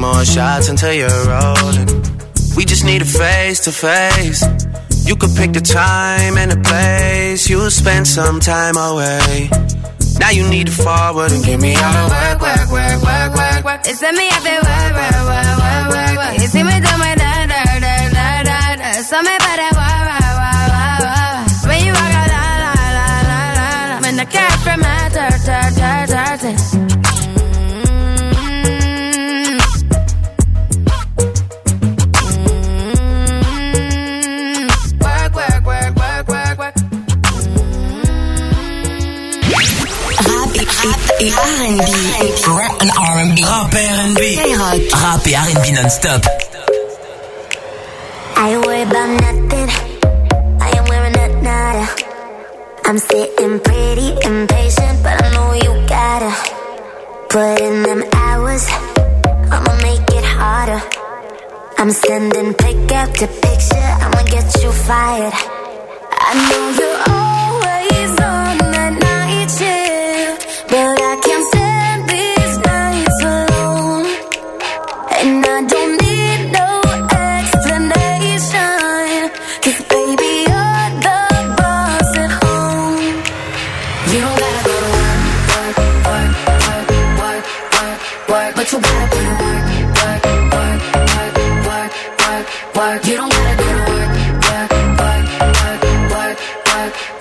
more shots until you're rolling. We just need a face to face. You could pick the time and the place. You'll spend some time away. Now you need to forward and give me all the work, work, work, work, work, work. It's me up there, work, work, work, work, work, work. You see me do my da da da da da da. So me better work, work, work, work, work. When you walk out, la la la la la la. When the cat from my dirt, dirt, dirt, dirt, et, R&B. Rap and R&B. Rap et R&B. Skyrock. Rap et R&B non-stop. I ain't worried about nothing. I ain't wearing a nada. I'm sitting pretty impatient, but I know you gotta put in them hours. I'ma make it harder. I'm sending pick after picture. I'ma get you fired. I know you're always on that night shift,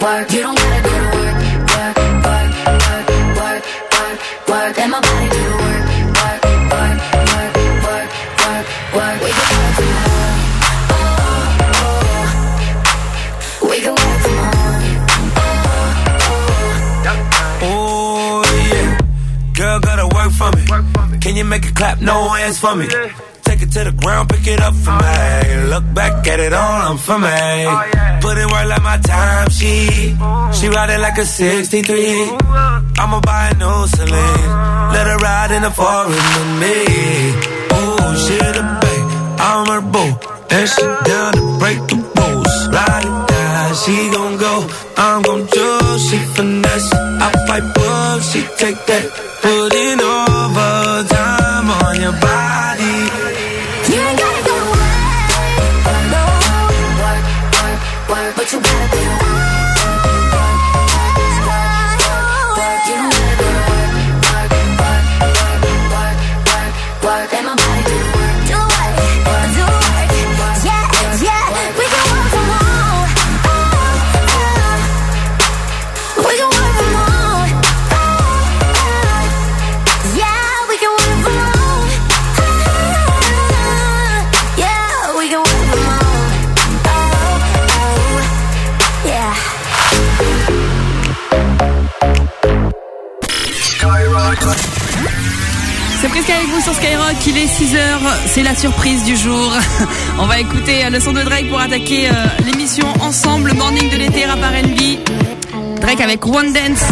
work. You don't gotta go to work, work, work, work, work, work, work. Let my body do the work, work, work, work, work, work, work. We can work from home. Oh, oh. We can work from home. Oh, yeah. Girl, gotta work for me. Can you make it clap? No hands for me. It to the ground, pick it up for me. Look back at it all, I'm for me. Put in work like my time, she. She ride it like a 63. I'ma buy a new Celine. Let her ride in the forest with me. Oh, she the babe, I'm her boo. And she down to break the rules. Ride it down, she gon' go. I'm gon' choose, she finesse. I fight bull, she take that. Put in overtime on your body. C'est presque avec vous sur Skyrock, il est 6h, c'est la surprise du jour. On va écouter le son de Drake pour attaquer euh, l'émission ensemble, morning de l'été, rap R&B. Drake avec One Dance.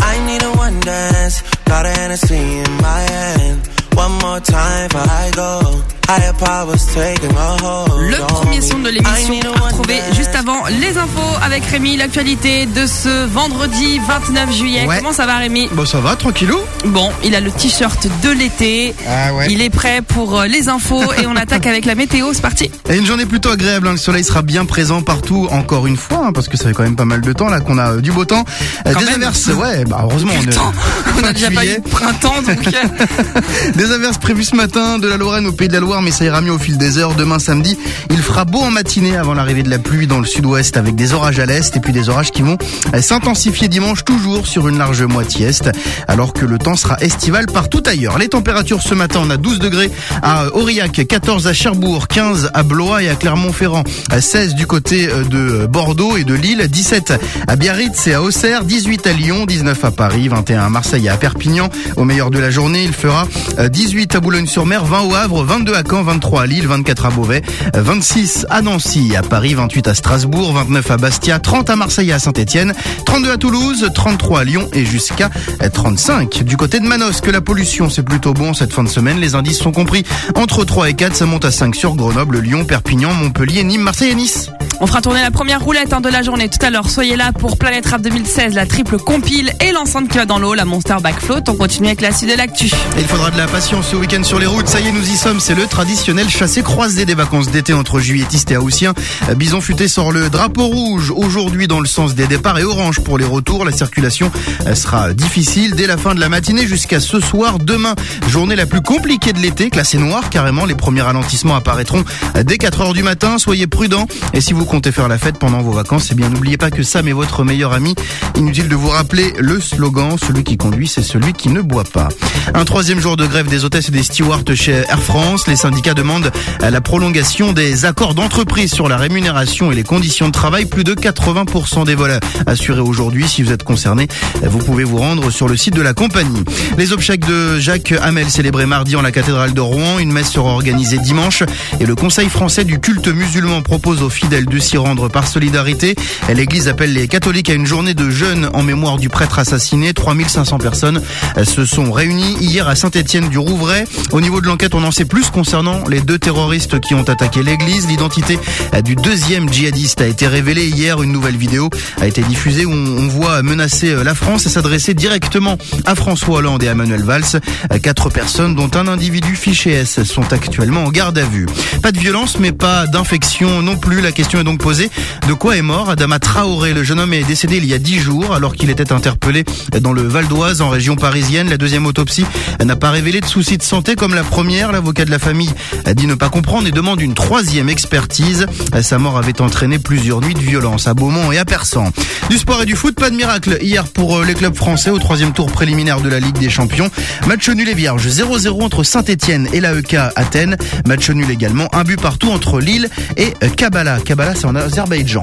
Le premier son de l'émission à dance. juste avant les infos avec Rémi, l'actualité de ce vendredi 29 juillet. Ouais. Comment ça va Rémi? Bon, ça va, tranquillou Bon, il a le t-shirt de l'été. Ah ouais. Il est prêt pour euh, les infos et on attaque avec la météo, c'est parti. Et une journée plutôt agréable, hein. le soleil sera bien présent partout, encore une fois, hein, parce que ça fait quand même pas mal de temps là qu'on a euh, du beau temps. Euh, Quand des même. averses, ouais, bah heureusement. on Putain, a déjà pas eu de printemps donc. euh, Des averses prévues ce matin de la Lorraine au Pays de la Loire, mais ça ira mieux au fil des heures. Demain samedi, il fera beau en matinée avant l'arrivée de la pluie dans le sud-ouest avec des orages à l'est et puis des orages qui vont euh, s'intensifier dimanche toujours sur une large moitié est, alors que le temps sera estival partout ailleurs. Les températures ce matin, on a 12 degrés à Aurillac, 14 à Cherbourg, 15 à Blois et à Clermont-Ferrand, 16 du côté euh, de Bordeaux et de Lille, 17 à Biarritz et à Auxerre, 18 à Lyon, 19 à Paris, 21 à Marseille et à Perpignan. Au meilleur de la journée, il fera euh, 18 à Boulogne-sur-Mer, 20 au Havre, 22 à Caen, 23 à Lille, 24 à Beauvais, euh, 26 à Nancy, à Paris, 28 à Strasbourg, 29 à Bastia, 30 à Marseille et à Saint-Etienne, 32 à Toulouse, 33 à Lyon et jusqu'à euh, 35 du côté de Manosque. La pollution, c'est plutôt bon cette fin de semaine. Les indices sont compris entre 3 et 4, ça monte à 5 sur Grenoble, Lyon, Perpignan, Montpellier, Nîmes, Marseille et Nice. On fera tourner la première roulette hein, de la journée tout à l'heure. Soyez là pour Planète Rap 2016, la triple compile et l'enceinte qui va dans l'eau, la Monster Backfloat. On continue avec la suite de l'actu. Il faudra de la patience ce week-end sur les routes. Ça y est, nous y sommes. C'est le traditionnel chassé croisé des vacances d'été entre juilletistes et haussiens. Bison Futé sort le drapeau rouge aujourd'hui dans le sens des départs et orange pour les retours. La circulation euh, sera difficile dès la fin de la matinée jusqu'à ce soir. Demain, journée la plus compliquée de l'été, classée noire carrément. Les premiers ralentissements apparaîtront euh, dès 4 heures du matin. Soyez prudents. Et si vous comptez faire la fête pendant vos vacances, eh bien n'oubliez pas que Sam est votre meilleur ami. Inutile de vous rappeler le slogan, celui qui conduit, c'est celui qui ne boit pas. Un troisième jour de grève des hôtesses et des stewards chez Air France. Syndicats demandent la prolongation des accords d'entreprise sur la rémunération et les conditions de travail. Plus de 80% des vols assurés aujourd'hui. Si vous êtes concerné, vous pouvez vous rendre sur le site de la compagnie. Les obsèques de Jacques Hamel célébrés mardi en la cathédrale de Rouen. Une messe sera organisée dimanche et le Conseil français du culte musulman propose aux fidèles de s'y rendre par solidarité. L'église appelle les catholiques à une journée de jeûne en mémoire du prêtre assassiné. 3500 personnes se sont réunies hier à Saint-Étienne du Rouvray. Au niveau de l'enquête, on en sait plus concernant les deux terroristes qui ont attaqué l'église. L'identité du deuxième djihadiste a été révélée hier. Une nouvelle vidéo a été diffusée où on voit menacer la France et s'adresser directement à François Hollande et à Manuel Valls. Quatre personnes, dont un individu fiché S, sont actuellement en garde à vue. Pas de violence, mais pas d'infection non plus. La question est donc posée. De quoi est mort Adama Traoré Le jeune homme est décédé il y a dix jours alors qu'il était interpellé dans le Val d'Oise en région parisienne. La deuxième autopsie n'a pas révélé de soucis de santé comme la première. L'avocat de la famille a dit ne pas comprendre et demande une troisième expertise. Sa mort avait entraîné plusieurs nuits de violence à Beaumont et à Persan. Du sport et du foot, pas de miracle hier pour les clubs français au troisième tour préliminaire de la Ligue des Champions. Match nul et vierge 0-0 entre Saint-Etienne et l'AEK Athènes. Match nul également, un but partout entre Lille et Kabbalah. Kabbalah c'est en Azerbaïdjan.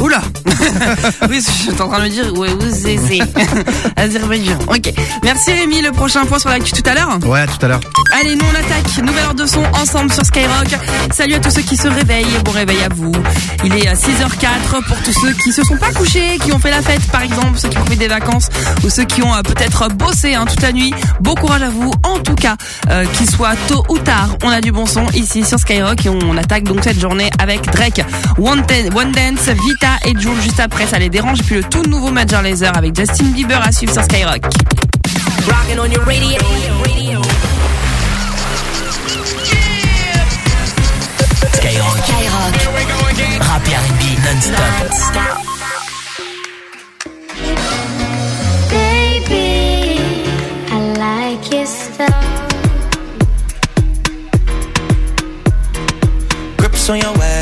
Oula Oui, je suis en train de me dire, ouais, où c'est Azerbaïdjan. Ok. Merci Rémi, le prochain point sur l'actu tout à l'heure Ouais, tout à l'heure. Allez, nous on attaque. Nouvelle heure de son ensemble sur Skyrock. Salut à tous ceux qui se réveillent. Bon réveil à vous. Il est à 6h04 pour tous ceux qui se sont pas couchés, qui ont fait la fête par exemple, ceux qui ont fait des vacances ou ceux qui ont euh, peut-être bossé hein, toute la nuit. Bon courage à vous. En tout cas, euh, qu'il soit tôt ou tard, on a du bon son ici sur Skyrock et on attaque donc cette journée avec Drake, One, Ten- One Dance, Et Joule juste après. Ça les dérange. Puis le tout nouveau Major Laser avec Justin Bieber à suivre sur Skyrock. Rocking on your radio. Skyrock. Skyrock. Rap et R&B non-stop. Baby, I like your stuff. Grips on your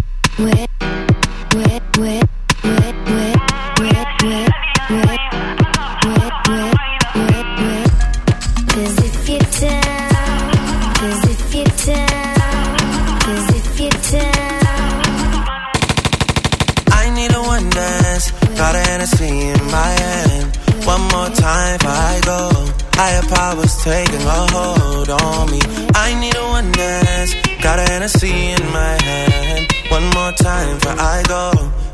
more time before I go. Higher powers taking a hold on me. I need a one dance. Got a Hennessy in my hand. One more time before I go.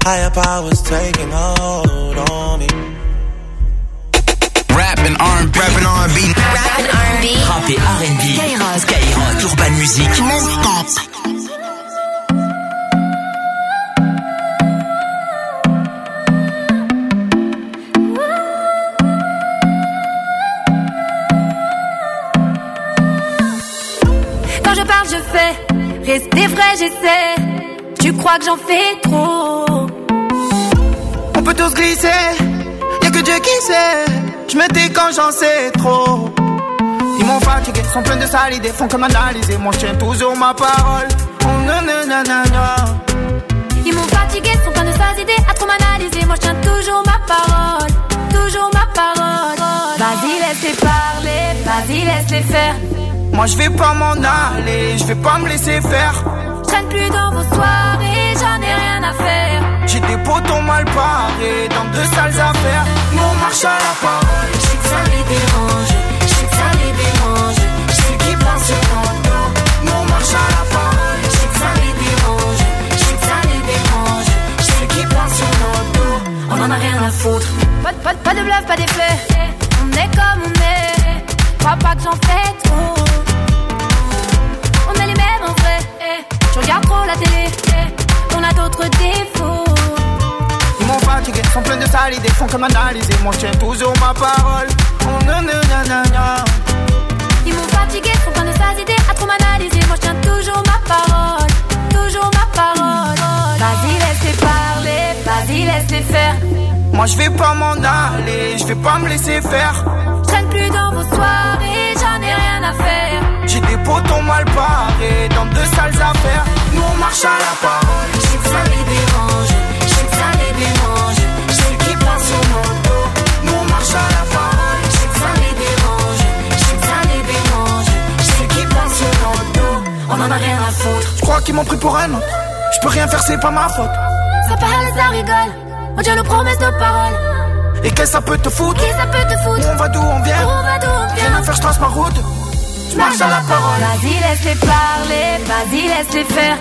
Higher powers taking a hold on me. Rap and R&B. Rap and R&B. Rap and R&B. Rap et R&B. Skyrock. Skyrock. Urban Music. Non-stop. Je fais. Rester vrai, j'essaie. Tu crois que j'en fais trop? On peut tous glisser, y'a que Dieu qui sait. Je me tais quand j'en sais trop. Ils m'ont fatigué, sont pleins de sales idées, font que m'analyser. Moi je tiens toujours ma parole. Oh, nananana. Ils m'ont fatigué, sont pleins de sales idées à trop m'analyser. Moi, je tiens toujours ma parole. Toujours ma parole. Vas-y, laisse-les parler. Vas-y, laisse-les faire. Moi je vais pas m'en aller, je vais pas me laisser faire. Traîne plus dans vos soirées, j'en ai rien à faire. J'ai des potons mal parés dans de sales affaires. Nous on marche à la parole. Je sais que ça les dérange. Je sais que ça les dérange. Je sais qu'ils pensent sur mon dos. Nous on marche à la parole. Je sais que ça les dérange. Je sais que ça les dérange. Je sais qu'ils pensent sur nos dos. On en a rien à foutre. Pas, de- pas, de- pas de bluff, pas d'effet. On est comme on est. Crois pas que j'en fais trop. Je regarde trop la télé. On a d'autres défauts. Ils m'ont fatigué, sont pleins de sales idées, font que m'analyser. Moi je tiens toujours ma parole. Oh. Ils m'ont fatigué, sont plein de sales idées à trop m'analyser. Moi, je tiens toujours ma parole, toujours ma parole. Vas-y, laisse-les parler, vas-y, laisse-les faire. Moi je vais pas m'en aller, je vais pas me laisser faire. Je traîne plus dans vos soirées, à faire. J'ai des potons mal parés dans de sales affaires. Nous on marche à la parole. Que ça les dérange, je sais que ça les dérange. Je sais qu'ils pensent sur mon dos. Nous on marche à la parole. Que ça les dérange, je sais que ça les dérange. Je sais qu'ils pensent sur mon dos. On en a rien à foutre. Je crois qu'ils m'ont pris pour un autre. Je peux rien faire, c'est pas ma faute. Ça parle, ça rigole. On tient nos promesses de parole. Et qu'est-ce que ça peut te foutre? Qui ça peut te Où foutre? On va d'où on vient? Où on va d'où on Rien vient? à faire, je trace ma route. Marche à la parole. Vas-y, laisse-les parler, vas-y, laisse-les faire.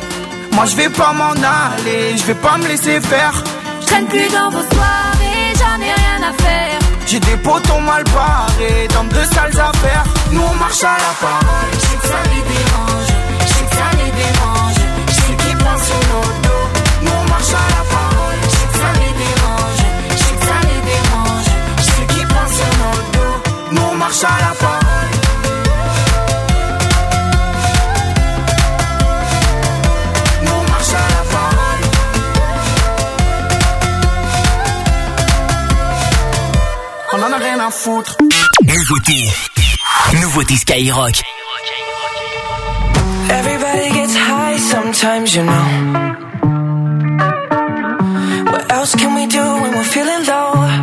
Moi je vais pas m'en aller, je vais pas me laisser faire. Je traîne plus dans vos soirées, j'en ai rien à faire. J'ai des potons mal barrés dans de sales affaires. Nous on marche à la parole. Je sais que ça les dérange, je sais que ça les dérange. Je sais qu'ils pensent sur nos dos. Nous on marche à la parole. Je sais que ça les dérange, je sais que ça les dérange. Je sais qu'ils pensent sur nos dos. Nous on marche à la parole. Rien à foutre. Nouveauté. Nouveauté Skyrock. Everybody gets high sometimes, you know. What else can we do when we're feeling low?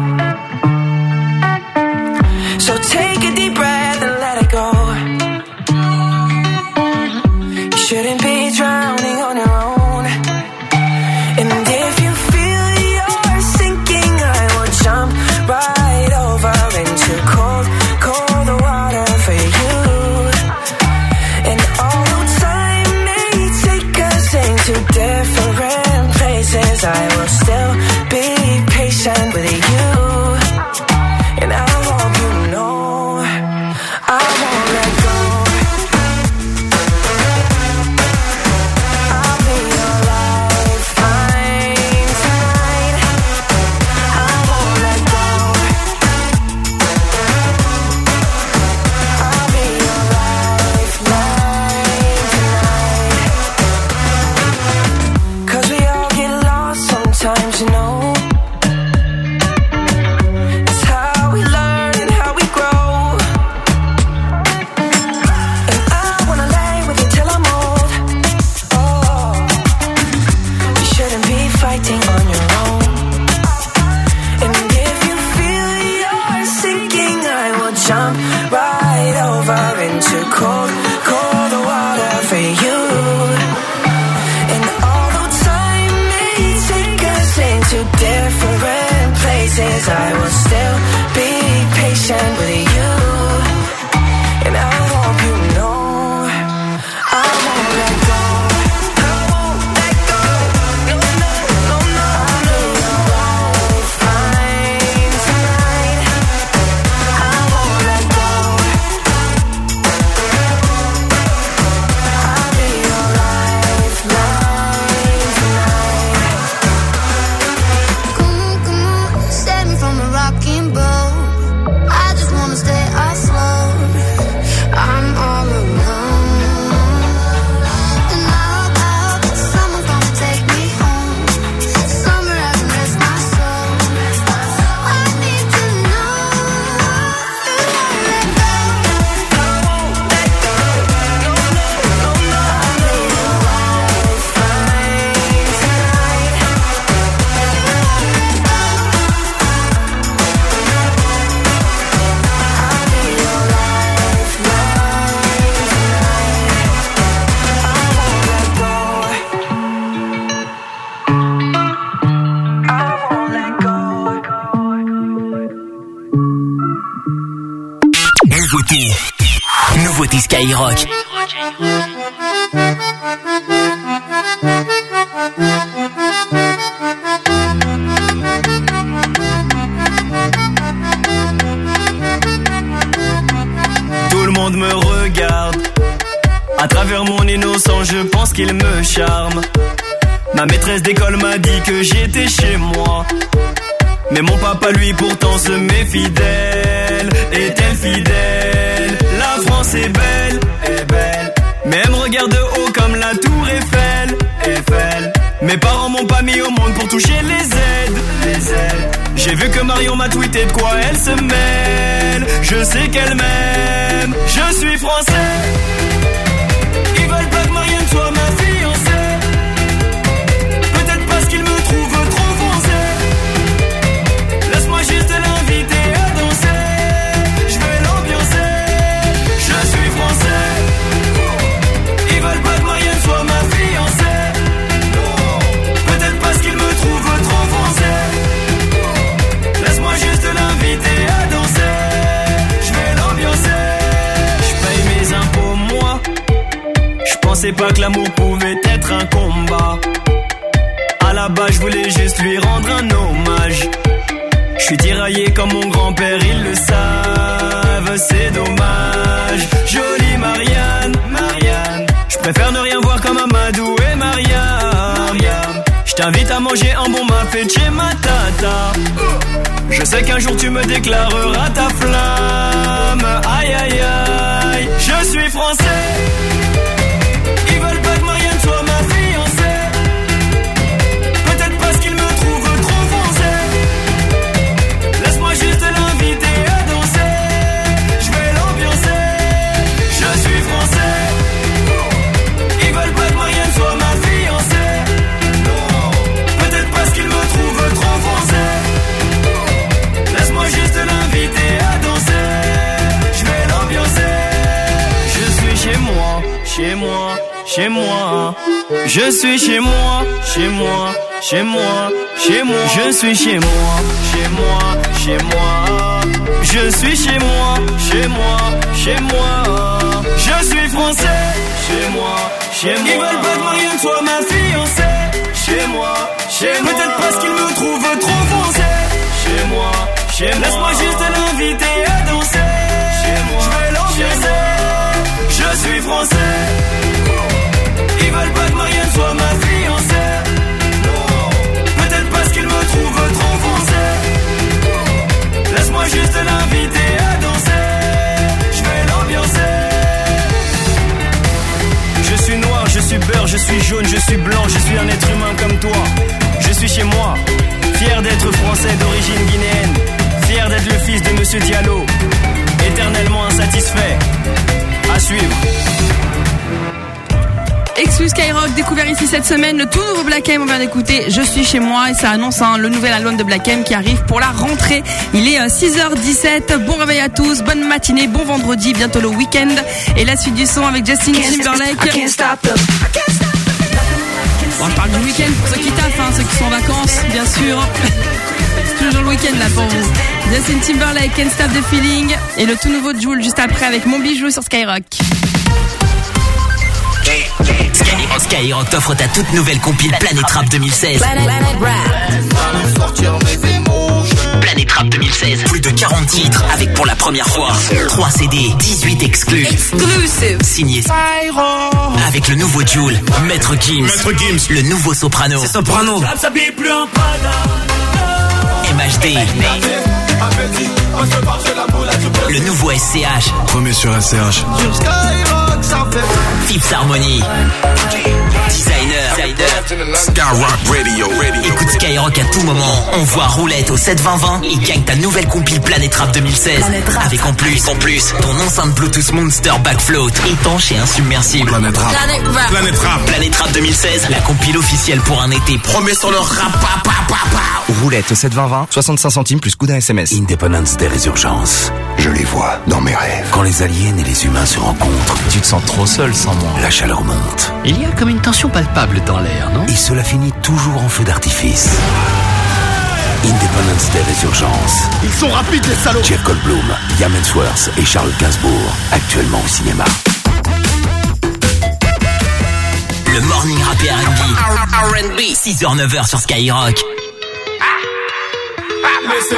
Black M qui arrive pour la rentrée. Il est euh, 6h17. Bon réveil à tous. Bonne matinée. Bon vendredi. Bientôt le week-end. Et la suite du son avec Justin Timberlake. Bon, je parle du week-end pour ceux qui taffent, hein, ceux qui sont en vacances, bien sûr. C'est toujours le week-end là pour vous. Justin Timberlake, Can't Stop the Feeling et le tout nouveau Joule juste après avec mon bijou sur Skyrock. Skyrock t'offre ta toute nouvelle compile Planet Rap 2016. Planet, Rap. Rap 2016. Plus de 40 titres avec pour la première fois 3 CD, 18 exclus. Exclusive. Signé Skyrock. Avec le nouveau Joule, Maître Gims. Maître Gims. Le nouveau Soprano. C'est Soprano. MHD. Le nouveau SCH. Premier sur SCH ça fait. Fifth Harmony. Designer. Designer. Skyrock Radio. Radio. Écoute Skyrock à tout moment. On voit roulette au 72020 et gagne ta nouvelle compile Planet Rap 2016. Avec en plus, en plus, ton enceinte Bluetooth Monster Backfloat étanche et insubmersible. Planet Rap. Planet Rap. Planet Rap. 2016. La compile officielle pour un été. Promet sur le rap. Pa, pa, pa, roulette au 72020, 65 centimes plus coup d'un SMS. Independence des résurgences. Je les vois dans mes rêves. Quand les aliens et les humains se rencontrent, tu te sens trop seul sans moi. La chaleur monte. Il y a comme une tension palpable dans l'air, non? Et cela finit toujours en feu d'artifice. Independence Day les urgences. Ils sont rapides les salauds Jeff Goldblum, Yamensworth et Charles Gainsbourg, actuellement au cinéma. Le morning rap R&B. 6h-9h sur Skyrock. Ah. Ah. Laissez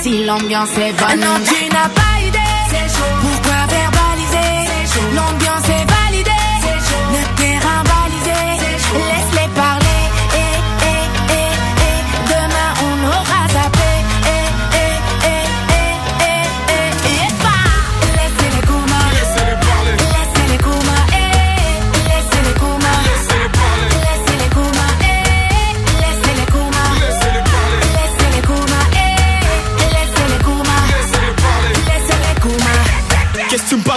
ici l'ambiance est bonne. Non, tu n'as pas idée. Pourquoi verbaliser? L'ambiance est validée. Le terrain balisé.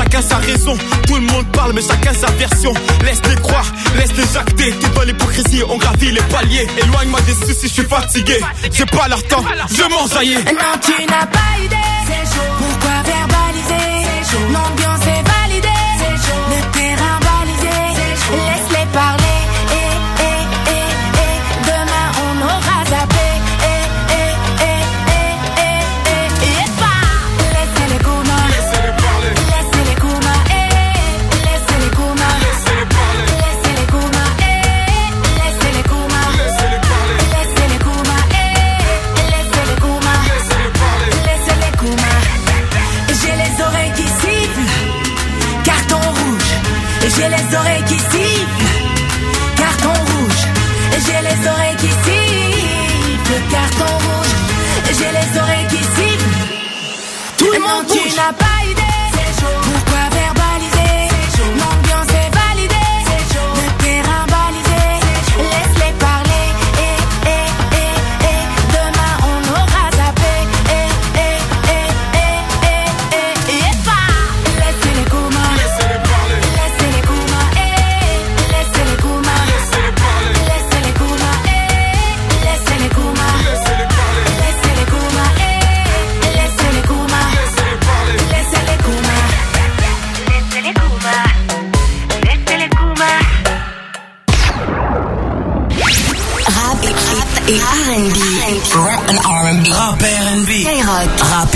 Chacun sa raison, tout le monde parle mais chacun sa version. Laisse-les croire, laisse-les jacter T'es dans l'hypocrisie, on gravit les paliers. Éloigne-moi des soucis, je suis fatigué. J'ai pas leur temps, je m'enjaillis Non, tu n'as pas idée. Pourquoi verbaliser? L'ambiance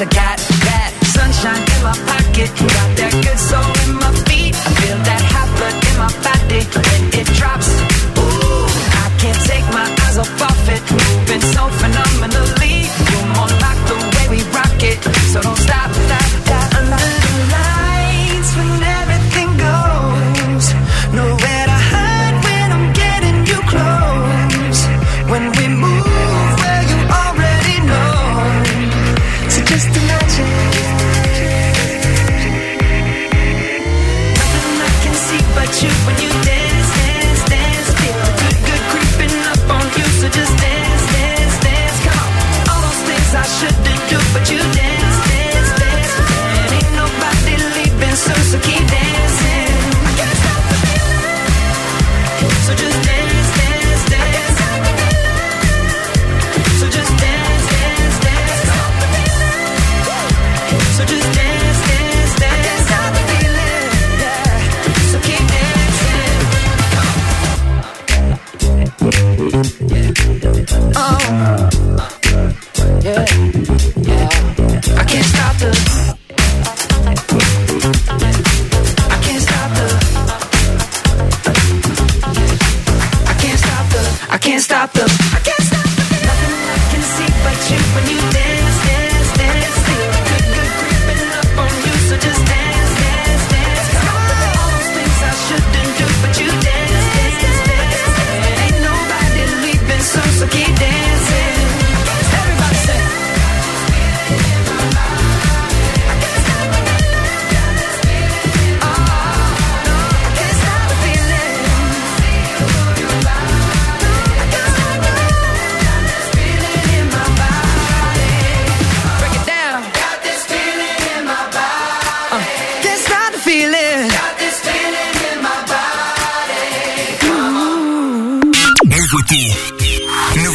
I got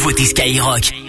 nouveauté Skyrock.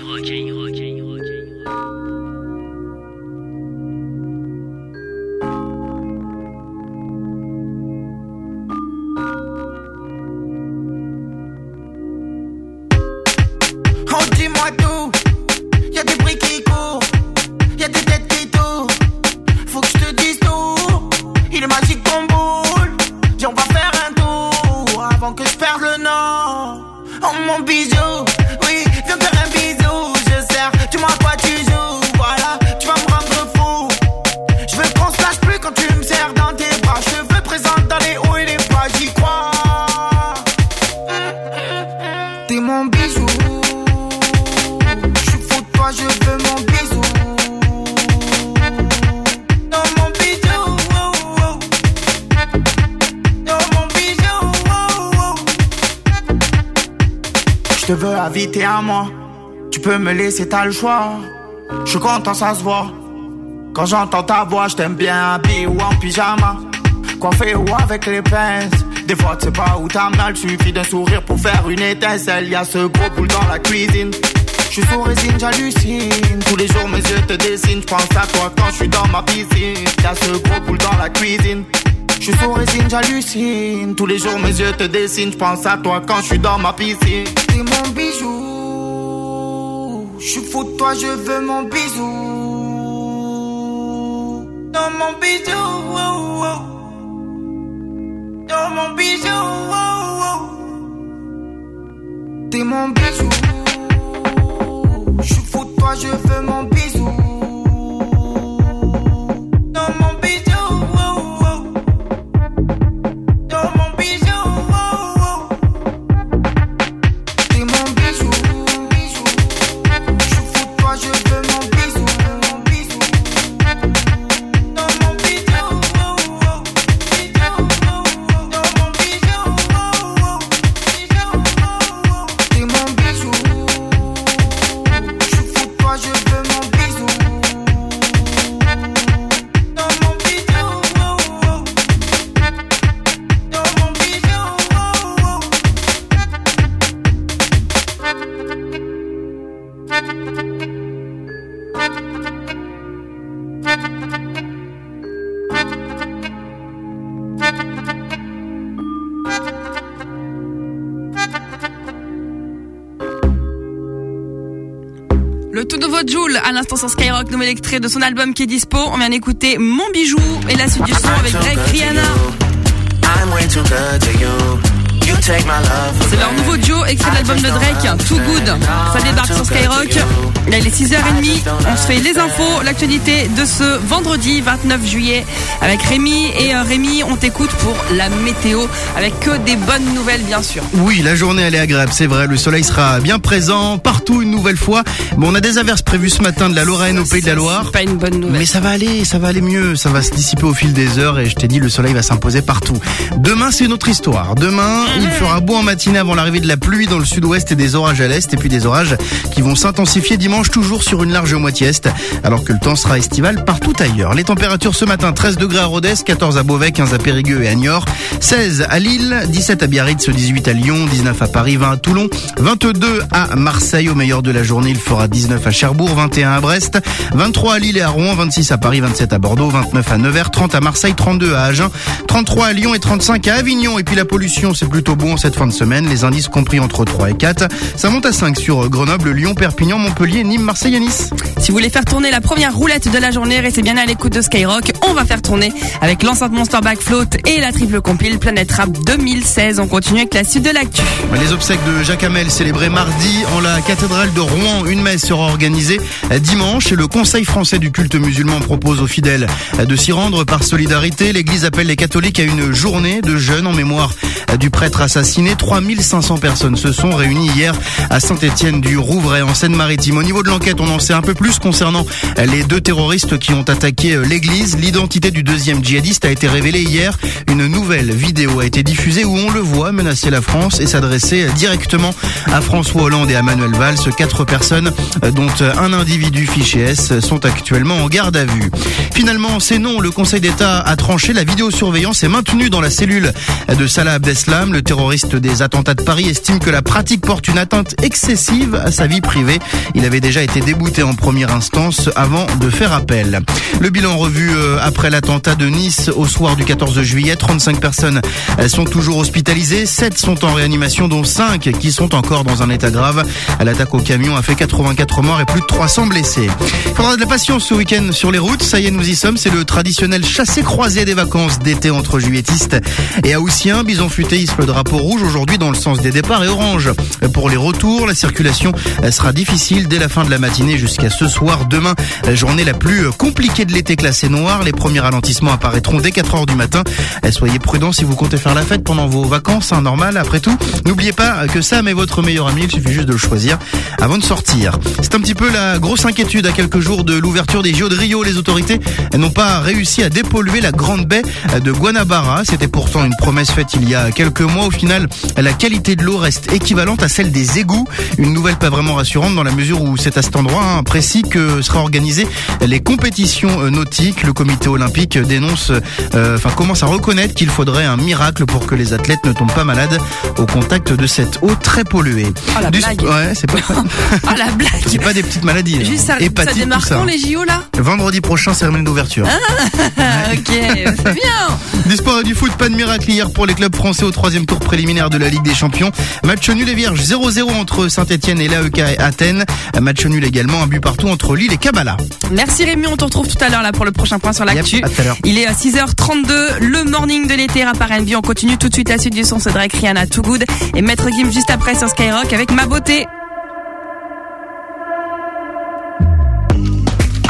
Tu peux me laisser, t'as le choix. Je suis content, ça se voit. Quand j'entends ta voix, je t'aime bien habillé ou en pyjama. Coiffé ou avec les pinces. Des fois, tu sais pas où t'as mal. Suffit d'un sourire pour faire une étincelle. Y a ce gros boule dans la cuisine. Je suis sous résine, j'hallucine. Tous les jours, mes yeux te dessinent. Je pense à toi quand je suis dans ma piscine. Y a ce gros boule dans la cuisine. Je suis sous résine, j'hallucine. Tous les jours, mes yeux te dessinent. Je pense à toi quand je suis dans ma piscine. T'es mon bijou. Je suis fou de toi, je veux mon bisou. Dans mon bijou. oh, oh. Dans mon bijou. Extrait de son album qui est dispo. On vient d'écouter Mon Bijou et la suite du son avec Greg Rihanna. C'est leur nouveau duo, extrait de l'album de Drake, Too Good. Ça débarque sur Skyrock. Là, il est 6h30. On se fait les infos, l'actualité de ce vendredi 29 juillet avec Rémi. Et euh, Rémi, on t'écoute pour la météo avec que des bonnes nouvelles, bien sûr. Oui, la journée elle est agréable, c'est vrai. Le soleil sera bien présent partout une nouvelle fois. Bon, on a des averses prévues ce matin de la Lorraine au Pays de la Loire. Pas une bonne nouvelle. Mais ça va aller, ça va aller mieux. Ça va se dissiper au fil des heures et je t'ai dit, le soleil va s'imposer partout. Demain, c'est une autre histoire. Demain, il fera beau en matinée avant l'arrivée de la pluie dans le sud-ouest et des orages à l'est et puis des orages qui vont s'intensifier dimanche toujours sur une large moitié est alors que le temps sera estival partout ailleurs. Les températures ce matin 13 degrés à Rodez, 14 à Beauvais, 15 à Périgueux et à Niort, 16 à Lille, 17 à Biarritz, 18 à Lyon, 19 à Paris, 20 à Toulon, 22 à Marseille au meilleur de la journée, il fera 19 à Cherbourg, 21 à Brest, 23 à Lille et à Rouen, 26 à Paris, 27 à Bordeaux, 29 à Nevers, 30 à Marseille, 32 à Agen, 33 à Lyon et 35 à Avignon. Et puis la pollution, c'est plutôt bon cette fin de semaine. Les indices compris entre 3 et 4. Ça monte à 5 sur Grenoble, Lyon, Perpignan, Montpellier, Nîmes, Marseille et Nice. Si vous voulez faire tourner la première roulette de la journée, restez bien à l'écoute de Skyrock. On va faire tourner avec l'enceinte Monster Back Float et la triple compile Planète Rap 2016. On continue avec la suite de l'actu. Les obsèques de Jacques Hamel célébrées mardi en la cathédrale de Rouen. Une messe sera organisée dimanche et le Conseil français du culte musulman propose aux fidèles de s'y rendre par solidarité. L'église appelle les catholiques à une journée de jeûne en mémoire du prêtre assassiné. 3500 personnes se sont réunies hier à Saint-Étienne du Rouvray en Seine-Maritime. Au niveau de l'enquête, on en sait un peu plus concernant les deux terroristes qui ont attaqué l'église. L'identité du deuxième djihadiste a été révélée hier. Une nouvelle vidéo a été diffusée où on le voit menacer la France et s'adresser directement à François Hollande et à Manuel Valls. Quatre personnes, euh, dont un individu fiché S, sont actuellement en garde à vue. Finalement, c'est non. Le Conseil d'État a tranché. La vidéosurveillance est maintenue dans la cellule de Salah Abdeslam. Le terroriste des attentats de Paris estime que la pratique porte une atteinte excessive à sa vie privée. Il avait déjà été débouté en première instance avant de faire appel. Le bilan revu euh, après l'attentat de Nice au soir du 14 juillet. 35 personnes euh, sont toujours hospitalisées. 7 sont en réanimation, dont 5 qui sont encore dans un état grave. L'attaque au camion a fait 84 morts et plus de 300 blessés. Il faudra de la patience ce week-end sur les routes. Ça y est, nous y sommes. C'est le traditionnel chassé-croisé des vacances d'été entre juilletistes et haussiens. Bison futé le drapeau rouge aujourd'hui dans le sens des départs et orange. Pour les retours, la circulation sera difficile dès la fin de la matinée jusqu'à ce soir. Demain, la journée la plus compliquée de l'été classée noire. Les premiers ralentissements apparaîtront dès 4 heures du matin. Soyez prudents si vous comptez faire la fête pendant vos vacances, hein, normal après tout. N'oubliez pas que Sam est votre meilleur ami, il suffit juste de le choisir avant de sortir. C'est un petit peu la grosse inquiétude à quelques jours de l'ouverture des JO de Rio. Les autorités n'ont pas réussi à dépolluer la grande baie de Guanabara. C'était pourtant une promesse faite il y a quelques mois. Au final, la qualité de l'eau reste équivalente à celle des égouts. Une nouvelle pas vraiment rassurante dans la mesure où c'est à cet endroit hein, précis que sera organisée les compétitions euh, nautiques. Le comité olympique dénonce, euh, enfin commence à reconnaître qu'il faudrait un miracle pour que les athlètes ne tombent pas malades au contact de cette eau très polluée. Oh, la Du blague. Ouais, c'est pas. Ah la blague. c'est pas des petites maladies. Juste ça, ça Hépatite, démarre tout ça. quand les JO là? Vendredi prochain, cérémonie d'ouverture. Ah, Ok, c'est bien. Du sport et du foot, pas de miracle hier pour les clubs français au troisième tour préliminaire de la Ligue des Champions. Match nul et vierge 0-0 entre Saint-Etienne et l'AEK Athènes. Match nul également, un but partout entre Lille et Kabbalah. Merci Rémi, on te retrouve tout à l'heure là pour le prochain point sur l'actu. Yep, à tout à l'heure. Il est à 6h32, le morning de l'été rap R&B. On continue tout de suite la suite du son, c'est Drake, Rihanna, Too Good et Maître Gim juste après sur Skyrock avec Ma Beauté.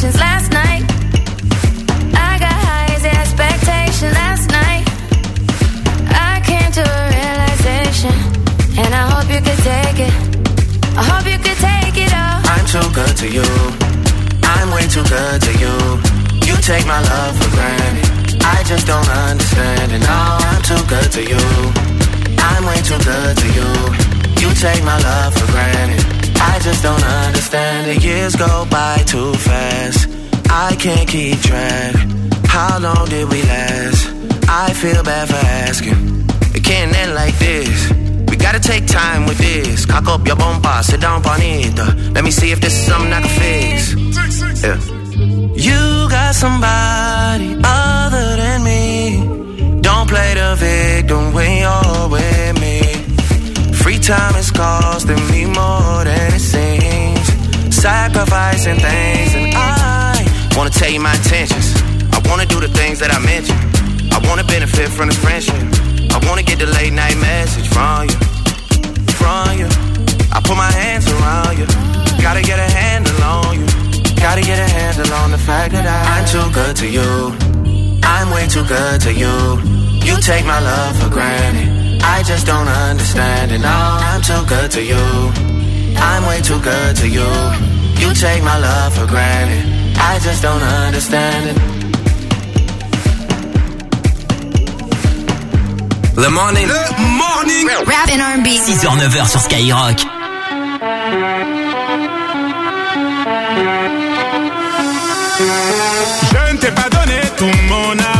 Last night, I got high as the expectation. Last night, I came to a realization, and I hope you could take it. I hope you could take it all. I'm too good to you. I'm way too good to you. You take my love for granted. I just don't understand it. I'm too good to you. I'm way too good to you. You take my love for granted. I just don't understand The Years go by too fast. I can't keep track. How long did we last? I feel bad for asking. It can't end like this. We gotta take time with this. Cock up your bumper, sit down on it. Uh, Let me see if this is something I can fix. Yeah. You got somebody other than me. Don't play the victim when you're with me. Free time is costing me more. Sacrificing things, and I wanna tell you my intentions. I wanna do the things that I mentioned. I wanna benefit from this friendship. I wanna get the late night message from you, from you. I put my hands around you. Gotta get a handle on you. Gotta get a handle on the fact that I, I'm too good to you. I'm way too good to you. You take my love for granted. I just don't understand it. No, I'm too good to you. I'm way too good to you. You take my love for granted. I just don't understand it. Le morning. Le morning. Rap and R&B. 6h, 9h sur Skyrock. Je ne t'ai pas donné tout mon amour,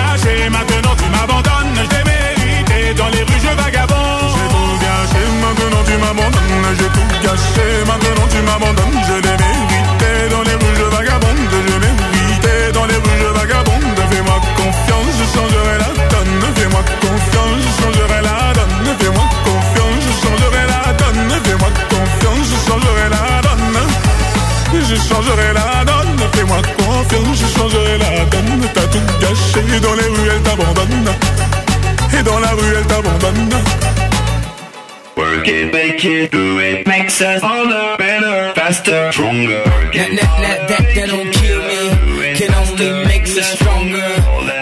maintenant tu m'abandonnes. J'ai mérité dans les rues, je vagabonde. J'ai tout gâché, maintenant tu m'abandonnes. J'ai tout gâché, maintenant tu m'abandonnes. Je tout gâché dans les rues, elle t'abandonne. Et dans la rue, elle t'abandonne. Work it, make it, do it. Makes us harder, better, faster, stronger. That, that, that, that, that don't kill me. Can only make us stronger.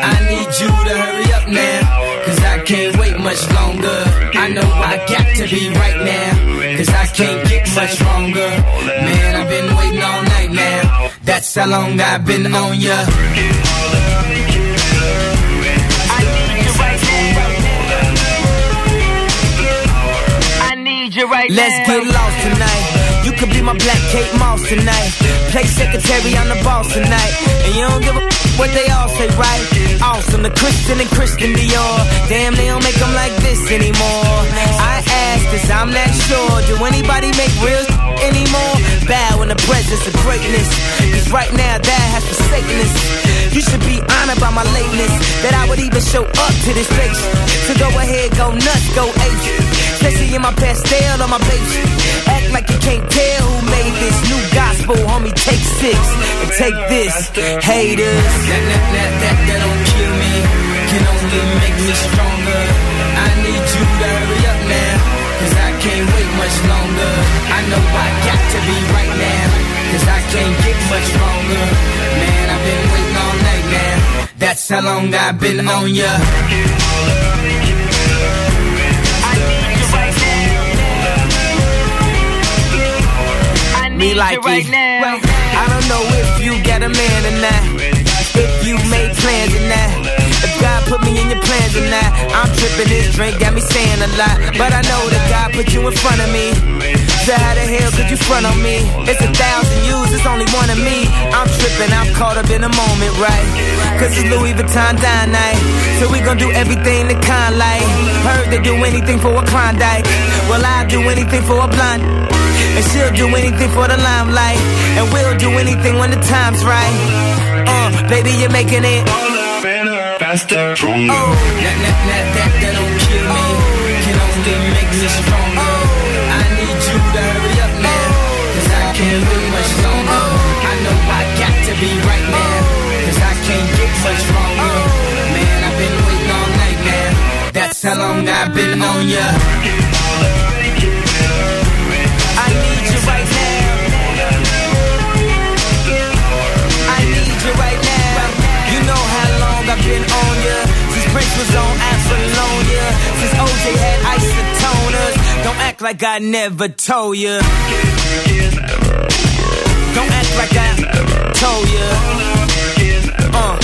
I need you to hurry up now. Cause I can't wait much longer. I know I got to be right now. Cause I can't get much stronger. Man, I've been waiting all night now. That's how long I've been on ya. Let's get lost tonight. You could be my black Kate Moss tonight. Play secretary, I'm the boss tonight. And you don't give a what they all say, right? Awesome, the Christian and Christian Dior. Damn, they don't make them like this anymore. I ask this, I'm not sure. Do anybody make real anymore? Bow in the presence of greatness. Cause right now, that has forsaken us. You should be honored by my lateness. That I would even show up to this place. So go ahead, go nuts, go ape. Especially in my pastel on my page. Act like you can't tell who made this new gospel, homie. Take six and take this, haters. That, that, that, that, that don't kill me, can only make me stronger. I need you to hurry up now, cause I can't wait much longer. I know I got to be right now, cause I can't get much longer. Man, I've been waiting all night now. That's how long I've been on ya. Me like right it. now. I don't know if you got a man or not. If you made plans or not. God put me in your plans or not. I'm tripping this drink, got me saying a lot. But I know that God put you in front of me. So how the hell could you front on me? It's a thousand yous, it's only one of me. I'm tripping, I'm caught up in the moment, right? Cause it's Louis Vuitton dine night. So we gon' do everything the kind like. Heard they do anything for a Klondike. Well, I'll do anything for a blonde. And she'll do anything for the limelight. And we'll do anything when the time's right. Uh, baby, you're making it. Better, faster, stronger. Oh, that, that, that, that, that don't kill me. Can only make me stronger. I need you to hurry up now. Oh. Cause I can't wait much longer. Oh. I know I got to be right now. Oh. Cause I can't get much longer. Man, I've been waiting all night now. That's how long I've been on ya. Been on ya. Since Prince was on Apollonia. Since OJ had isotoners. Don't act like I never told ya. Don't act like I told ya. Uh.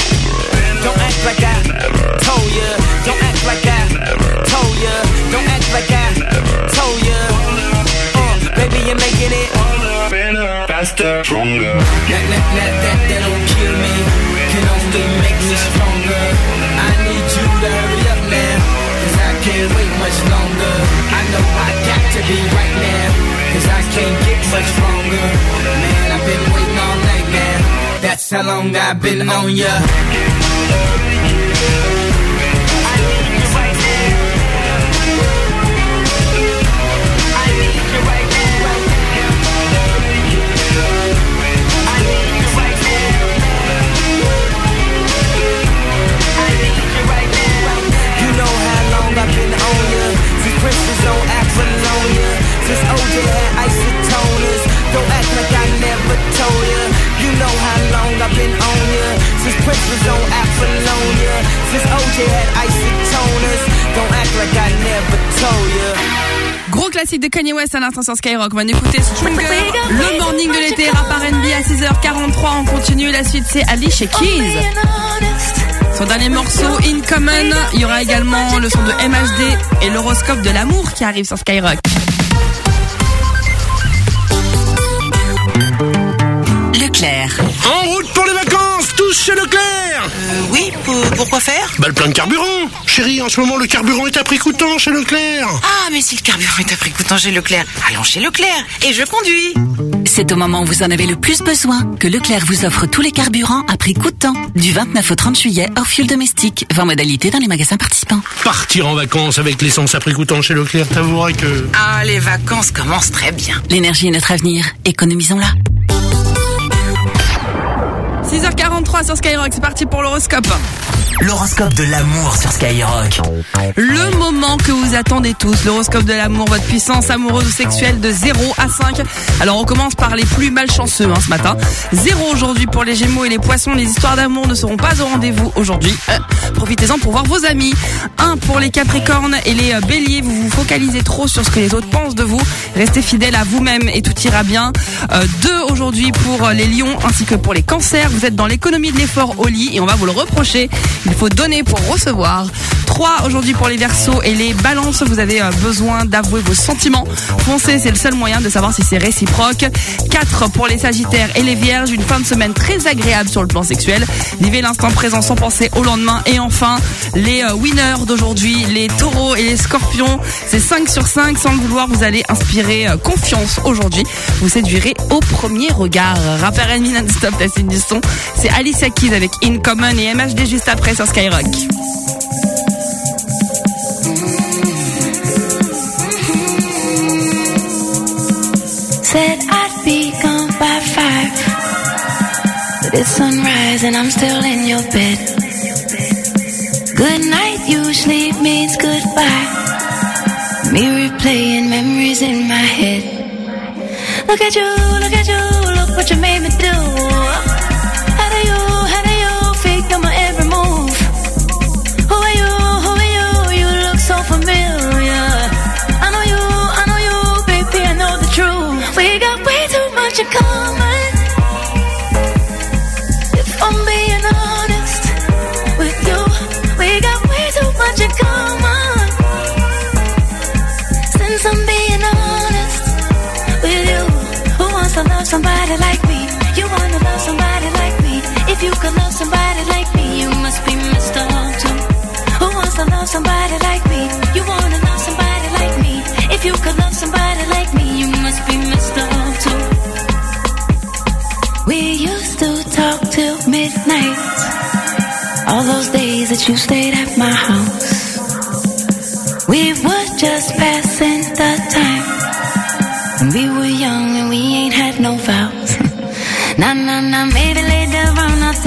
Don't act like I told ya. Don't act like I told ya. Don't act like I told ya. Baby, you're making it. Better, faster, stronger. That, that, that, that, that don't kill me. Can only make me stronger. I need you to hurry up now. Cause I can't wait much longer. I know I got to be right now. Cause I can't get much longer. Man, I've been waiting all night now. That's how long I've been on ya. Since Prince was on Apollonia. Since OJ had isotoners. Don't act like I never told ya. You know how long I've been on ya. Since Prince was on Apollonia. Since OJ had isotoners. Don't act like I never told ya. Gros classique de Kanye West à l'instant sur Skyrock. On va écouter Stronger, le morning de l'été, rap R&B à 6h43. On continue. La suite, c'est Alicia Keys. Son dernier morceau, In Common. Il y aura également le son de MHD et l'horoscope de l'amour qui arrive sur Skyrock. Leclerc. En route pour les vacances, tous chez Leclerc Oui, pourquoi faire? Bah le plein de carburant Chérie, en ce moment le carburant est à prix coûtant chez Leclerc Ah, mais si le carburant est à prix coûtant chez Leclerc, allons chez Leclerc. Et je conduis. C'est au moment où vous en avez le plus besoin que Leclerc vous offre tous les carburants à prix coûtant. Du 29 au 30 juillet, hors fuel domestique. 20 modalités dans les magasins participants. Partir en vacances avec l'essence à prix coûtant chez Leclerc, t'avoueras que... Ah, les vacances commencent très bien. L'énergie est notre avenir. Économisons-la. 6h43 sur Skyrock. C'est parti pour l'horoscope. L'horoscope de l'amour sur Skyrock. Le moment que vous attendez tous, l'horoscope de l'amour, votre puissance amoureuse ou sexuelle de 0 à 5. Alors on commence par les plus malchanceux hein, ce matin. 0 aujourd'hui pour les Gémeaux et les Poissons. Les histoires d'amour ne seront pas au rendez-vous aujourd'hui. Euh, Profitez-en pour voir vos amis. 1 pour les Capricornes et les euh, Béliers. Vous vous focalisez trop sur ce que les autres pensent de vous. Restez fidèles à vous-même et tout ira bien. 2 aujourd'hui pour les Lions ainsi que pour les Cancers. Vous êtes dans l'économie de l'effort au lit et on va vous le reprocher. Il faut donner pour recevoir. 3 aujourd'hui pour les Verseaux et les Balances. Vous avez euh, besoin d'avouer vos sentiments. Foncez, c'est le seul moyen de savoir si c'est réciproque. 4 pour les Sagittaires et les Vierges. Une fin de semaine très agréable sur le plan sexuel. Vivez l'instant présent sans penser au lendemain. Et enfin, les euh, winners d'aujourd'hui, les Taureaux et les Scorpions. C'est 5 sur 5. Sans le vouloir, vous allez inspirer euh, confiance aujourd'hui. Vous séduirez au premier regard. Rapper Enemy non-stop, la du son. C'est Alicia Keys avec In Common et MHD juste après sur Skyrock. Said I'd be gone by five. But it's sunrise and I'm still in your bed. Good night usually means goodbye. Me replaying memories in my head. Look at you, look at you, look what you made me do. Somebody like me, you wanna love somebody like me. If you could love somebody like me, you must be messed up too. Who wants to love somebody like me? You wanna love somebody like me. If you could love somebody like me, you must be messed up too. We used to talk till midnight. All those days that you stayed at my house. We were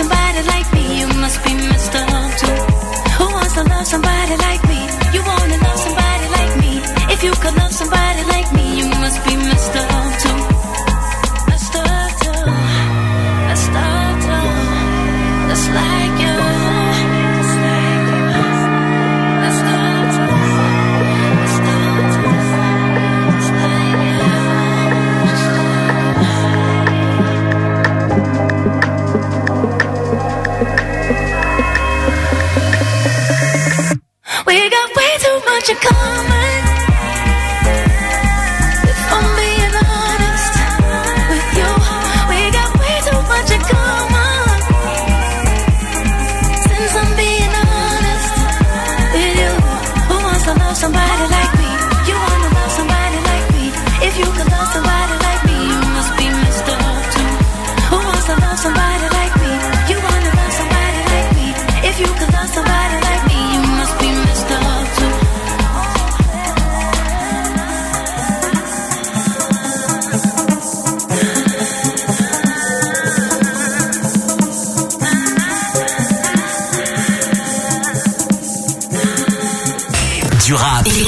Somebody like me, you must be messed up too. Who wants to love somebody like too much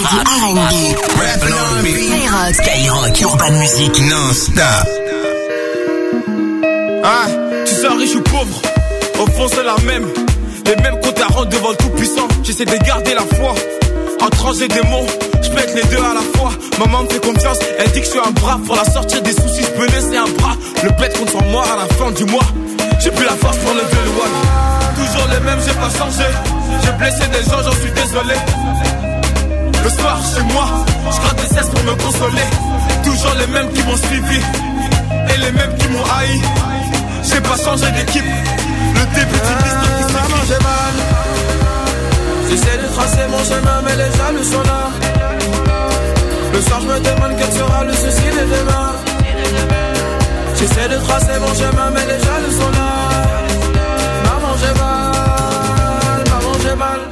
Et du R&B. Skyrock, Skyrock, Urban Music, non-stop. Ah, tu sais, riche ou pauvre, au fond c'est la même. Les mêmes comptes à rendre devant le tout-puissant. J'essaie de garder la foi. En trancher des mots, je pète les deux à la fois. Maman me fait confiance, elle dit que je suis un bras. Pour la sortir des soucis, je peux laisser un bras. Le bête contre moi à la fin du mois. J'ai plus la force pour lever le one. Toujours les mêmes, j'ai pas changé. J'ai blessé des gens, j'en suis désolé. Le soir chez moi, je gratte des cesses pour me consoler. Toujours les mêmes qui m'ont suivi et les mêmes qui m'ont haï. J'ai pas changé d'équipe. Le début d'une histoire qui Maman, j'ai mal. J'essaie de tracer mon chemin, mais les jaloux sont là. Le soir, je me demande quel sera le souci de demain. J'essaie de tracer mon chemin, mais les jaloux sont là. Maman, j'ai mal. Maman, j'ai mal.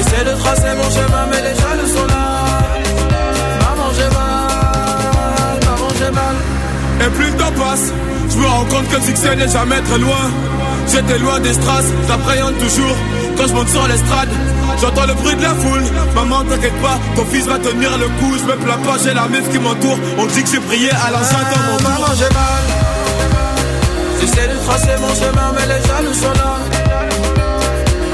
J'essaie de tracer mon chemin, mais les jaloux sont là. Maman, j'ai mal. Maman, j'ai mal. Et plus le temps passe, je me rends compte que le succès n'est jamais très loin. J'étais loin des strass, j'appréhende toujours quand je monte sur l'estrade. J'entends le bruit de la foule, maman t'inquiète pas, ton fils va tenir le coup. Je me plains pas, j'ai la meuf qui m'entoure. On dit que j'ai prié à l'enceinte dans mon tour. Maman, j'ai mal. J'essaie de tracer mon chemin, mais les jaloux sont là.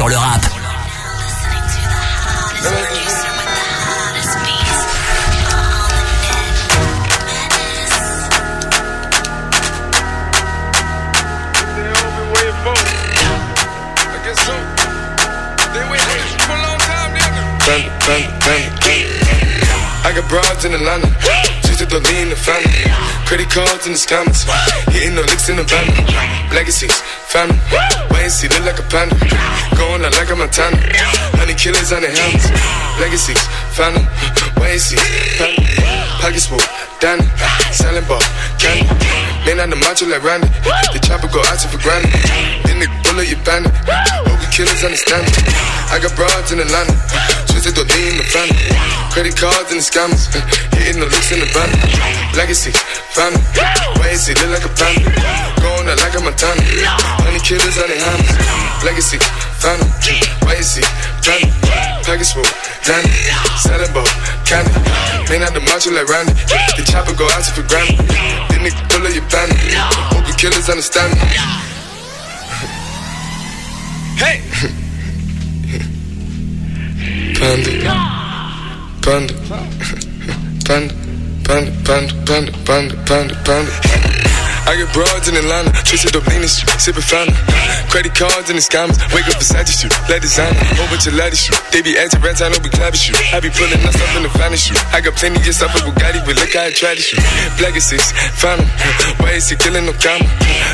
sur le rap. I got broads in Atlanta. Just to lean the family. Credit cards in the scammers. Hitting the licks in the van. Legacies, family. Wait see, look like a panda. Going out like a Montana. Honey killers on the helmets. Legacies, family. Wait see, family. Pockets full, Danny. Selling ball, candy. Man on the macho like Randy. The chopper go out to for granted. Then the bullet you bandit. Hope the killers understand it. I got broads in Atlanta. Twisted lean in the family. Credit cards and the scammers. Hitting the looks in the van. Legacy, family. Wait see, look like a panda. Going out like a Montana. Honey killers on their hands. Legacy, and see, family. Package full, Danny. Ball, candy. Man out the macho like Randy. The chopper go out to for granted. Then they pull up your bandit. Hope killers understand me. Hey! Panda. Panda. Panda. Panda, panda, panda, panda, panda, panda. I get broads in Atlanta, up lean street, sipping fountain. Credit cards and the scammers, wake up beside you, shoot, let designer, bunch of ladies shoot. They be acting rats, I know we clapping. I be pulling us up in the finest. I got plenty of stuff with Bugatti, but look how I try to shoot. Black six, found. Why is he killing no comma?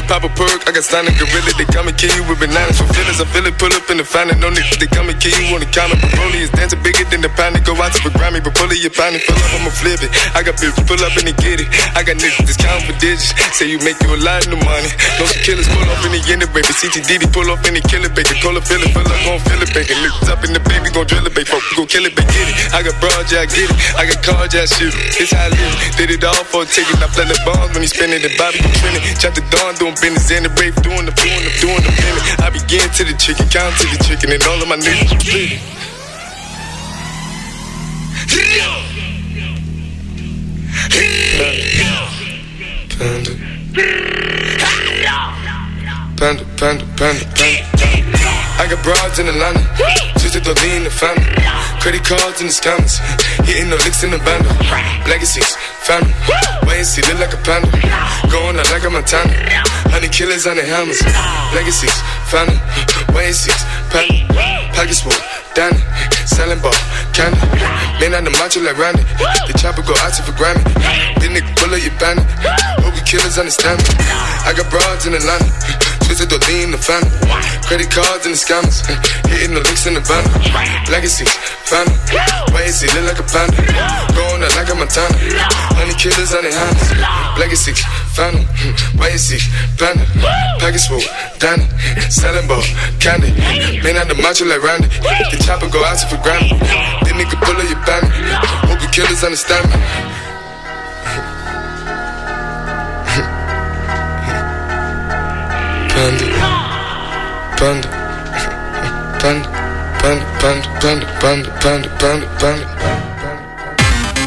Pop a perk, I got standing gorilla, they come and kill you with bananas. For feelings, I feel it, pull up in the fountain, no niggas, they come and kill you on the counter. Broly is dancing bigger than the pound, go out to the Grammy, but pull it, your pound, pull up, I'ma flip it. I got bitches, pull up and they get it. I got niggas, that's count for digits. Say you make you a lot of money. No killers pull off in the end, baby. CTDD pull off in the killer, baby. Call a feel it, feel like gon' feel it, baby. Niggas up in the baby, gon' drill it, baby. Fuck, gon' kill it, baby. Get it. I got broad, yeah, I get it. I got cards, yeah, I shoot it. It's how I live. Did it all for a ticket. I play the bombs when he spinning the Bobby, you it. Chop the dawn, doing business in the rave, doing the, doing the, doing the minute. I begin to the chicken, count to the chicken, and all of my niggas split. Panda. Panda, panda, panda, panda. I got broads in Atlanta, just to lean the family. Credit cards and the scammers, hitting the licks in the bando. Legacies, family, wait and see, look like a panda. Going out like a Montana, honey killers on the helmets. Legacies, family, wait and see, panda. Full, Danny, selling ball, candy. Man on the macho like Randy, the chopper go out to for Grammy. Then nigga pull up your the killers understand me. I got broads in Atlanta, twisted the lean the family. Credit cards and the scammers, hitting the licks in the van. Legacy, family, wait and see, look like a panda. Going out like a Montana, honey killers on their hands. Legacy, family, wait and see, panda. Package full, Danny, selling ball, candy. Man out the macho like Randy, the chopper go out to for Grammy. Then nigga pull up your bandit, hope the killers understand me. Panda, panda, panda, panda, panda, panda, panda, panda, panda, panda.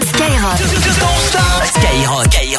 Skyrock. Skyrock, Skyrock, Skyrock,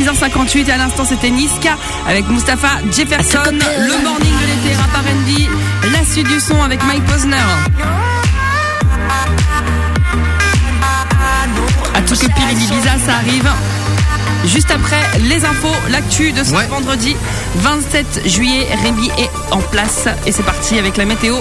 6h58 et à l'instant c'était Niska avec Mustapha Jefferson, le morning de l'été, rap R&B, la suite du son avec Mike Posner. À toutes les pires Ibiza, ça arrive. Juste après les infos, l'actu de ce vendredi 27 juillet, Rémi est en place et c'est parti avec la météo.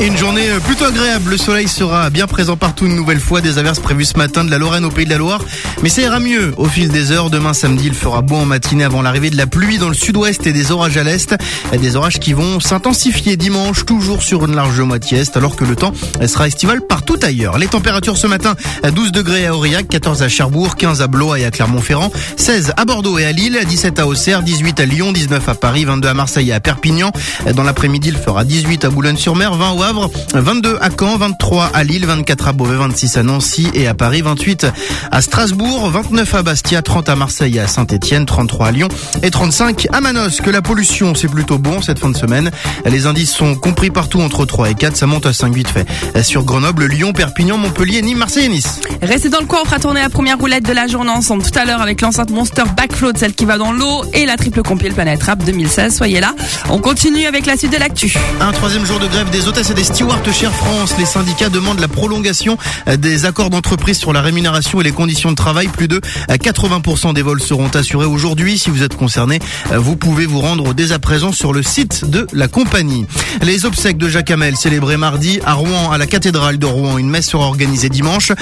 Et une journée euh, plutôt agréable. Le soleil sera bien présent partout une nouvelle fois. Des averses prévues ce matin de la Lorraine au Pays de la Loire. Mais ça ira mieux au fil des heures. Demain samedi, il fera beau en matinée avant l'arrivée de la pluie dans le sud-ouest et des orages à l'est. Des orages qui vont s'intensifier dimanche, toujours sur une large moitié est, alors que le temps sera estival partout ailleurs. Les températures ce matin, à 12 degrés à Aurillac, 14 à Cherbourg, 15 à Blois et à Clermont-Ferrand, 16 à Bordeaux et à Lille, 17 à Auxerre, 18 à Lyon, 19 à Paris, 22 à Marseille et à Perpignan. Dans l'après-midi, il fera 18 à Boulogne-sur-Mer, 20 au Havre, 22 à Caen, 23 à Lille, 24 à Beauvais, 26 à Nancy et à Paris, 28 à Strasbourg, 29 à Bastia, 30 à Marseille et à Saint-Etienne, 33 à Lyon et 35 à Manos. Que la pollution, c'est plutôt bon cette fin de semaine. Les indices sont compris partout entre 3 et 4, ça monte à 5 vite fait. Sur Grenoble, Lyon, Perpignan, Montpellier, Nîmes, Marseille et Nice. Restez dans le coin, on fera tourner la première roulette de la journée ensemble tout à l'heure avec l'enceinte Monster Backfloat, celle qui va dans l'eau, et la triple compil Planète Rap 2016. Soyez là. On continue avec la suite de l'actu. Un troisième jour de grève des hôtesses et des stewards chez France. Les syndicats demandent la prolongation des accords d'entreprise sur la rémunération et les conditions de travail. Plus de 80% des vols seront assurés aujourd'hui. Si vous êtes concerné, vous pouvez vous rendre dès à présent sur le site de la compagnie. Les obsèques de Jacques Hamel célébrées mardi à Rouen, à la cathédrale de Rouen. Une messe sera organisée dimanche.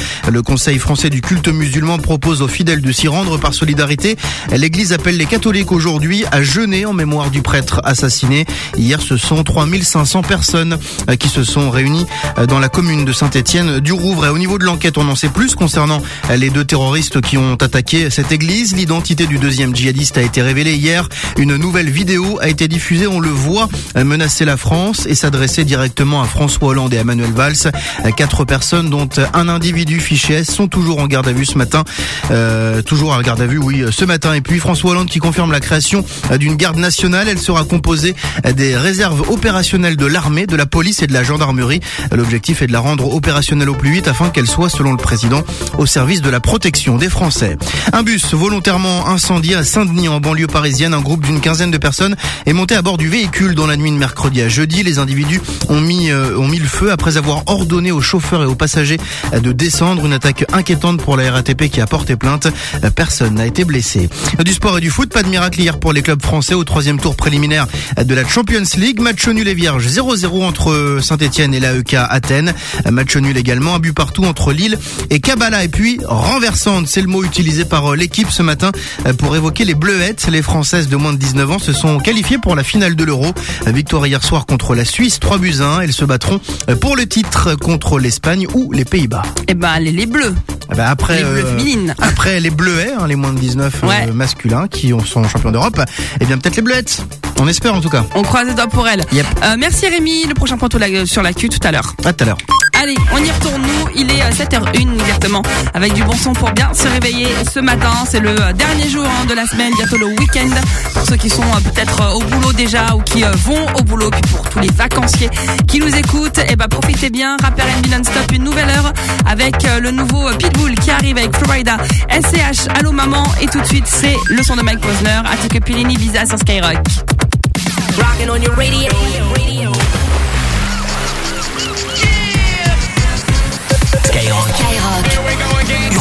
Conseil français du culte musulman propose aux fidèles de s'y rendre par solidarité. L'église appelle les catholiques aujourd'hui à jeûner en mémoire du prêtre assassiné. Hier, ce sont 3500 personnes qui se sont réunies dans la commune de Saint-Étienne du Rouvre. Et au niveau de l'enquête, on en sait plus concernant les deux terroristes qui ont attaqué cette église. L'identité du deuxième djihadiste a été révélée hier. Une nouvelle vidéo a été diffusée. On le voit menacer la France et s'adresser directement à François Hollande et à Manuel Valls. Quatre personnes, dont un individu fiché Sont toujours en garde à vue ce matin. Euh, toujours en garde à vue, oui, ce matin. Et puis François Hollande qui confirme la création d'une garde nationale. Elle sera composée des réserves opérationnelles de l'armée, de la police et de la gendarmerie. L'objectif est de la rendre opérationnelle au plus vite afin qu'elle soit, selon le président, au service de la protection des Français. Un bus volontairement incendié à Saint-Denis en banlieue parisienne. Un groupe d'une quinzaine de personnes est monté à bord du véhicule dans la nuit de mercredi à jeudi. Les individus ont mis, euh, ont mis le feu après avoir ordonné aux chauffeurs et aux passagers de descendre. Une attaque inquiétante pour la RATP qui a porté plainte. Personne n'a été blessé. Du sport et du foot, pas de miracle hier pour les clubs français au troisième tour préliminaire de la Champions League. Match nul et vierge 0-0 entre Saint-Etienne et l'AEK Athènes. Match nul également, un but partout entre Lille et Kabbalah. Et puis renversante, c'est le mot utilisé par l'équipe ce matin pour évoquer les Bleuettes. Les Françaises de moins de 19 ans se sont qualifiées pour la finale de l'Euro. Victoire hier soir contre la Suisse, 3 buts à 1. Elles se battront pour le titre contre l'Espagne ou les Pays-Bas. Eh ben, les, les bleus. Eh ben, après, Les bleus féminines. après les bleuets, hein, les moins de 19 Ouais. euh, masculins qui ont- sont champions d'Europe, eh bien peut-être les bleuettes. On espère en tout cas. On croise les doigts pour elle. Euh, merci Rémi. Le prochain point sur l'actu tout à l'heure. À tout à l'heure. Allez, on y retourne nous. Il est 7h01 exactement, avec du bon son pour bien se réveiller ce matin. C'est le dernier jour hein, de la semaine, bientôt le week-end. Pour ceux qui sont peut-être au boulot déjà ou qui vont au boulot, puis pour tous les vacanciers qui nous écoutent, eh ben profitez bien. Rapper NB non-stop, une nouvelle heure avec le nouveau Pitbull qui arrive avec Florida, SCH, Allo Maman et tout de suite c'est le son de Mike Posner, Attica Pilini, Visa sur Skyrock.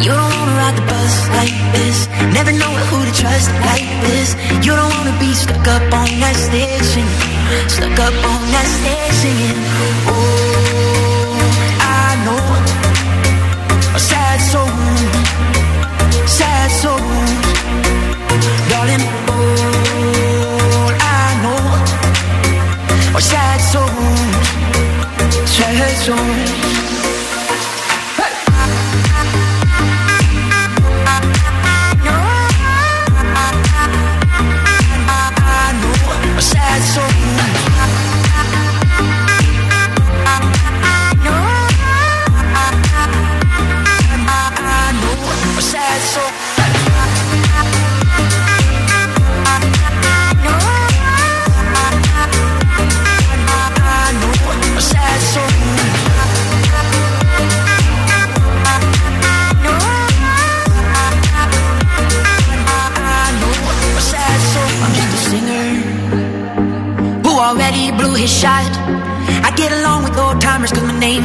You don't wanna ride the bus like this, never know who to trust like this. You don't wanna be stuck up on that station, stuck up on that station. Oh, I know a sad soul sad soul. darling. All I know are sad soul. sad souls.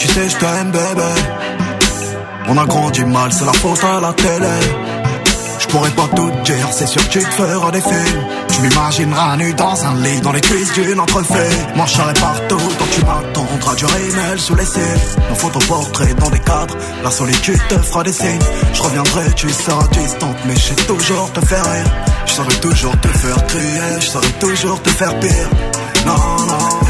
Tu sais, je t'aime, bébé. On a grandi mal, c'est la faute à la télé. Je pourrais pas tout dire, c'est sûr tu te feras des films. Tu m'imagineras nu dans un lit, dans les cuisses d'une entrefait. Serai partout, donc tu m'attendras du rémel sous les cils. Nos photoportraits dans des cadres, la solitude te fera des signes. Je reviendrai, tu seras distante, mais je sais toujours te faire rire. Je saurais toujours te faire crier, je saurais toujours te faire pire. Non, non,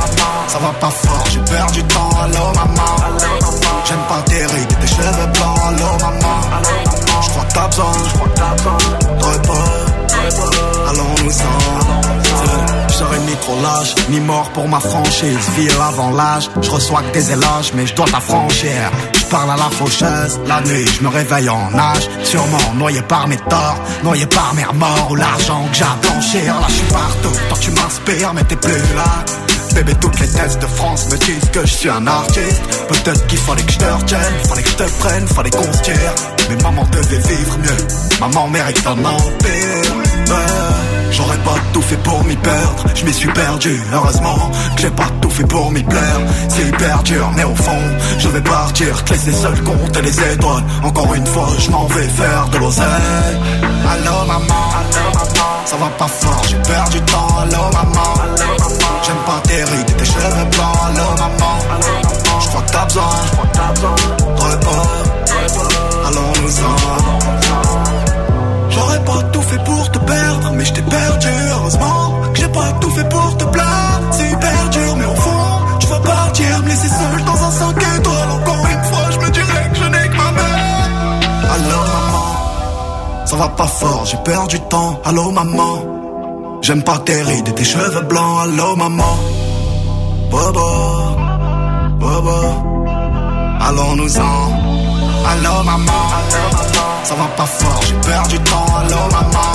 Ça va pas fort, j'ai perdu du temps. Allô, maman. J'aime pas tes rides tes cheveux blancs. Allô, maman. Je crois que t'as besoin, de repos. Allons-nous-en. Serai ni trop lâche, ni mort pour ma franchise. Ville avant l'âge, je reçois que des éloges, mais je dois t'affranchir. Je parle à la faucheuse, la nuit, je me réveille en âge. Sûrement noyé par mes torts, noyé par mes remords ou l'argent que j'ai à blanchir. Là, je suis partout, toi tu m'inspires, mais t'es plus là. Bébé, toutes les tests de France me disent que je suis un artiste. Peut-être qu'il fallait que je te retienne, fallait que je te prenne, fallait qu'on se tire. Mais maman devait vivre mieux, maman mérite un empire. J'aurais pas tout fait pour m'y perdre, je m'y suis perdu. Heureusement que j'ai pas tout fait pour m'y plaire. C'est hyper dur, mais au fond, je vais partir, te laisser seul compter les étoiles. Encore une fois, je m'en vais faire de l'oseille. Allô maman, ça va pas fort, j'ai perdu du temps. Allô maman, pas tes rides, tes cheveux blancs. Allô maman, je crois que t'as besoin repos. Allons-nous-en. J'aurais pas tout fait pour te perdre, mais je t'ai perdu. Heureusement que j'ai pas tout fait pour te plaire. C'est hyper dur, mais au fond, tu vas partir, me laisser seul dans un 5 étoiles. Encore une fois, je me dirais que je n'ai que ma mère. Allô maman, ça va pas fort, j'ai perdu du temps. Allô maman, j'aime pas tes rides et tes cheveux blancs. Allô maman, bobo, bobo, allons-nous-en. Allô maman, ça va pas fort, j'ai perdu du temps. Allô maman,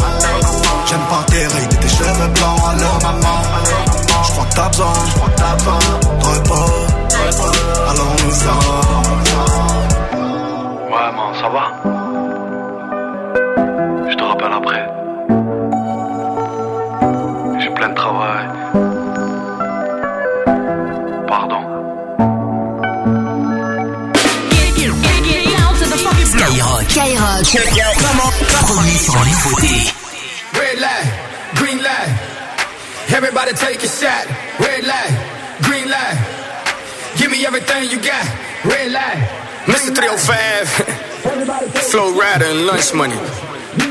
j'aime pas tes rides et tes cheveux blancs. Allô maman, je crois que t'as besoin, je crois que t'as besoin. Allons-nous-en. Ouais, man, ça va? Je te rappelle après. J'ai plein de travail. Pardon. Skyrock. Skyrock. Premier sur les nouveautés. Red light, green light. Everybody take a shot. Red light, green light. Give me everything you got. Red light. Mr. 305, Flow Rider and Lunch Money.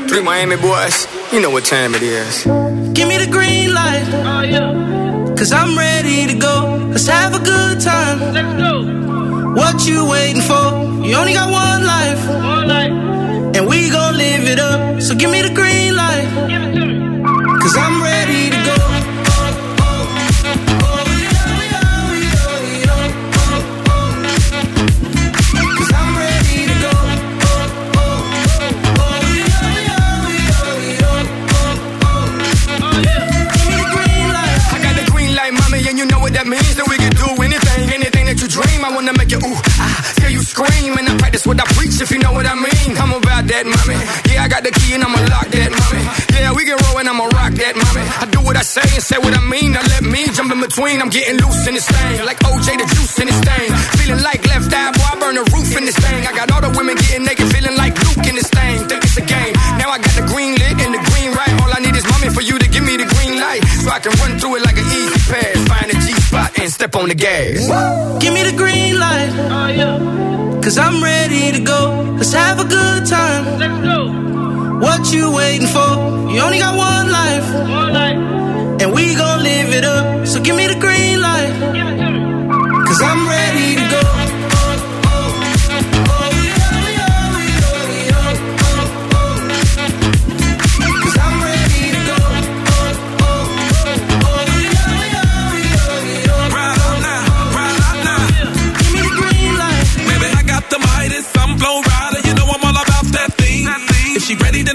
Three Miami boys, you know what time it is. Give me the green light. Oh, Cause I'm ready to go. Let's have a good time. Let's go. What you waiting for? You only got one life. One life. And we gon' live it up. So give me the green light. Give it to me. Cause I'm ready scream, I what I preach, if you know what I mean. I'm about that, mommy. Yeah, I got the key and I'ma lock that, mommy. Yeah, we can roll and I'ma rock that, mommy. I do what I say and say what I mean. Now let me jump in between. I'm getting loose in this thing, like OJ the juice in this thing. Feeling like left eye, boy, I burn the roof in this thing. I got all the women getting naked, feeling like Luke in this thing. Think it's a game. Now I got the green lit and the green right. All I need is mommy for you to give me the green light, so I can run through it like an easy pass. Find a G spot and step on the gas. Woo! Give me the green light. Oh, Cause I'm ready to go. Let's have a good time. Let's go. What you waiting for? You only got one life. One life. And we gon' live it up. So give me the green light. Give it to me. Cause I'm ready to go.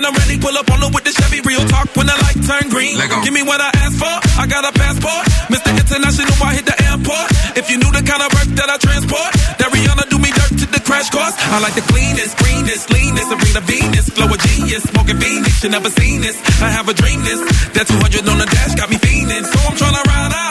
Then I'm ready. Pull up on her with the Chevy. Real talk when the light turn green. Give me what I asked for. I got a passport. Mr. International, I should know why hit the airport. If you knew the kind of work that I transport, that Rihanna do me dirt to the crash course. I like the cleanest, greenest, leanest, Serena Venus, flow a genius, smoking Phoenix. You never seen this. I have a dream this. That 200 on the dash got me fiending. So I'm tryna ride out,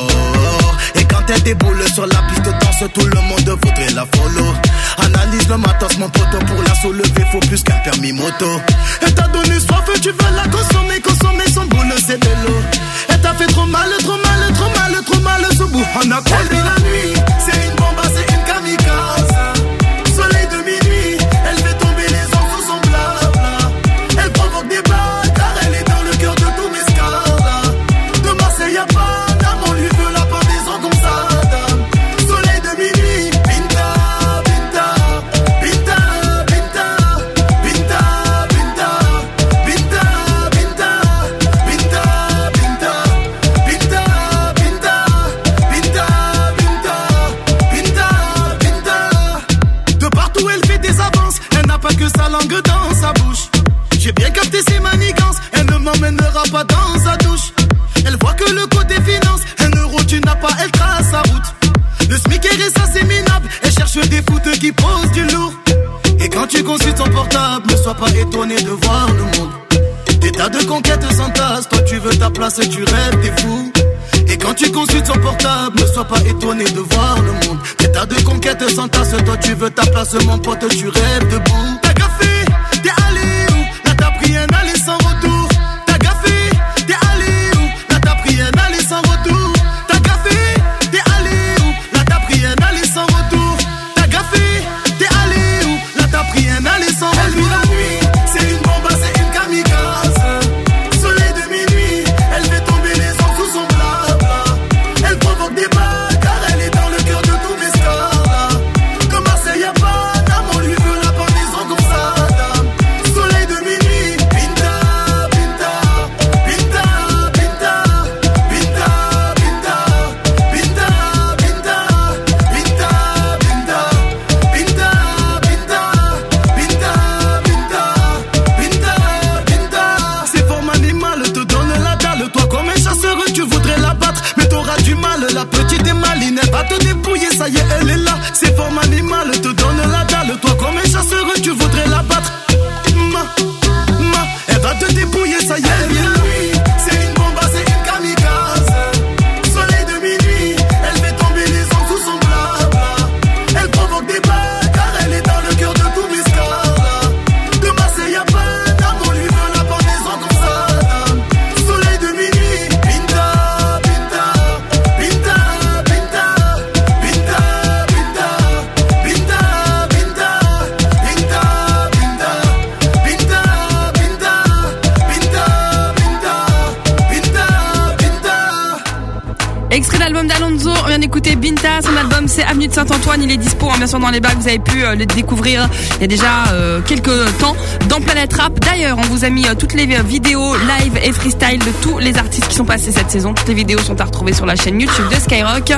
Elle déboule sur la piste danse, tout le monde voudrait la follow. Analyse le matos, mon poteau, pour la soulever, faut plus qu'un permis moto. Elle t'a donné soif, tu veux la consommer, consommer son boule, c'est de l'eau. Elle t'a fait trop mal, trop mal, trop mal, trop mal, ce bout. On a la nuit, c'est une bombe, c'est une kamikaze. Dans sa douche. Elle voit que le côté finance, un euro tu n'as pas, elle trace sa route. Le SMIC est ça c'est minable, elle cherche des foutes qui posent du lourd. Et quand tu consultes son portable, ne sois pas étonné de voir le monde. Des tas de conquêtes s'entassent, toi tu veux ta place et tu rêves, t'es fou. Et quand tu consultes son portable, ne sois pas étonné de voir le monde. Des tas de conquêtes s'entassent, toi tu veux ta place, mon pote, tu rêves debout. T'as gaffé, album d'Alonso on vient d'écouter Binta, son album c'est Avenue de Saint-Antoine, il est dispo hein, bien sûr dans les bacs, vous avez pu euh, le découvrir il y a déjà euh, quelques temps dans Planète Rap. D'ailleurs, on vous a mis euh, toutes les vidéos live et freestyle de tous les artistes qui sont passés cette saison. Toutes les vidéos sont à retrouver sur la chaîne YouTube de Skyrock.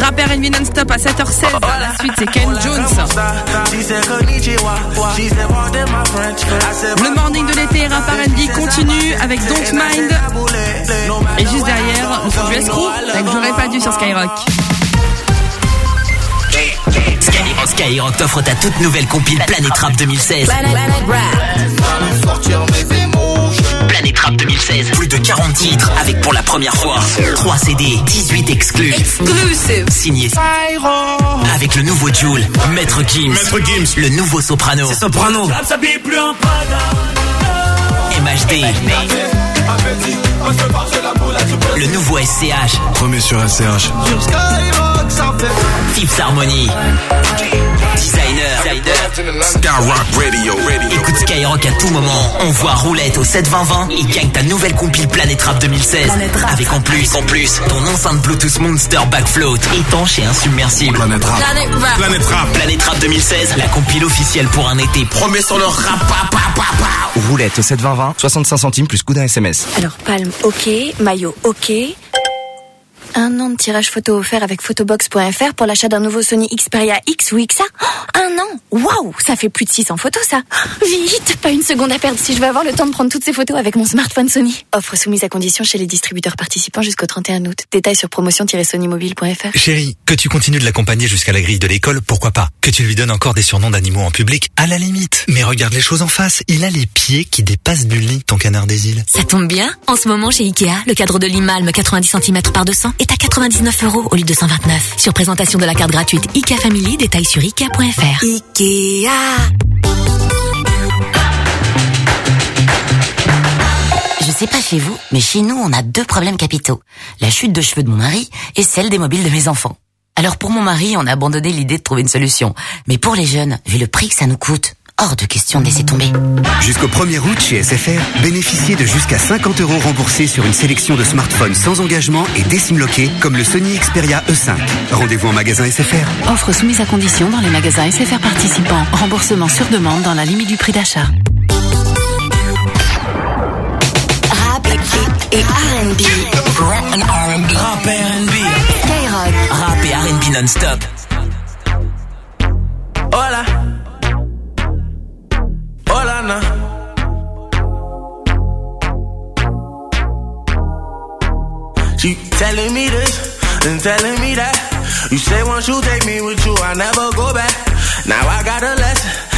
Rapper Envy non-stop à 7h16. La suite c'est Ken Jones. Le morning de l'été, Rapper Envy continue avec Don't Mind. Et juste derrière, le son du escroc avec J'aurais pas dû sur Skyrock. Skyrock, Skyrock t'offre ta toute nouvelle compile Planète Rap 2016. Planète Rap 2016. Plus de 40 titres avec pour la première fois 3 CD, 18 exclus. Exclusive. Signé avec le nouveau Joule, Maître Gims. Maître Gims. Le nouveau Soprano. C'est Soprano. MHD. Le nouveau SCH. Premier sur SCH. Sur Skyrock, ça fait. Fifth Harmony. Designer. Skyrock Radio. Radio. Écoute Skyrock à tout moment. On voit roulette au 72020 et gagne ta nouvelle compile Planète Rap 2016. Avec en plus, en plus, ton enceinte Bluetooth Monster Backfloat étanche et insubmersible. Planète Rap. Planète Rap. Planète Rap. Planète Rap 2016, la compile officielle pour un été. Promets sur le rap. pa, pa, pa, pa. Roulette au 72020, 65 centimes plus coup d'un SMS. Alors, palme, ok. Maillot, ok. Un an de tirage photo offert avec photobox.fr pour l'achat d'un nouveau Sony Xperia X ou XA. Oh, un an? Waouh Ça fait plus de 600 photos, ça Vite Pas une seconde à perdre si je veux avoir le temps de prendre toutes ces photos avec mon smartphone Sony. Offre soumise à condition chez les distributeurs participants jusqu'au 31 août. Détails sur promotion-sonymobile.fr. Chérie, que tu continues de l'accompagner jusqu'à la grille de l'école, pourquoi pas? Que tu lui donnes encore des surnoms d'animaux en public, à la limite. Mais regarde les choses en face, il a les pieds qui dépassent du lit, ton canard des îles. Ça tombe bien. En ce moment, chez Ikea, le cadre de lit Malm 90 cm par 200 est à 99 euros au lieu de 129. Sur présentation de la carte gratuite Ikea Family, détails sur Ikea.fr. Ikea. Je sais pas chez vous, mais chez nous, on a deux problèmes capitaux. La chute de cheveux de mon mari et celle des mobiles de mes enfants. Alors pour mon mari, on a abandonné l'idée de trouver une solution. Mais pour les jeunes, vu le prix que ça nous coûte, hors de question de laisser tomber. Jusqu'au 1er août chez SFR, bénéficiez de jusqu'à 50 euros remboursés sur une sélection de smartphones sans engagement et décimloqués comme le Sony Xperia E5. Rendez-vous en magasin SFR. Offre soumise à condition dans les magasins SFR participants. Remboursement sur demande dans la limite du prix d'achat. Rap et, et R&B. Rap and R&B. Rap et R&B. Skyrock. Rap et R&B non-stop. Hola, She telling me this and telling me that. You say once you take me with you, I never go back. Now I got a lesson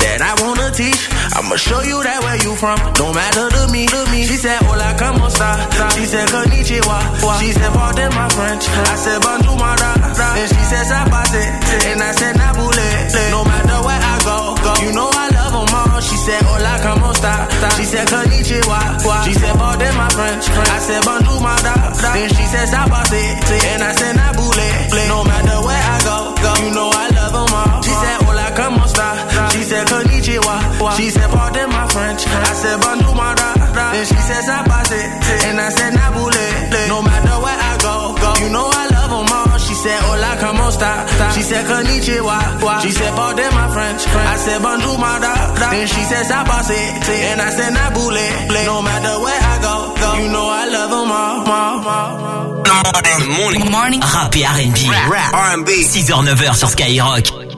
that I wanna teach. I'ma show you that where you from. No matter to me, to me. She said, Hola, como esta? She said, Konnichiwa. She said, pardon my French. I said, bonjour, my da. And she said, sabase. And I said, nabule. No matter where I go, go. You know I love them all. She said, Hola, como esta? She said, Konnichiwa. She said, pardon my French. I said, bonjour, my da. Then she said, sabase. And I said, nabule. No matter where I go, go. You know I love them all. She said, Hola, como esta? Said, pardon my French. I said, bandu my da, da. Then she said, sabase. And I said, nabule. No matter where I go, go. You know I love them all. She said, hola, como esta? She said, konnichiwa. She said, pardon my French. I said, bandu my da, da. Then she said, sabase. And I said, nabule. No matter where I go, go. You know I love them all. all, all. Morning. Morning. Rap et R&B. Rap. R&B. 6h, 9h sur Skyrock.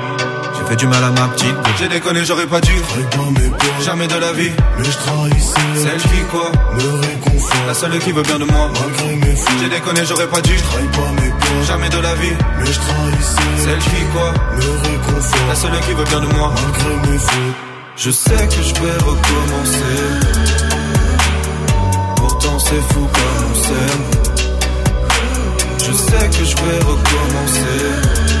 J'ai fait du mal à ma petite. J'ai déconné, j'aurais pas dû. Jamais de la vie. Mais je trahissais. Celle qui quoi? Me réconfort. La seule qui veut bien de moi. Malgré mes fautes. J'ai déconné, j'aurais pas dû. Trahis pas mes peurs. Jamais de la vie. Mais je trahissais. Celle qui quoi? Me réconfort. La seule qui veut bien de moi. Malgré mes fautes. Je sais que je vais recommencer. Pourtant c'est fou comme on s'aime. Je sais que je vais recommencer.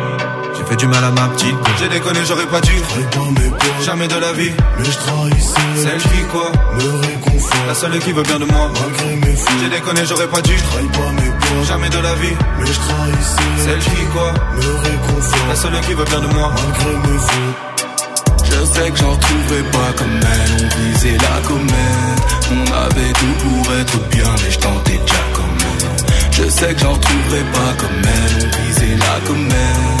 J'ai fait du mal à ma petite. J'ai déconné, j'aurais pas dû. Jamais de la vie. Mais je trahissais. Celle qui quoi Me réconfort. La seule qui veut bien de moi. Malgré mes fautes. J'ai déconné, j'aurais pas dû. Trahis pas mes peurs. Jamais de la vie. Mais je trahissais. Celle qui quoi Me réconfort. La seule qui veut bien de moi. Malgré mes fautes. Je sais que j'en retrouverai pas comme elle, on visait la comète. On avait tout pour être bien, mais je tentais déjà comme elle. Je sais que j'en retrouverai pas comme elle, on visait la comète.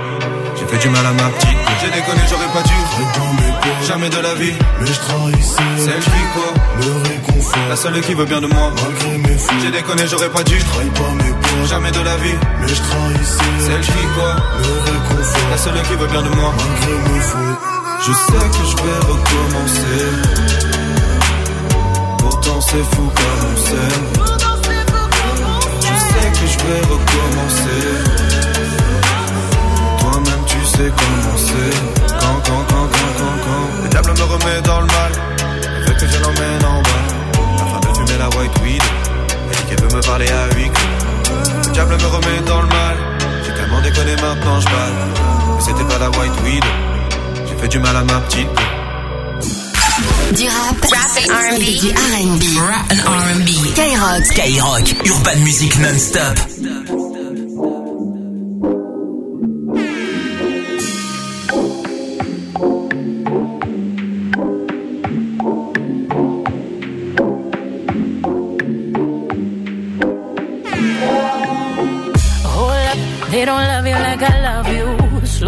J'ai fait du mal à ma petite. J'ai déconné, j'aurais pas dû. Jamais de la vie. Mais je trahissais. Celle qui quoi Me réconfort. La seule qui veut bien de moi. Malgré mes fautes. J'ai déconné, j'aurais pas dû. Trahis pas mes peurs. Jamais de la vie. Mais je trahissais. Celle qui quoi Me réconfort. La seule qui veut bien de moi. Malgré mes fautes. Je sais que je vais recommencer. Pourtant c'est fou comme on s'aime. Je sais que je vais recommencer. C'est. Quand, quand, quand, quand, quand, quand. Le diable me remet dans le mal. Veut que je l'emmène en bas. Afin de fumer la White Weed. Elle dit qu'elle veut me parler à huis clos. Le diable me remet dans le mal. J'ai tellement déconné maintenant je bats. Mais c'était pas la White Weed. J'ai fait du mal à ma petite. Du rap, rap and R&B, du R&B, Rap and R&B. Skyrock, Skyrock. Urban Music non-stop.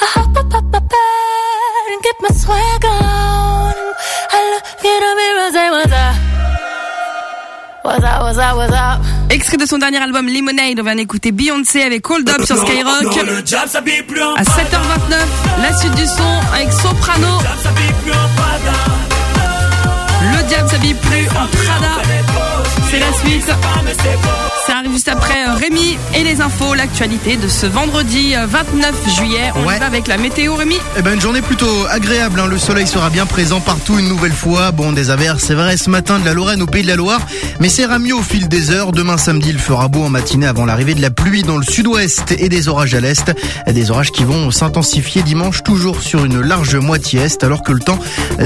I hop up, up, up, bed and get my swag on. I look in the mirror, and say what's up? What's up, what's up, what's up? Extrait de son dernier album Lemonade, on vient d'écouter Beyoncé avec Hold Up sur Skyrock. À 7h29, la suite du son avec Soprano. Le diable s'habille plus en Prada. C'est la suite. Ça arrive juste après euh, Rémi et les infos, l'actualité de ce vendredi euh, 29 juillet. On y va avec la météo, Rémi. Eh ben une journée plutôt agréable, hein. le soleil sera bien présent partout une nouvelle fois. Bon, des averses, c'est vrai, ce matin de la Lorraine au Pays de la Loire, mais ça ira mieux au fil des heures. Demain samedi, il fera beau en matinée avant l'arrivée de la pluie dans le sud-ouest et des orages à l'est. Des orages qui vont s'intensifier dimanche, toujours sur une large moitié est, alors que le temps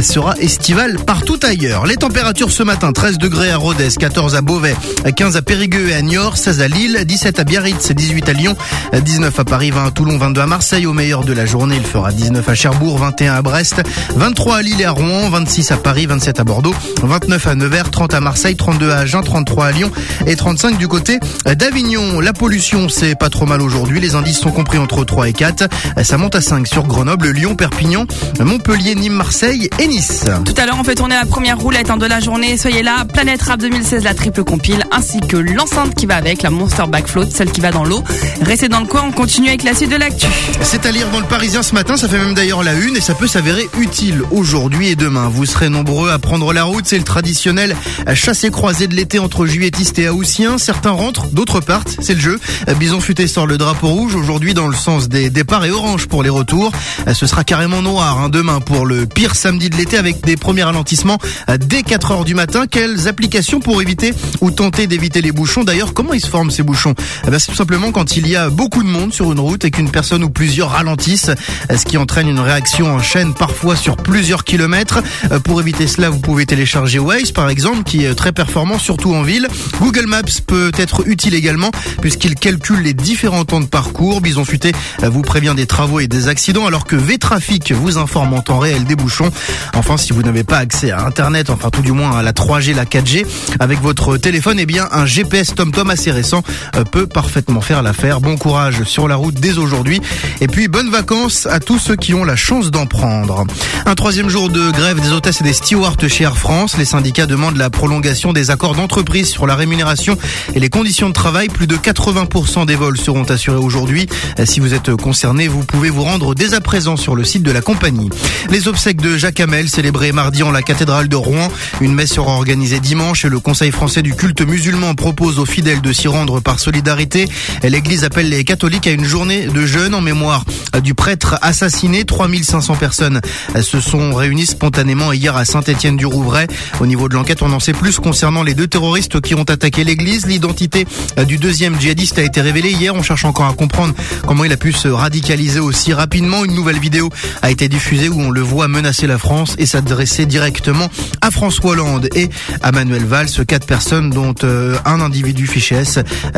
sera estival partout ailleurs. Les températures ce matin, 13 degrés à Rodez, 14 à Beauvais, 15 à Périgueux et à Niort, 16 à Lille, 17 à Biarritz, 18 à Lyon, 19 à Paris, 20 à Toulon, 22 à Marseille. Au meilleur de la journée, il fera 19 à Cherbourg, 21 à Brest, 23 à Lille et à Rouen, 26 à Paris, 27 à Bordeaux, 29 à Nevers, 30 à Marseille, 32 à Agen, 33 à Lyon et 35 du côté d'Avignon. La pollution, c'est pas trop mal aujourd'hui. Les indices sont compris entre 3 et 4. Ça monte à 5 sur Grenoble, Lyon, Perpignan, Montpellier, Nîmes, Marseille et Nice. Tout à l'heure, on fait tourner la première roulette hein, de la journée. Soyez là, Planète Rap 2016, la triple compile, ainsi que l'enceinte qui va avec, la Monster Backfloat, celle qui va dans l'eau. Restez dans le coin, on continue avec la suite de l'actu. C'est à lire dans le Parisien ce matin, ça fait même d'ailleurs la une et ça peut s'avérer utile aujourd'hui et demain. Vous serez nombreux à prendre la route, c'est le traditionnel chassé croisé de l'été entre juilletistes et haussiens. Certains rentrent, d'autres partent, c'est le jeu. Bison Futé sort le drapeau rouge aujourd'hui dans le sens des départs et orange pour les retours. Ce sera carrément noir hein, demain pour le pire samedi de l'été avec des premiers ralentissements dès 4 heures du matin. Quelles applications pour éviter ou tenter d'éviter les bouchons D'ailleurs, comment ils se forment ces bouchons? Eh ben, C'est tout simplement quand il y a beaucoup de monde sur une route et qu'une personne ou plusieurs ralentissent, ce qui entraîne une réaction en chaîne parfois sur plusieurs kilomètres. Euh, Pour éviter cela, vous pouvez télécharger Waze par exemple, qui est très performant surtout en ville. Google Maps peut être utile également puisqu'il calcule les différents temps de parcours. Bison Futé euh, vous prévient des travaux et des accidents alors que V-Trafic vous informe en temps réel des bouchons. Enfin, si vous n'avez pas accès à Internet, enfin tout du moins à la 3G, la 4G, avec votre téléphone, eh bien un GPS TomTom assez récent euh, peut parfaitement faire l'affaire. Bon courage sur la route dès aujourd'hui. Et puis bonnes vacances à tous ceux qui ont la chance d'en prendre. Un troisième jour de grève des hôtesses et des stewards chez Air France. Les syndicats demandent la prolongation des accords d'entreprise sur la rémunération et les conditions de travail. Plus de 80% des vols seront assurés aujourd'hui. Euh, Si vous êtes concerné, vous pouvez vous rendre dès à présent sur le site de la compagnie. Les obsèques de Jacques Hamel célébrées mardi en la cathédrale de Rouen. Une messe sera organisée dimanche et le Conseil français du culte musulman propose aux fidèles de s'y rendre par solidarité. L'église appelle les catholiques à une journée de jeûne en mémoire du prêtre assassiné. 3500 personnes se sont réunies spontanément hier à Saint-Étienne-du-Rouvray. Au niveau de l'enquête, on en sait plus concernant les deux terroristes qui ont attaqué l'église. L'identité du deuxième djihadiste a été révélée hier. On cherche encore à comprendre comment il a pu se radicaliser aussi rapidement. Une nouvelle vidéo a été diffusée où on le voit menacer la France et s'adresser directement à François Hollande et à Manuel Valls. Quatre personnes dont euh, un individu fiché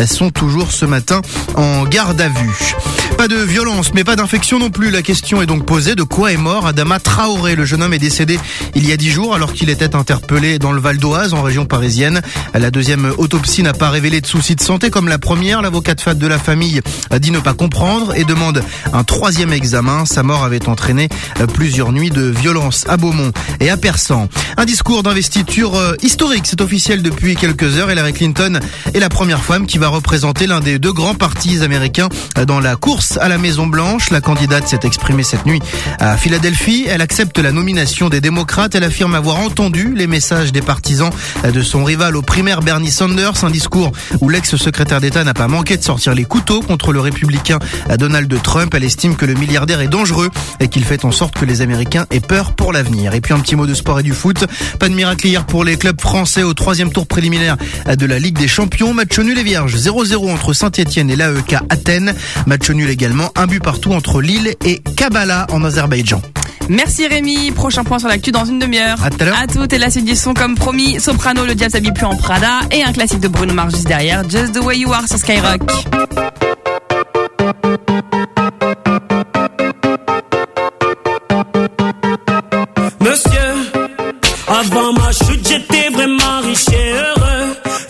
sont toujours ce matin en garde à vue. Pas de violence, mais pas d'infection non plus. La question est donc posée de quoi est mort Adama Traoré. Le jeune homme est décédé il y a dix jours alors qu'il était interpellé dans le Val d'Oise en région parisienne. La deuxième autopsie n'a pas révélé de soucis de santé comme la première. L'avocate fat de la famille dit ne pas comprendre et demande un troisième examen. Sa mort avait entraîné euh, plusieurs nuits de violence à Beaumont et à Persan. Un discours d'investiture euh, historique, c'est officiel depuis quelques heures. Hillary Clinton est la première femme qui va représenter l'un des deux grands partis américains dans la course à la Maison Blanche. La candidate s'est exprimée cette nuit à Philadelphie. Elle accepte la nomination des démocrates. Elle affirme avoir entendu les messages des partisans de son rival au primaire Bernie Sanders. Un discours où l'ex-secrétaire d'État n'a pas manqué de sortir les couteaux contre le républicain Donald Trump. Elle estime que le milliardaire est dangereux et qu'il fait en sorte que les Américains aient peur pour l'avenir. Et puis un petit mot de sport et du foot. Pas de miracle hier pour les clubs français au troisième tour préliminaire de la Ligue des Champions. Match nul et vierge 0-0 entre Saint-Etienne et l'AEK Athènes. Match nul également, un but partout entre Lille et Kabbalah en Azerbaïdjan. Merci Rémi. Prochain point sur l'actu dans une demi-heure. À tout à l'heure. À toutes et la suite du son comme promis. Soprano, le diable s'habille plus en Prada et un classique de Bruno Mars juste derrière. Just the way you are sur Skyrock. Monsieur, avant ma chute, j'étais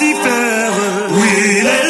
laisser faire. Oui,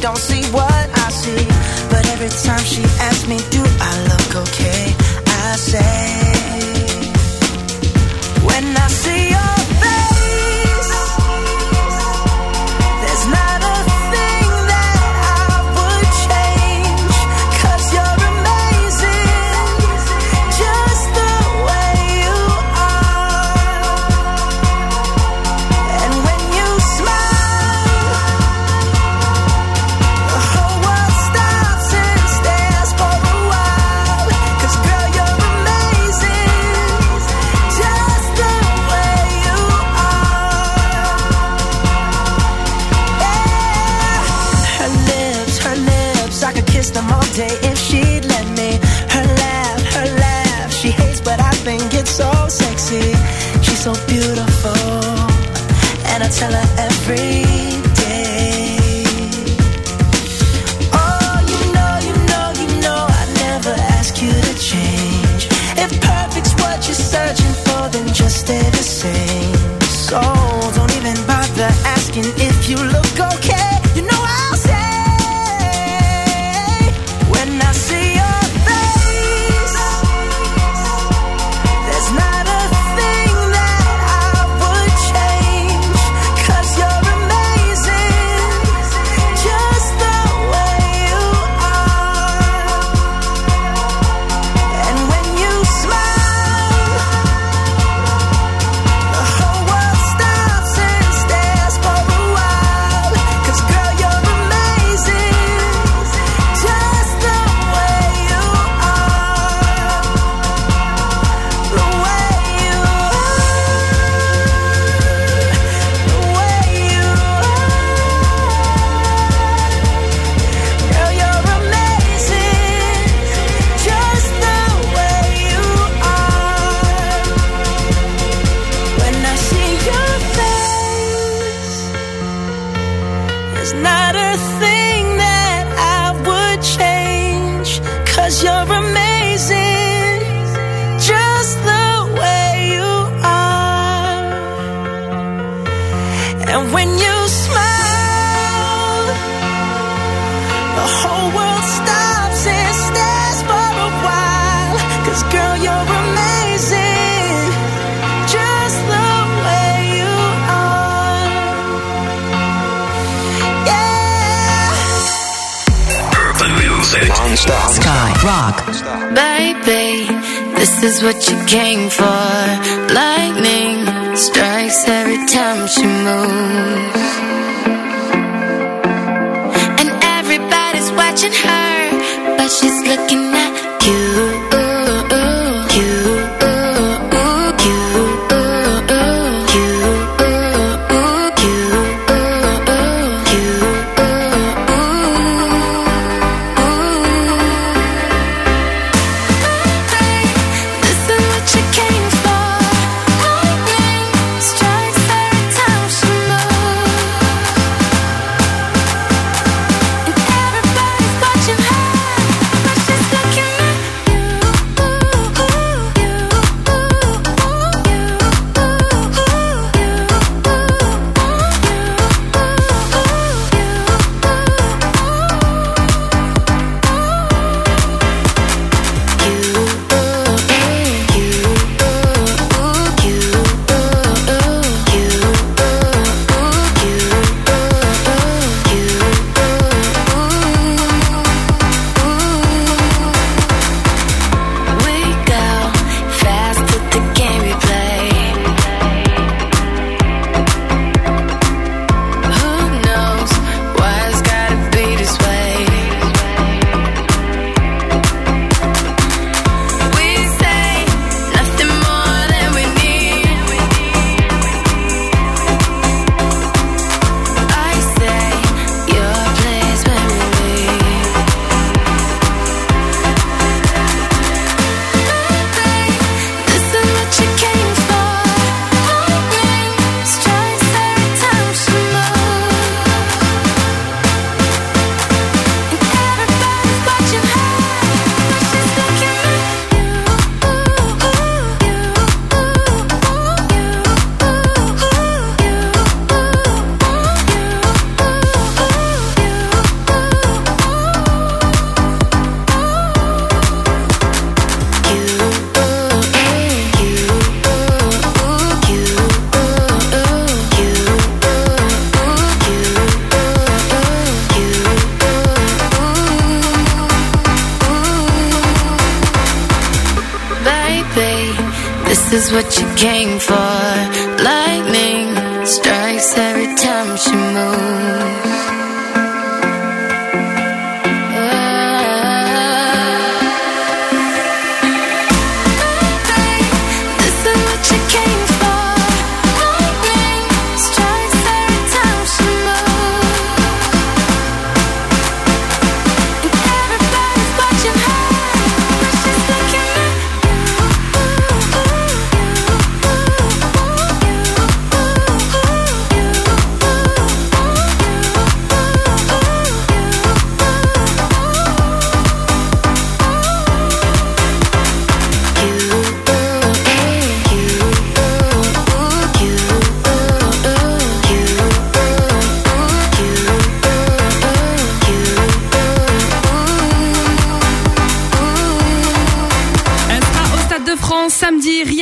don't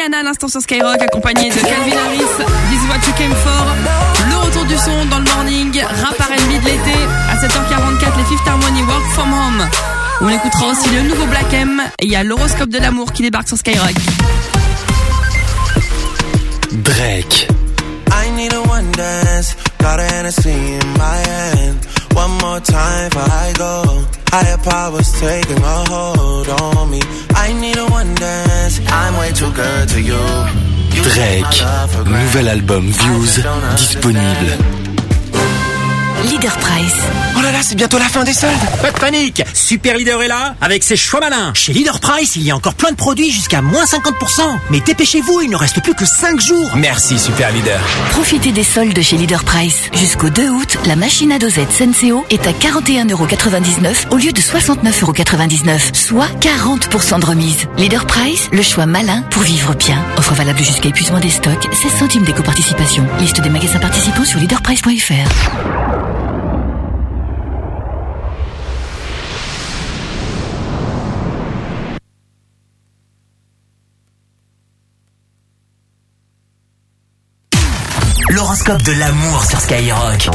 Rihanna à l'instant sur Skyrock, accompagnée de Calvin Harris. This is what you came for. Le retour du son dans le morning. Rap R&B de l'été. À 7h44, les Fifth Harmony Work From Home. On écoutera aussi le nouveau Black M. Et il y a l'horoscope de l'amour qui débarque sur Skyrock. Drake. I need a one dance, got a Hennessy in my hand. One more time before I go. Higher powers taking a hold on me. I need a one dance, I'm way too good to you. Drake. Nouvel album Views disponible. Leader Price. Oh là là, c'est bientôt la fin des soldes Pas de panique Super Leader est là, avec ses choix malins. Chez Leader Price, il y a encore plein de produits jusqu'à moins 50%. Mais dépêchez-vous, il ne reste plus que 5 jours. Merci Super Leader. Profitez des soldes chez Leader Price. Jusqu'au 2 août, la machine à dosette Senseo est à 41,99€ au lieu de 69,99€, soit 40% de remise. Leader Price, le choix malin pour vivre bien. Offre valable jusqu'à épuisement des stocks, 16 centimes d'éco-participation. Liste des magasins participants sur leaderprice.fr. De l'amour sur Skyrock.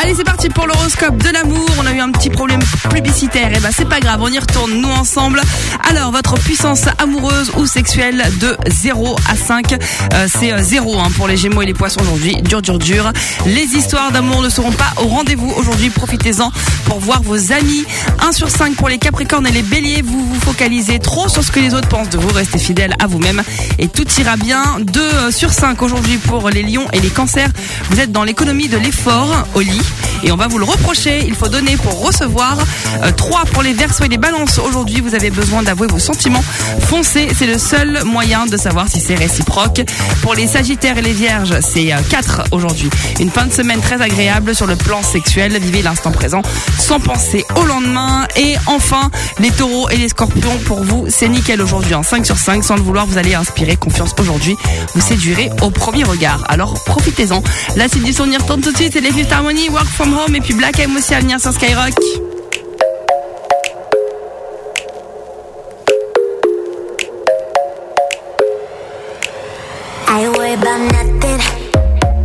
Allez, c'est parti pour l'horoscope de l'amour. On a eu un petit problème publicitaire. Et ben, c'est pas grave, on y retourne, nous ensemble. Alors, votre puissance amoureuse ou sexuelle de 0 à 5, euh, c'est euh, 0 hein, pour les gémeaux et les poissons aujourd'hui. Dur, dur, dur. Les histoires d'amour ne seront pas au rendez-vous aujourd'hui. Profitez-en pour voir vos amis. 1 sur 5 pour les capricornes et les béliers. Vous vous focalisez trop sur ce que les autres pensent de vous. Restez fidèles à vous-même et tout ira bien. 2 euh, sur 5 aujourd'hui pour les lions et les cancers. Vous êtes dans l'économie de l'effort au lit et on va vous le reprocher. Il faut donner pour recevoir. Euh, 3 pour les versos et les balances. Aujourd'hui, vous avez besoin d'avouer vos sentiments. Foncez, c'est le seul moyen de savoir si c'est réciproque. Pour les sagittaires et les vierges, c'est 4 aujourd'hui. Une fin de semaine très agréable sur le plan sexuel. Vivez l'instant présent sans penser au lendemain. Et enfin, les taureaux et les scorpions, pour vous, c'est nickel aujourd'hui. En 5 sur 5, sans le vouloir, vous allez inspirer confiance aujourd'hui. Vous séduirez au premier regard. Alors profitez-en. Là, c'est du souvenir tourne tout de suite. C'est les Fifth Harmony, Work From Home et puis Black M aussi à venir sur Skyrock. I worried about nothing.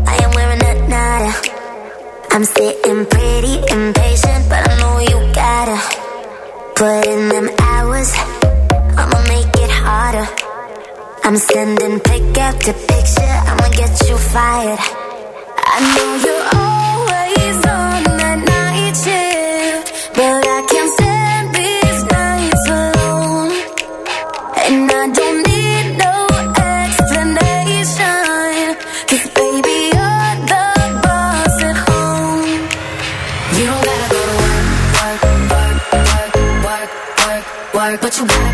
I am wearing a nada. I'm sitting pretty impatient, but I know you gotta put in them hours. I'ma make it harder. I'm sending pick after picture. I'ma get you fired. I know you're always on that night shift, but I can't stand these nights alone. And I don't need no explanation. Cause baby, you're the boss at home. You don't gotta go to work, work, work, work, work, work, work. But you gotta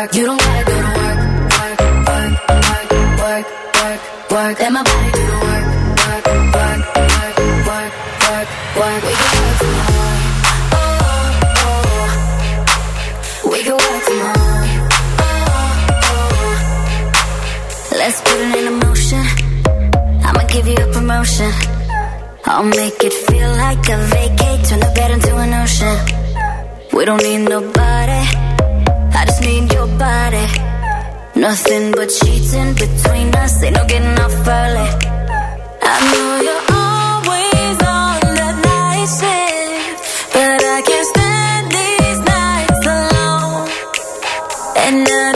work. You don't gotta go to work, work, work, work, work, work, work. Let my body do the work, work, work, work, work, work, work. We can work from home. Oh, oh, oh. We can work from home. Oh, oh. Let's put it in motion. I'ma give you a promotion. I'll make it feel like a vacate. Turn the bed into an ocean. We don't need nobody. I just need your body. Nothing but sheets in between us. Ain't no getting off early. I know you're always on night shift, but I can't stand these nights alone. But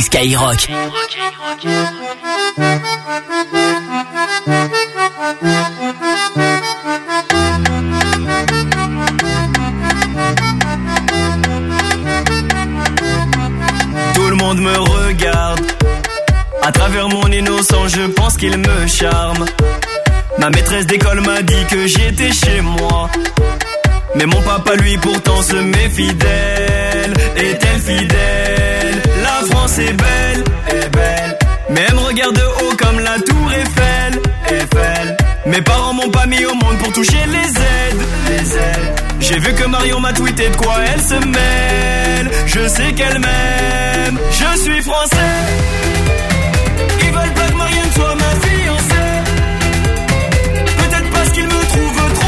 Skyrock. Tout le monde me regarde. À travers mon innocent, je pense qu'il me charme. Ma maîtresse d'école m'a dit que j'étais chez moi. Mais mon papa, lui, pourtant se met fidèle. Est-elle fidèle? La France est belle, est belle. Mais elle me regarde de haut comme la tour Eiffel, Eiffel. Mes parents m'ont pas mis au monde pour toucher les aides, les aides. J'ai vu que Marion m'a tweeté de quoi elle se mêle. Je sais qu'elle m'aime. Je suis français. Ils veulent pas que Marianne soit ma fiancée. Peut-être parce qu'ils me trouvent trop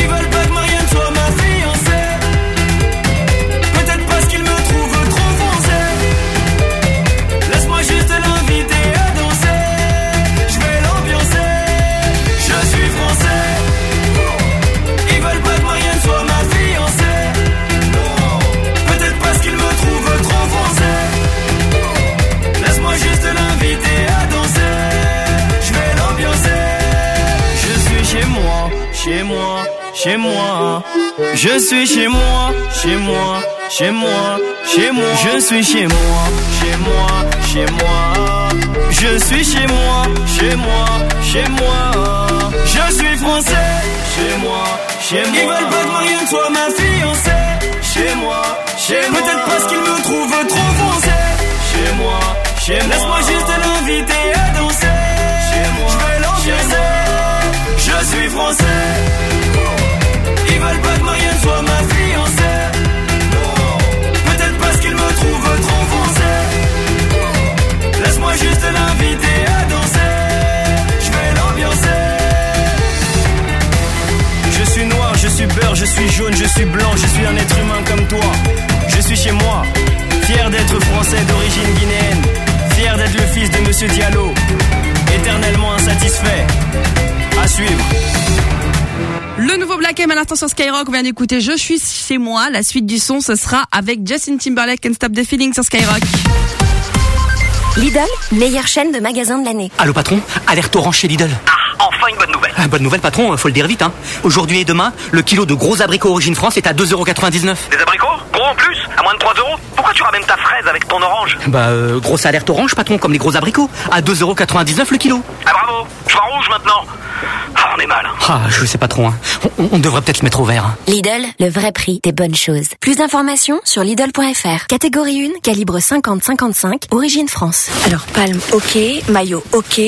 Ils Je suis chez moi, chez moi, chez moi, chez moi. Je suis chez moi, chez moi, chez moi. Je suis chez moi, chez moi, chez moi. Je suis français, chez moi, chez moi. Ils veulent pas que Marianne soit ma fiancée. Chez moi, chez moi. Peut-être parce qu'ils me trouvent trop foncé. Chez moi, chez moi. Laisse-moi juste l'inviter à danser. Chez moi, je vais l'ambiancer. Je suis français. Veulent pas que Marianne soit ma fiancée. Peut-être parce qu'ils me trouvent trop foncé. Laisse-moi juste l'inviter à danser. Je vais l'ambiancer. Je suis noir, je suis beurre, je suis jaune, je suis blanc, je suis un être humain comme toi. Je suis chez moi, fier d'être français d'origine guinéenne, fier d'être le fils de Monsieur Diallo, éternellement insatisfait. À suivre. Le nouveau Black M à l'instant sur Skyrock, on vient d'écouter Je suis chez moi. La suite du son, ce sera avec Justin Timberlake and Stop the Feeling sur Skyrock. Lidl, meilleure chaîne de magasins de l'année. Allô patron, alerte orange chez Lidl. Ah, enfin une bonne nouvelle. Ah, bonne nouvelle patron, faut le dire vite hein. Aujourd'hui et demain, le kilo de gros abricots Origine France est à 2,99€. Des abricots Gros en plus À moins de 3 euros Pourquoi tu ramènes ta fraise avec ton orange? Bah euh, grosse alerte orange patron, comme les gros abricots, à 2,99€ le kilo. Ah bravo Je vois rouge maintenant on est mal. Ah, je sais pas trop hein. On, on devrait peut-être se mettre au vert. hein. Lidl, le vrai prix des bonnes choses. Plus d'informations sur Lidl.fr. Catégorie 1, calibre 50-55, origine France. Alors, palme, ok. Maillot, ok.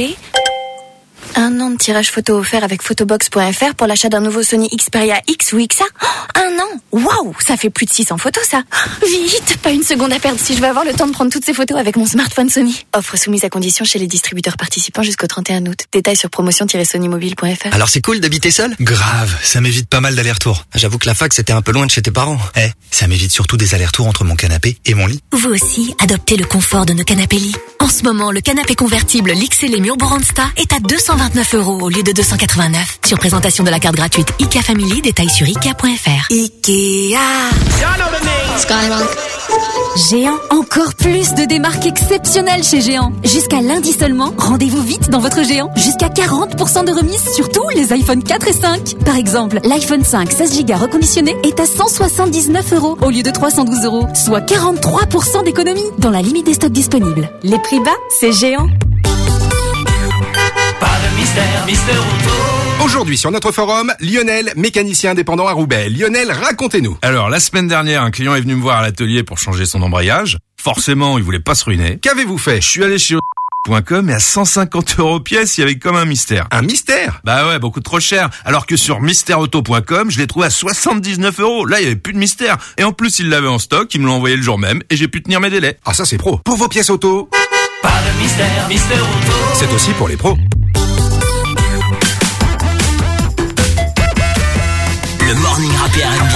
Un an de tirage photo offert avec photobox.fr pour l'achat d'un nouveau Sony Xperia X ou XA. Oh, un an? Waouh Ça fait plus de 600 photos, ça Vite Pas une seconde à perdre si je veux avoir le temps de prendre toutes ces photos avec mon smartphone Sony. Offre soumise à condition chez les distributeurs participants jusqu'au 31 août. Détails sur promotion-sonymobile.fr. Alors c'est cool d'habiter seul? Grave, ça m'évite pas mal d'allers-retours. J'avoue que la fac c'était un peu loin de chez tes parents. Eh, ça m'évite surtout des allers-retours entre mon canapé et mon lit. Vous aussi, adoptez le confort de nos canapés lits. En ce moment, le canapé convertible l'XL Murboranda est à 229 euros au lieu de 289. Sur présentation de la carte gratuite IKEA Family, détails sur IKEA.fr. IKEA Skyrock. Géant, encore plus de démarques exceptionnelles chez Géant. Jusqu'à lundi seulement, rendez-vous vite dans votre Géant. Jusqu'à 40% de remise sur tous les iPhone 4 et 5. Par exemple, l'iPhone 5 16 Go reconditionné est à 179 euros au lieu de 312 euros, soit 43% d'économie dans la limite des stocks disponibles. Les prix bas, c'est Géant. Mystère, Mister Auto. Aujourd'hui sur notre forum, Lionel, mécanicien indépendant à Roubaix. Lionel, racontez-nous. Alors, la semaine dernière, un client est venu me voir à l'atelier pour changer son embrayage. Forcément, il voulait pas se ruiner. Qu'avez-vous fait Je suis allé chez .com et à 150 euros pièce, il y avait comme un mystère. Un mystère? Bah ouais, beaucoup trop cher. Alors que sur mystèreauto.com, je l'ai trouvé à 79 euros. Là, il y avait plus de mystère. Et en plus, il l'avait en stock, il me l'a envoyé le jour même et j'ai pu tenir mes délais. Ah ça c'est pro. Pour vos pièces auto, Pas de mystère, Mister Auto. c'est aussi pour les pros. Le morning rap et R&B.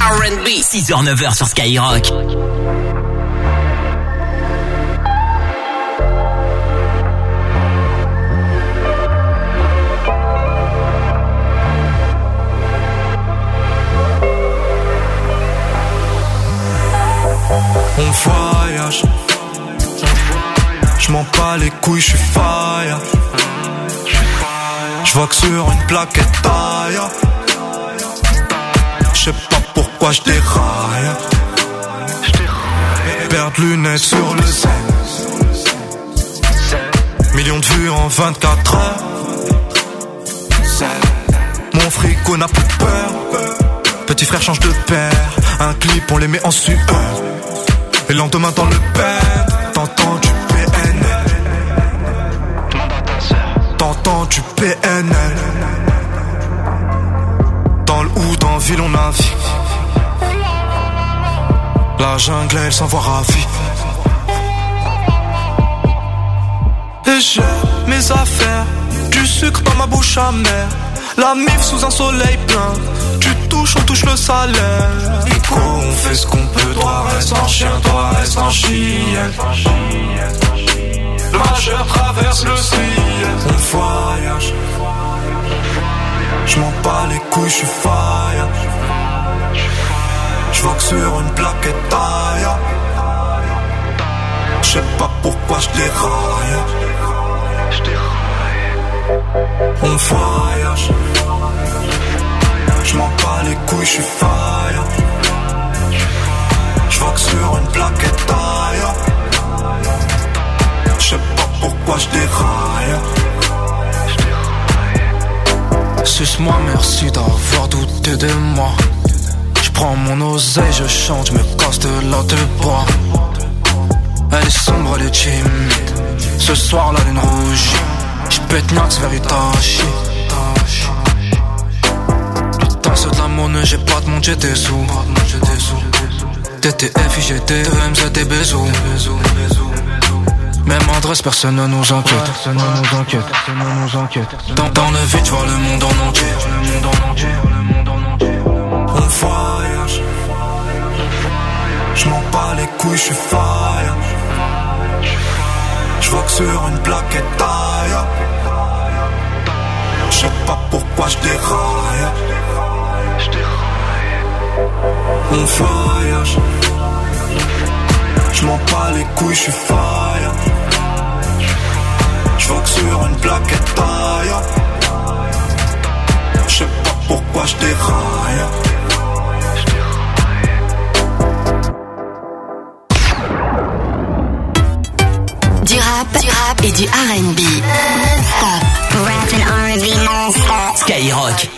R&B. 6h, 9h sur Skyrock. On voyage. Je m'en bats les couilles, je suis fire. Je vois que sur une plaquette taille. Je sais pas pourquoi je déraille. Perdre lunettes sur le zen. Millions de vues en 24 heures. Mon frigo n'a plus peur. Petit frère change de père. Un clip, on les met en sueur. Et le lendemain dans le père. T'entends du PNL. T'entends du PNL. En ville, on navigue. La jungle, elle s'en voit ravie. Et j'ai mes affaires, du sucre dans ma bouche amère. La mif sous un soleil plein, tu touches, on touche le salaire. Nico, on fait ce qu'on peut, toi reste en chien, toi reste en chien. Le majeur traverse le ciel, on voyage. Je m'en bats les couilles, je suis fire. Je que sur une plaquette taille. Je sais pas pourquoi je déraille. On voyage. Je m'en bats les couilles, je suis fire. Je que sur une plaquette taille. Je sais pas pourquoi je déraille. Suce-moi, merci d'avoir douté de moi. Je prends mon oseille, je chante, je me casse de la de bois. Elle est sombre, elle est timide. Ce soir, la lune rouge. Je pète Nax vers Itachi. C'est de la monnaie, j'ai pas de monde, j'ai des sous. TTF, IGT, EMZ, des bisous. Même adresse, personne ne nous enquête. Personne ne nous enquête. Personne ne nous enquête. Dans, dans le vide, je vois le monde en entier. Le monde en entier. Le monde en entier. On voyage. Je m'en bats les couilles, je suis fire. Je vois que sur une plaquette taille. Je sais pas pourquoi je déraille. on voyage. Je m'en bats les couilles, je suis fire. Je que sur une plaquette taille. Je sais pas pourquoi je déraille. Du rap, du rap et du R&B. Rap and R&B non-stop. Skyrock.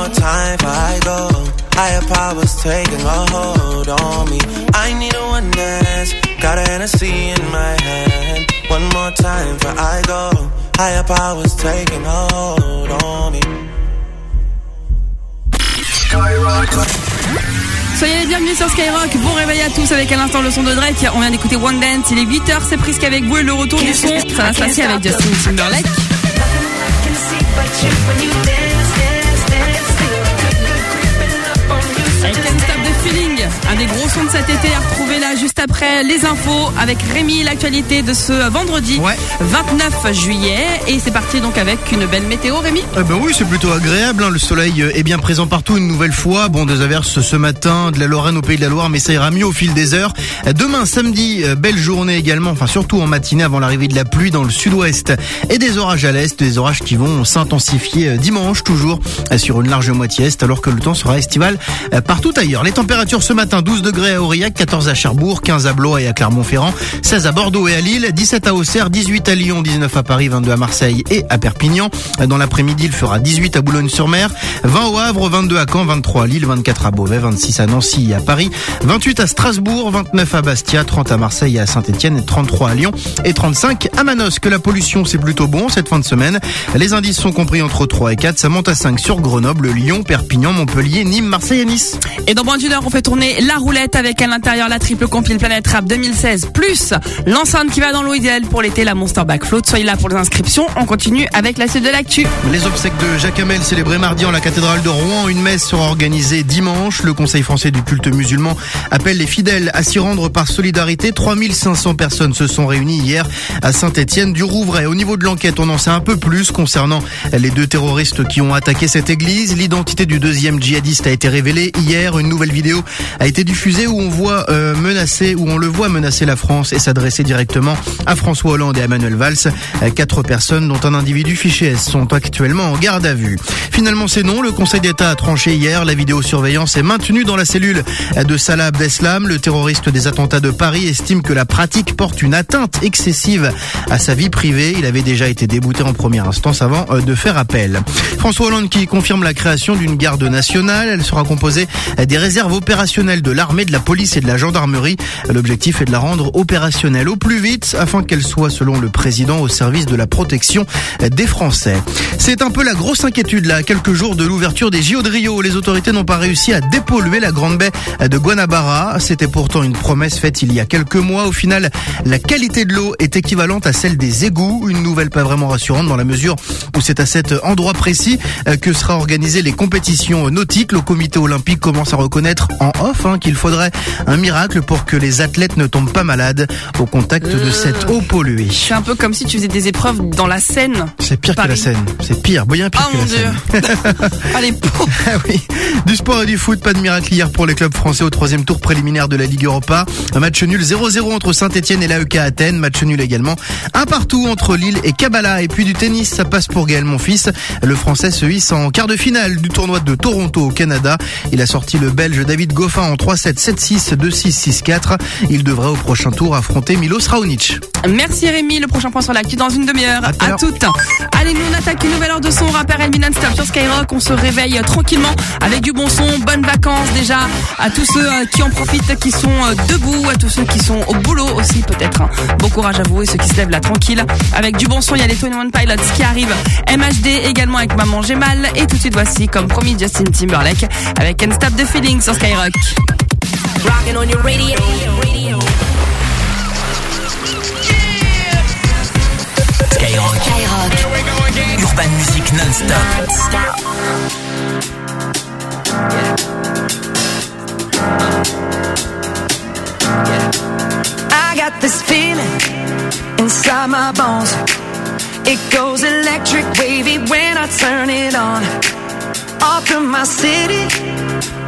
more time before I go. Higher powers taking a hold on me. I need a one dance. Got a Hennessy in my hand. One more time before I go. Higher powers taking a hold on me. Soyez les bienvenus sur Skyrock. Bon réveil à tous avec à l'instant le son de Drake. On vient d'écouter One Dance. Il est 8h, c'est Prisque avec vous et le retour du son. Ça va se passer avec Justin Timberlake. I can un des gros sons de cet été à retrouver là juste après les infos avec Rémi, l'actualité de ce vendredi 29 juillet. Et c'est parti donc avec une belle météo, Rémi. Eh ben oui, c'est plutôt agréable. hein. Le soleil euh, est bien présent partout une nouvelle fois. Bon, des averses ce matin de la Lorraine au Pays de la Loire, mais ça ira mieux au fil des heures. Euh, Demain, samedi, euh, belle journée également. Enfin, surtout en matinée avant l'arrivée de la pluie dans le sud-ouest et des orages à l'est. Des orages qui vont s'intensifier dimanche toujours sur une large moitié est, alors que le temps sera estival partout ailleurs. Les températures ce matin 12 degrés à Aurillac, 14 à Cherbourg, 15 à Blois et à Clermont-Ferrand, 16 à Bordeaux et à Lille, 17 à Auxerre, 18 à Lyon, 19 à Paris, 22 à Marseille et à Perpignan. Dans l'après-midi, il fera 18 à Boulogne-sur-Mer, 20 au Havre, 22 à Caen, 23 à Lille, 24 à Beauvais, 26 à Nancy et à Paris, 28 à Strasbourg, 29 à Bastia, 30 à Marseille et à Saint-Etienne, et 33 à Lyon et 35 à Manos. Que la pollution, c'est plutôt bon cette fin de semaine. Les indices sont compris entre 3 et 4. Ça monte à 5 sur Grenoble, Lyon, Perpignan, Montpellier, Nîmes, Marseille et Nice. Et dans moins d'une heure, on fait tourner la roulette avec à l'intérieur la triple compile Planète Rap 2016, plus l'enceinte qui va dans l'eau idéal pour l'été, la Monster Back Float. Soyez là pour les inscriptions. On continue avec la suite de l'actu. Les obsèques de Jacques Hamel célébrées mardi en la cathédrale de Rouen. Une messe sera organisée dimanche. Le Conseil français du culte musulman appelle les fidèles à s'y rendre par solidarité. 3500 personnes se sont réunies hier à Saint-Étienne du Rouvray. Au niveau de l'enquête, on en sait un peu plus concernant les deux terroristes qui ont attaqué cette église. L'identité du deuxième djihadiste a été révélée hier. Une nouvelle vidéo a été diffusée où on voit euh, menacer, où on le voit menacer la France et s'adresser directement à François Hollande et à Manuel Valls. Euh, Quatre personnes, dont un individu fiché S, sont actuellement en garde à vue. Finalement, c'est non. Le Conseil d'État a tranché hier. La vidéosurveillance est maintenue dans la cellule de Salah Abdeslam. Le terroriste des attentats de Paris estime que la pratique porte une atteinte excessive à sa vie privée. Il avait déjà été débouté en première instance avant euh, de faire appel. François Hollande qui confirme la création d'une garde nationale. Elle sera composée des réserves opérationnelles de l'armée, de la police et de la gendarmerie. L'objectif est de la rendre opérationnelle au plus vite afin qu'elle soit, selon le président, au service de la protection des Français. C'est un peu la grosse inquiétude là, quelques jours de l'ouverture des JO de Rio. Les autorités n'ont pas réussi à dépolluer la grande baie de Guanabara. C'était pourtant une promesse faite il y a quelques mois. Au final, la qualité de l'eau est équivalente à celle des égouts. Une nouvelle pas vraiment rassurante dans la mesure où c'est à cet endroit précis euh, que sera organisées les compétitions nautiques. Le comité olympique commence à reconnaître en off hein, qu'il faudrait un miracle pour que les athlètes ne tombent pas malades au contact de cette eau polluée. C'est un peu comme si tu faisais des épreuves dans la Seine. C'est pire que la. Seine. C'est pire, bien pire Oh que mon la dieu. Seine. Allez, Ah oui. Du sport et du foot, pas de miracle hier pour les clubs français au troisième tour préliminaire de la Ligue Europa. Un match nul 0-0 entre Saint-Etienne et l'AEK Athènes. Match nul également. Un partout entre Lille et Kabbalah. Et puis du tennis, ça passe pour Gaël Monfils. Le français se hisse en quart de finale du tournoi de Toronto au Canada. Il a sorti le belge David Goffin en 3-7, 7-6, 2-6, 6-4. Il devrait au prochain tour affronter Milos Raonic. Merci Rémi, le prochain point sur l'actu dans une demi-heure. À tout à toutes. Allez, nous on attaque une nouvelle heure de son rap R&B non-stop sur Skyrock. On se réveille euh, tranquillement avec du bon son. Bonnes vacances déjà à tous ceux euh, qui en profitent, qui sont euh, debout, à tous ceux qui sont au boulot aussi peut-être. Bon courage à vous et ceux qui se lèvent là tranquille. Avec du bon son, il y a les 21 Pilots qui arrivent. MHD également avec Maman J'ai mal. Et tout de suite voici, comme promis, Justin Timberlake avec Can't Stop the Feeling sur Skyrock. Rocking on your radio. Skyrock. Urban Music non-stop. I got this feeling inside my bones. It goes electric wavy when I turn it on. Off from my city,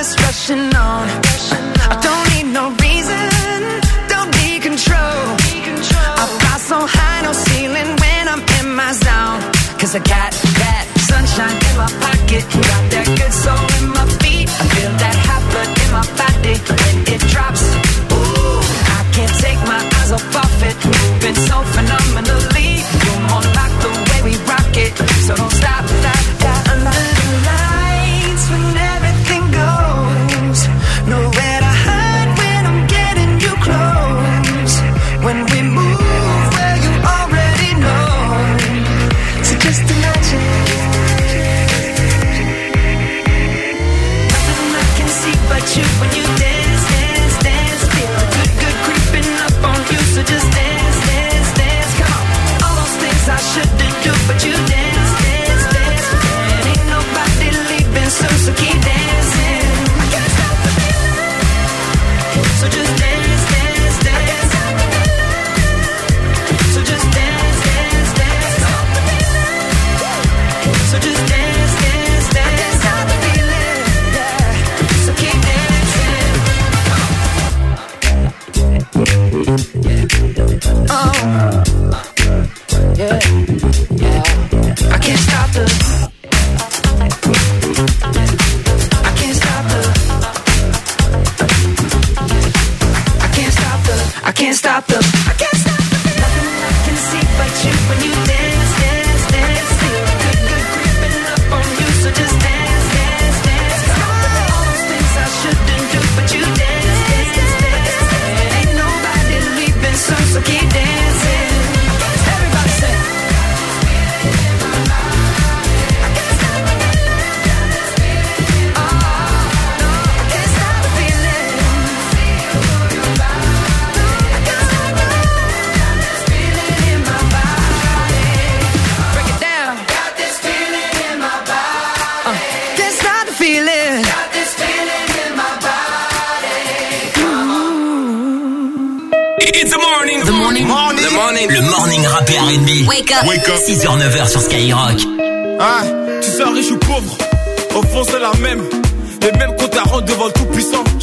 It's rushing on. I don't need no reason, don't need control. I fly so high, no ceiling when I'm in my zone. Cause I got that sunshine in my pocket, got that good soul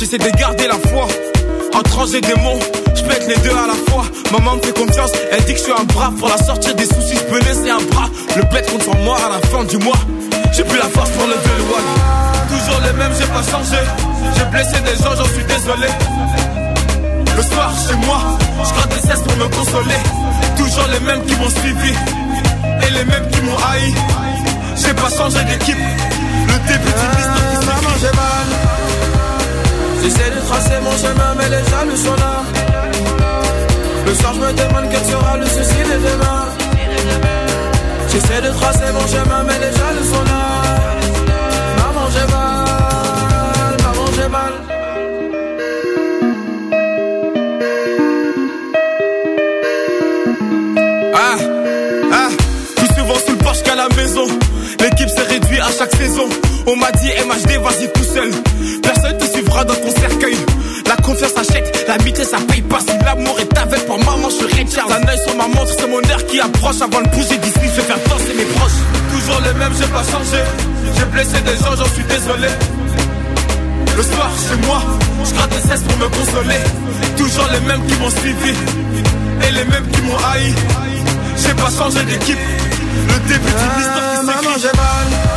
J'essaie de garder la foi. Entre anges et démons, je pète les deux à la fois. Maman me fait confiance, elle dit que je suis un bras. Pour la sortir des soucis, je peux laisser un bras. Le bête contre moi à la fin du mois. J'ai plus la force pour lever le wall. Toujours les mêmes, j'ai pas changé. J'ai blessé des gens, j'en suis désolé. Le soir, chez moi, je gratte des cesses pour me consoler. Toujours les mêmes qui m'ont suivi. Et les mêmes qui m'ont haï. J'ai pas changé d'équipe. Le début d'une histoire qui Maman, j'ai mal. J'essaie de tracer mon chemin, mais les jaloux sont là. Le soir, je me demande quel sera le souci de demain. J'essaie de tracer mon chemin, mais les jaloux sont là. Maman, j'ai mal. Maman, j'ai mal. Ah, ah, plus souvent sous le porche qu'à la maison. L'équipe s'est réduite à chaque saison. On m'a dit MHD, vas-y tout seul. Dans ton cercueil. La confiance achète, l'amitié ça paye pas. Si l'amour est avec pour maman, je suis Richard. Un œil sur ma montre, c'est mon air qui approche. Avant de bouger d'ici, je vais faire danser mes proches. Toujours les mêmes, j'ai pas changé. J'ai blessé des gens, j'en suis désolé. Le soir, chez moi, je gratte des cesses pour me consoler. Toujours les mêmes qui m'ont suivi. Et les mêmes qui m'ont haï. J'ai pas changé d'équipe. Le début d'une histoire qui Maman, j'ai mal.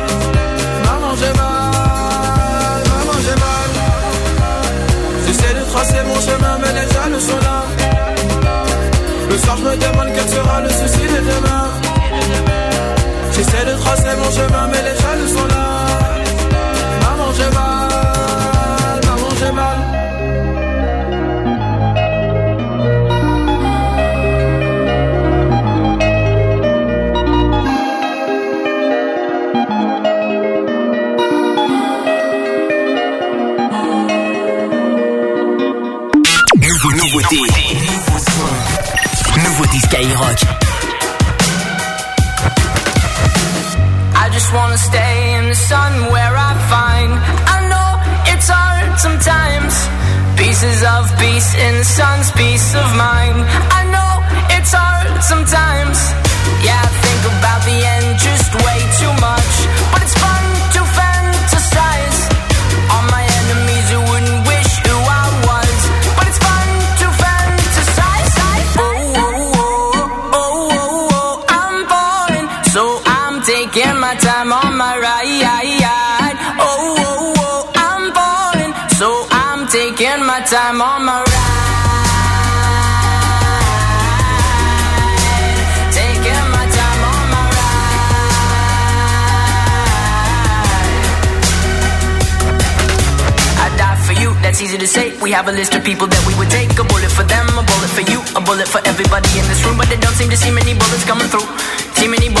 Le soir, je me demande quel sera le souci de demain. J'essaie de tracer mon chemin, mais les jaloux sont là. Time on my ride Taking my time on my I die for you, that's easy to say. We have a list of people that we would take. A bullet for them, a bullet for you, a bullet for everybody in this room. But they don't seem to see many bullets coming through. See many bullets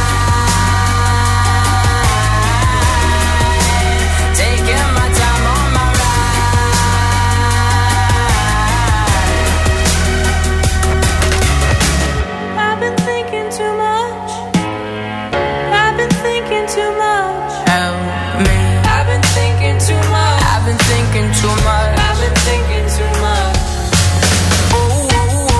too much. I've been thinking too much. Oh, oh,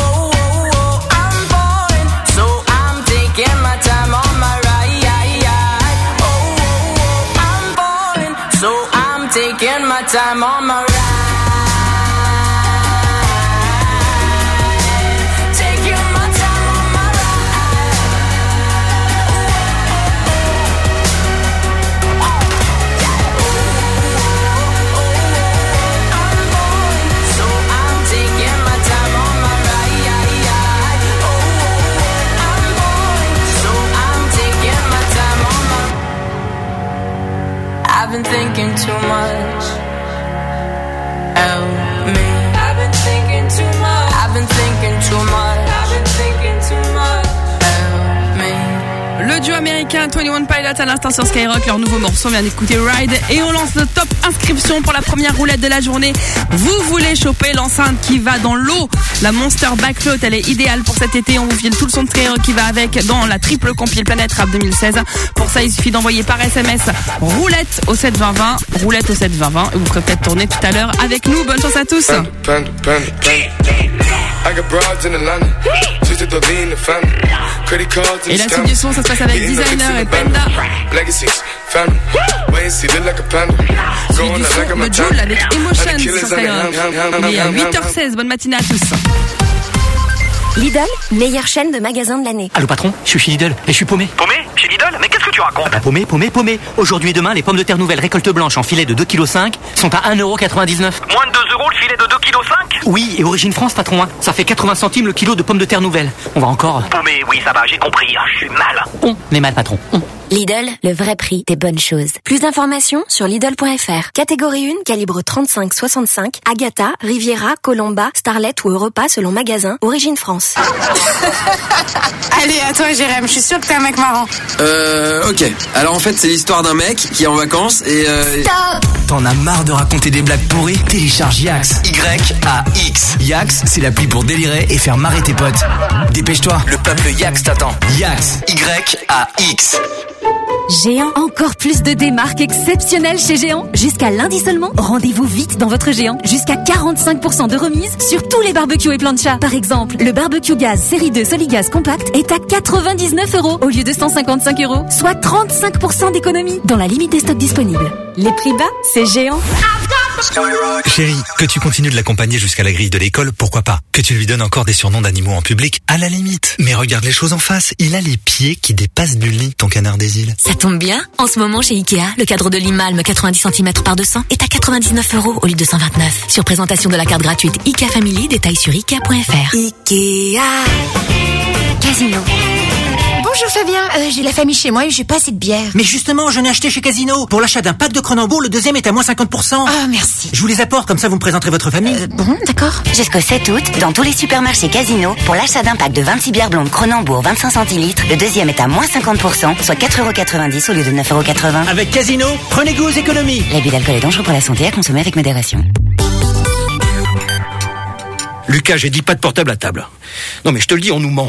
oh I'm falling, so I'm taking my time on my ride. Oh, oh I'm falling, so I'm taking my time on my too much. Help me. I've been thinking too much. I've been thinking too much. Américain 21 Pilots à l'instant sur Skyrock, leur nouveau morceau vient d'écouter Ride et on lance le top inscription pour la première roulette de la journée. Vous voulez choper l'enceinte qui va dans l'eau, la Monster Backfloat, elle est idéale pour cet été. On vous file tout le son de Skyrock qui va avec dans la triple compile Planète Rap 2016. Pour ça, il suffit d'envoyer par SMS roulette au 72020, roulette au 72020 et vous ferez peut-être tourner tout à l'heure avec nous. Bonne chance à tous. I got broads in Atlanta. Just to lean the family. Credit cards in Et the la suite du son, ça se passe avec Designer et Panda. Like I'm a Le Joule avec Emotion sur Skyrock. Il est à 8h16. Bonne matinée à tous. Lidl, meilleure chaîne de magasins de l'année. Allô patron, je suis chez Lidl et je suis paumé. Paumé Chez Lidl Mais qu'est-ce que tu racontes Ah bah paumé, paumé, paumé. Aujourd'hui et demain, les pommes de terre nouvelles récolte blanche en filet de 2,5 kg sont à 1,99€. Moins de 2 euros le filet de 2,5 kg Oui, et origine France patron, hein. ça fait 80 centimes le kilo de pommes de terre nouvelles. On va encore... Paumé, oui, ça va, j'ai compris. Ah, Je suis mal. On est mal patron. On. Lidl, le vrai prix des bonnes choses. Plus d'informations sur Lidl.fr. Catégorie 1, calibre 35-65, Agatha, Riviera, Colomba, Starlet ou Europa selon magasin, origine France. Allez, à toi, Jérém. Je suis sûre que t'es un mec marrant. Euh, ok. Alors en fait, c'est l'histoire d'un mec qui est en vacances et euh... T'en as marre de raconter des blagues pourries? Télécharge Yax. Y-A-X. Yax, c'est l'appli pour délirer et faire marrer tes potes. Dépêche-toi, le peuple Yax t'attend. Yax. Y-A-X. Géant, encore plus de démarques exceptionnelles chez Géant. Jusqu'à lundi seulement, rendez-vous vite dans votre Géant. Jusqu'à 45% de remise sur tous les barbecues et planchas. Par exemple, le barbecue gaz série 2 Soligaz compact est à 99 euros au lieu de 155 euros, soit 35% d'économie dans la limite des stocks disponibles. Les prix bas, c'est Géant. Chérie, que tu continues de l'accompagner jusqu'à la grille de l'école, pourquoi pas? Que tu lui donnes encore des surnoms d'animaux en public, à la limite. Mais regarde les choses en face, il a les pieds qui dépassent du ton canard des îles. Ça tombe bien. En ce moment, chez Ikea, le cadre de Limalme 90 cm par 200 est à 99 euros au lieu de 129. Sur présentation de la carte gratuite Ikea Family, détail sur Ikea.fr. Ikea. Casino. Bonjour Fabien, euh, j'ai la famille chez moi et j'ai pas assez de bière. Mais justement, je n'ai acheté chez Casino. Pour l'achat d'un pack de Cronenbourg, le deuxième est à moins 50%. Ah, merci. Je vous les apporte, comme ça vous me présenterez votre famille. bon, d'accord. Jusqu'au 7 août, dans tous les supermarchés Casino, pour l'achat d'un pack de 26 bières blondes Cronenbourg 25 centilitres, le deuxième est à moins 50%, soit 4,90€ au lieu de 9,80€. Avec Casino, prenez goût aux économies. L'abus d'alcool est dangereux pour la santé à consommer avec modération. Lucas, j'ai dit pas de portable à table. Non mais je te le dis, on nous ment.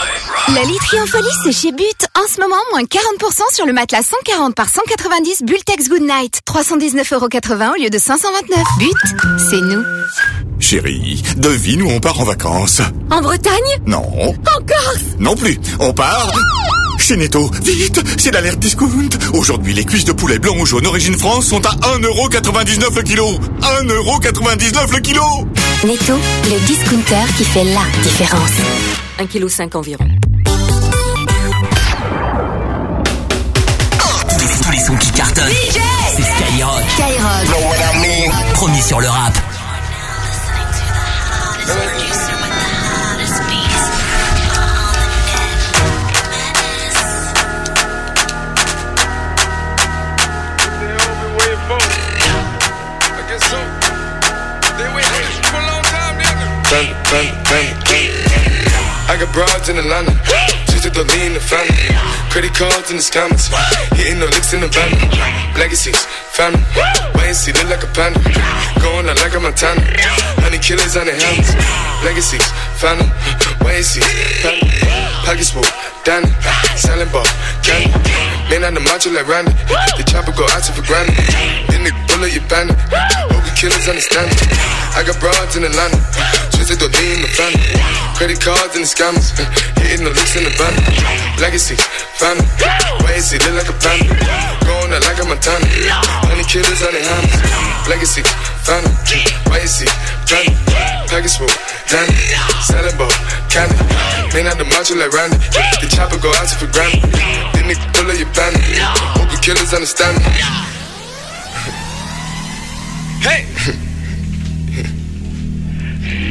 La literie en folie, c'est chez But. En ce moment, moins 40% sur le matelas 140 par 190 Bultex Goodnight. 319,80€ au lieu de 529. But, c'est nous. Chérie, devine où on part en vacances. En Bretagne? Non. En Corse? Non plus. On part chez Netto. Vite, c'est l'alerte discount. Aujourd'hui, les cuisses de poulet blanc ou jaune origine France sont à 1,99€ le kilo. 1,99€ le kilo. Netto, le discounter qui fait la différence. 1,5 kg environ. Tous les, tous les sons qui cartonnent. C'est Skyrock. Skyrock. Premier sur le rap. Panda, panda, panda, panda. I got broads in Atlanta. Just Twisted the lean, the family. Credit cards in the scammers. Hitting the licks in the van. Legacies, family. Wait and see, look like a panda. Going out like a Montana. Honey killers on the helmets. Legacies, family. Wait and see, family. Pockets full, Danny. Selling ball, candy. Man on the macho like Randy. The chopper go out to for granted. Then they pull up your bandit. Hope the killers understand it. I got broads in Atlanta. Twisted the lean, the family. Credit cards and the scammers. Uh, hitting the licks in the van. Legacy, family. See, look like a panda. Going out like a Montana. Honey killers on the hands. Legacy, family. And see, family. Package full, Danny. Selling ball, candy. Man out the macho like Randy. The chopper go out for granted. Then they pull up your bandit. Hope the killers understand me. Hey!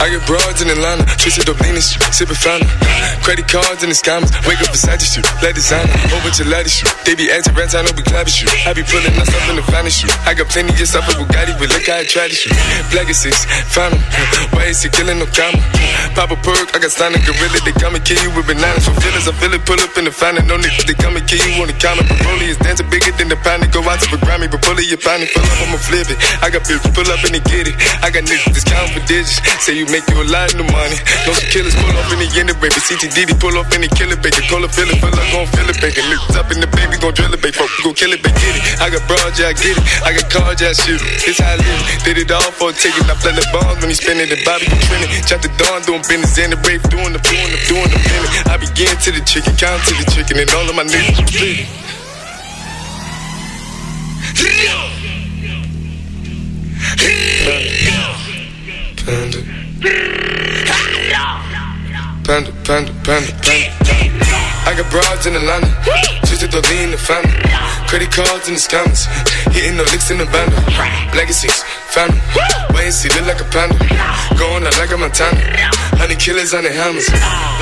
I get broads in Atlanta, twisted up leaning shit, sipping fountain. Credit cards and the scammers, wake up beside you let designer, over to lattice shoot. They be acting rats, I know we clapping shoot. I be pulling us up in the finest shoot. I got plenty of stuff with Bugatti, but look how I try to shoot. Black is six, found Why is he killing no comma? Pop a perk, I got signed a gorilla, they come and kill you with bananas for feelings. I feel it, pull up in the fountain, no niggas, they come and kill you on the counter. Broly is dancing bigger than the pound, go out to the Grammy, but pull it, you find it, pull up, I'ma flip it. I got bitches, pull up and they get it. I got niggas, discount for digits, say you make you a lot of money. No some killers pull off in the end baby. CTDD pull off in the killer baby. Call a feeling, pull up, gon' feel it, baby. Niggas up in the baby, gon' drill it, baby. Folk, gon' kill it, baby. Get it. I got broad, yeah, I get it. I got cards, yeah, I shoot it. It's how I live. Did it all for a ticket. I play the bombs when he spinning the Bobby, you trending. Chop the dawn, doing business in the brave, doing the doing the doing the minute. I begin to the chicken, count to the chicken, and all of my niggas split. Panda. Panda, panda, panda, panda. panda. I got broads in Atlanta, twisted the lean, the family. Credit cards in the scammers, hitting the licks in the band. Legacies, family. Wait and see, look like a panda. Going out like a Montana. Honey killers on the helmets.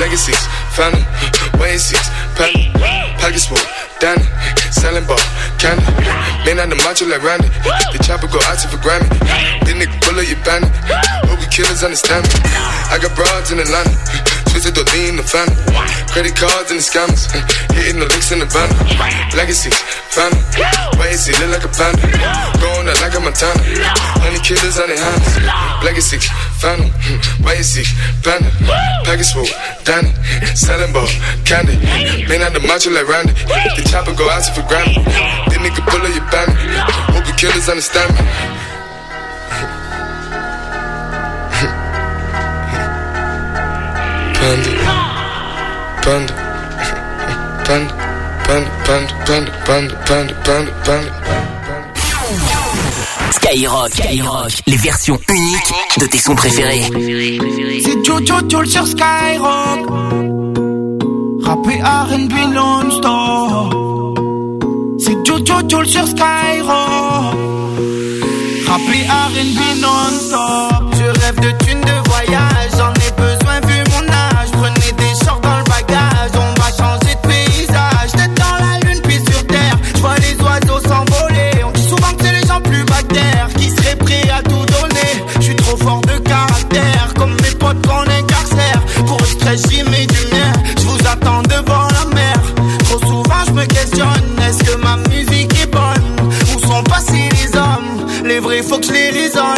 Legacies, family. Wait and see, panda. Pockets full, Danny. Selling ball, candy. Man on the macho like Randy. The chopper go out to for Grammy. Then they pull up your bandit. Hope we killers understand me. I got broads in Atlanta. Twisted the lean, the family. Credit cards and the scammers. Hitting the licks in the van. Legacy, family. Wait and see, look like a panda. Going out like a Montana. Honey killers on their hands. Legacy, family. Wait and see, panda. Package full, Danny. Selling ball, candy. Man out the macho like Randy. The chopper go out for Grammy. Then nigga pull up your bandit. Hope the killers understand me. Panda. Panda. Panda. Panda. Panda. Panda. Panda. Panda. Panda. Panda. Skyrock, Skyrock, les versions uniques de tes sons préférés. C'est Jojo Joel sur Skyrock. Rappé R&B non-stop. C'est Jojo Joel sur Skyrock. Rappé R&B non-stop. Je rêve de thunes de voyage. Pour j'y mets du mien. Je vous attends devant la mer. Trop souvent je me questionne. Est-ce que ma musique est bonne? Où sont passés les hommes? Les vrais faut que je les raisonne.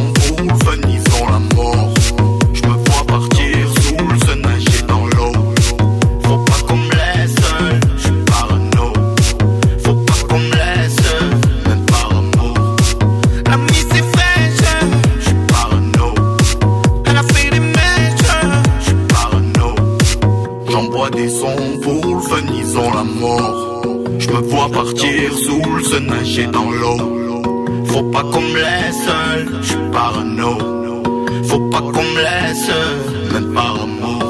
partir sous le se nager dans l'eau. Faut pas qu'on me laisse seul, je suis parano. Faut pas qu'on me laisse, même par amour.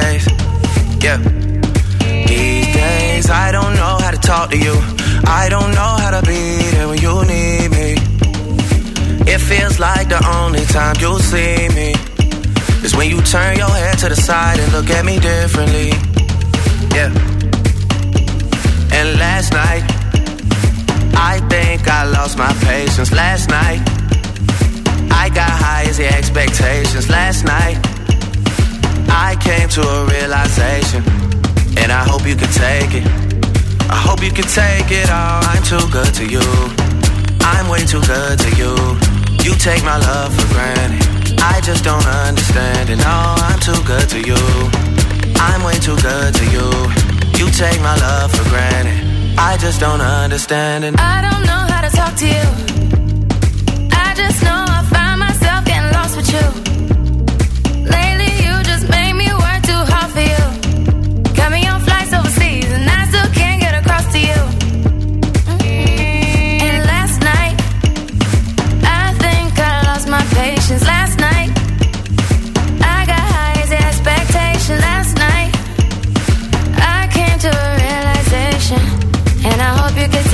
Days. Yeah. These days, I don't know how to talk to you. I don't know how to be there when you need me. It feels like the only time you'll see me is when you turn your head to the side and look at me differently. Yeah. And last night, I think I lost my patience. Last night, I got high as the expectations. Last night, I came to a realization, and I hope you can take it. I hope you can take it all. I'm too good to you. I'm way too good to you. You take my love for granted. I just don't understand it. No, I'm too good to you. I'm way too good to you. You take my love for granted. I just don't understand it. I don't know how to talk to you. I just know I find myself getting lost with you.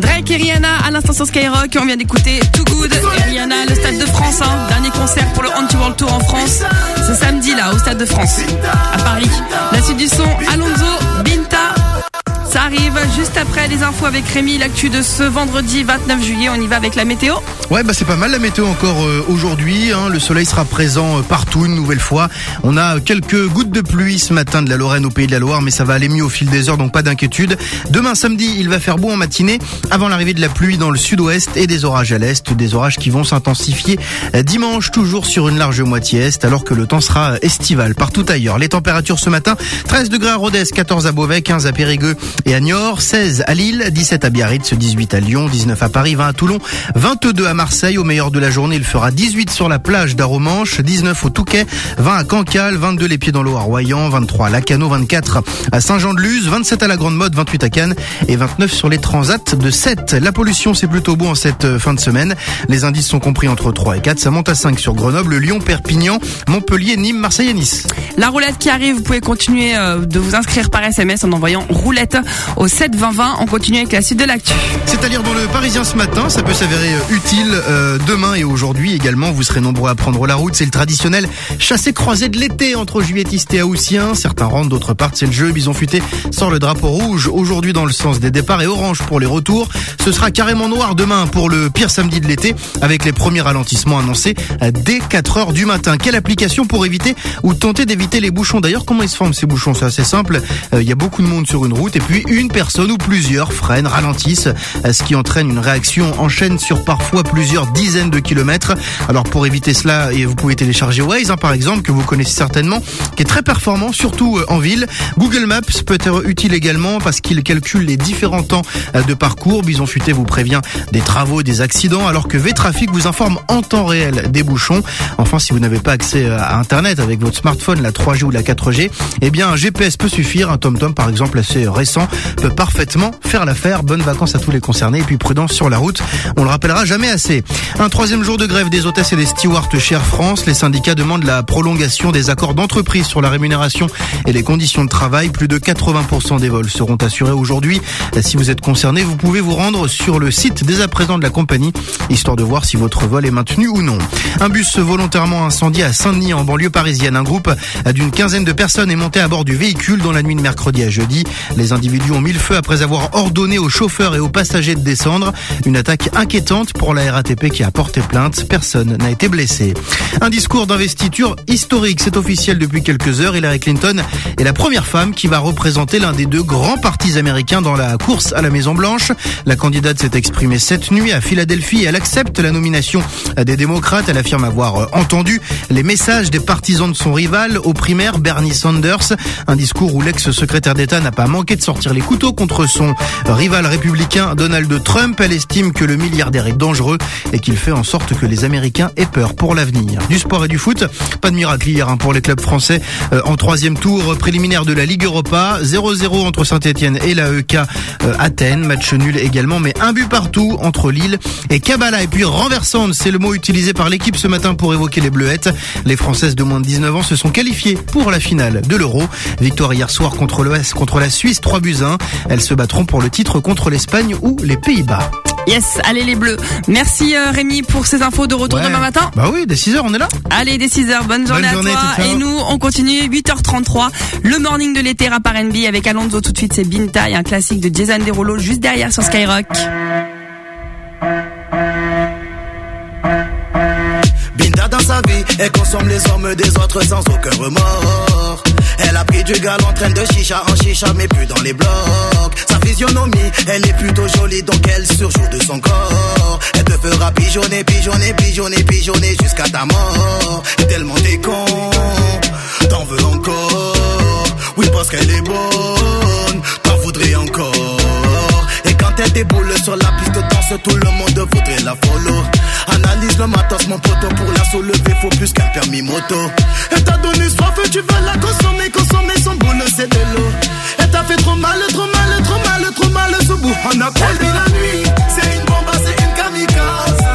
Drake et Rihanna à l'instant sur Skyrock. On vient d'écouter Too Good et Rihanna, le Stade de France. Hein. Dernier concert pour le Anti-World Tour en France. C'est samedi là, au Stade de France, à Paris. La suite du son, Alonso, Binta. Ça arrive juste après les infos avec Rémi, l'actu de ce vendredi 29 juillet. On y va avec la météo. Ouais, bah c'est pas mal la météo encore euh, aujourd'hui. hein. Le soleil sera présent euh, partout une nouvelle fois. On a quelques gouttes de pluie ce matin de la Lorraine au Pays de la Loire, mais ça va aller mieux au fil des heures, donc pas d'inquiétude. Demain samedi, il va faire beau en matinée avant l'arrivée de la pluie dans le sud-ouest et des orages à l'est, des orages qui vont s'intensifier euh, dimanche toujours sur une large moitié est, alors que le temps sera estival partout ailleurs. Les températures ce matin 13 degrés à Rodez, 14 à Beauvais, 15 à Périgueux et à Niort, 16 à Lille, 17 à Biarritz, 18 à Lyon, 19 à Paris, 20 à Toulon, 22 à Marseille. Au meilleur de la journée, il fera 18 sur la plage d'Aromanche, 19 au Touquet, 20 à Cancale, 22 les pieds dans l'eau à Royan, 23 à Lacano, 24 à Saint-Jean-de-Luz, 27 à la Grande Motte, 28 à Cannes et 29 sur les transats de 7. La pollution, c'est plutôt beau en cette euh, fin de semaine. Les indices sont compris entre 3 et 4. Ça monte à 5 sur Grenoble, Lyon, Perpignan, Montpellier, Nîmes, Marseille et Nice. La roulette qui arrive, vous pouvez continuer euh, de vous inscrire par SMS en envoyant au 7 20 20. On continue avec la suite de l'actu. C'est à lire dans le Parisien ce matin, ça peut s'avérer euh, utile euh, demain et aujourd'hui également. Vous serez nombreux à prendre la route. C'est le traditionnel chassé-croisé de l'été entre juilletistes et haussiens. Certains rentrent, d'autres partent. C'est le jeu. Bison futé sort le drapeau rouge aujourd'hui dans le sens des départs et orange pour les retours. Ce sera carrément noir demain pour le pire samedi de l'été avec les premiers ralentissements annoncés euh, dès 4 heures du matin. Quelle application pour éviter ou tenter d'éviter les bouchons? D'ailleurs, comment ils se forment ces bouchons? C'est assez simple. Il y a beaucoup de monde sur une route et puis une personne ou plusieurs freinent, ralentissent, euh, ce qui entraîne une réaction en chaîne sur parfois plusieurs dizaines de kilomètres. Alors pour éviter cela, vous pouvez télécharger Waze, hein, par exemple, que vous connaissez certainement, qui est très performant, surtout euh, en ville. Google Maps peut être utile également parce qu'il calcule les différents temps euh, de parcours. Bison Futé vous prévient des travaux, des accidents, alors que V-Trafic vous informe en temps réel des bouchons. Enfin, si vous n'avez pas accès à Internet avec votre smartphone, la 3G ou la 4G, eh bien un GPS peut suffire. Un TomTom, par exemple, assez récent, peut parfaitement faire l'affaire. Bonnes vacances à tous les concernés et puis prudence sur la route. On le rappellera jamais assez. Un troisième jour de grève des hôtesses et des stewards chez France. Les syndicats demandent la prolongation des accords d'entreprise sur la rémunération et les conditions de travail. Plus de 80% des vols seront assurés aujourd'hui. Si vous êtes concerné, vous pouvez vous rendre sur le site dès à présent de la compagnie, histoire de voir si votre vol est maintenu ou non. Un bus volontairement incendié à Saint-Denis en banlieue parisienne. Un groupe d'une quinzaine de personnes est monté à bord du véhicule dans la nuit de mercredi à jeudi. Les individus ont mis le feu après avoir ordonné aux chauffeurs et aux passagers de descendre. Une attaque inquiétante pour la RATP qui a porté plainte. Personne n'a été blessé. Un discours d'investiture historique, c'est officiel depuis quelques heures. Hillary Clinton est la première femme qui va représenter l'un des deux grands partis américains dans la course à la Maison Blanche. La candidate s'est exprimée cette nuit à Philadelphie elle accepte la nomination des démocrates. Elle affirme avoir entendu les messages des partisans de son rival aux primaires Bernie Sanders. Un discours où l'ex-secrétaire d'État n'a pas manqué de sortir les couteaux contre son rival républicain Donald Trump. Elle estime que le milliardaire est dangereux et qu'il fait en sorte que les Américains aient peur pour l'avenir. Du sport et du foot, pas de miracle hier hein, pour les clubs français euh, en troisième tour préliminaire de la Ligue Europa. 0-0 entre Saint-Etienne et la EK euh, Athènes. Match nul également, mais un but partout entre Lille et Kabbalah. Et puis renversante, c'est le mot utilisé par l'équipe ce matin pour évoquer les Bleuettes. Les Françaises de moins de 19 ans se sont qualifiées pour la finale de l'Euro. Victoire hier soir contre l'Ouest, contre la Suisse, 3 buts 1. Elles se battront pour le titre contre l'Espagne ou les Pays-Bas. Yes, allez les bleus. Merci euh, Rémi pour ces infos de retour Ouais. demain matin. Bah oui, dès 6h, on est là. Allez, dès 6h, bonne journée journée, à toi. Et nous, on continue 8h33. Le morning de l'été rap R&B avec Alonso. Tout de suite, c'est Binta et un classique de Jason Derulo juste derrière sur Skyrock. Binta dans sa vie, elle consomme les hommes des autres sans aucun remords. Elle a pris du gal en train de chicha en chicha, mais plus dans les blocs. Sa physionomie, elle est plutôt jolie, donc elle surjoue de son corps. Elle te fera pigeonner, pigeonner, pigeonner, pigeonner jusqu'à ta mort. Et tellement t'es con, t'en veux encore? Oui, parce qu'elle est bonne, t'en voudrais encore. Et elle déboule sur la piste de danse, tout le monde voudrait la follow. Analyse le matos, mon poteau, pour la soulever, faut plus qu'un permis moto. Elle t'a donné soif, tu veux la consommer, consommer son boule, c'est de l'eau. Elle t'a fait trop mal, trop mal, trop mal, trop mal, ce bout. On a promis la nuit, c'est une bombe, c'est une kamikaze.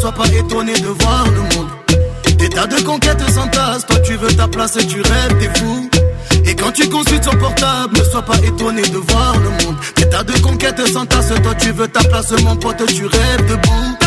sois pas étonné de voir le monde. Des tas de conquêtes s'entassent, toi tu veux ta place et tu rêves, t'es fou. Et quand tu consultes son portable, ne sois pas étonné de voir le monde. Des tas de conquêtes s'entassent, toi tu veux ta place, mon pote, tu rêves debout.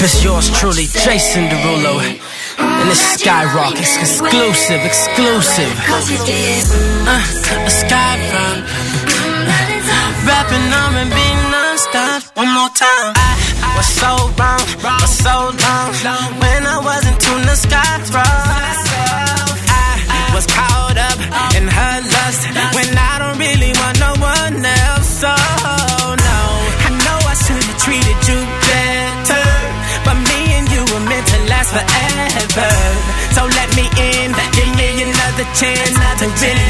Up is yours truly, Jason Derulo. And it's skyrocket, exclusive, exclusive. Uh, a skyrock. Uh, rapping on and being non-stop. One more time. I, was so wrong, was so long. When I wasn't tuned to skyrock. I was caught up in her lust. When forever. So let me in, give me another chance, another chance.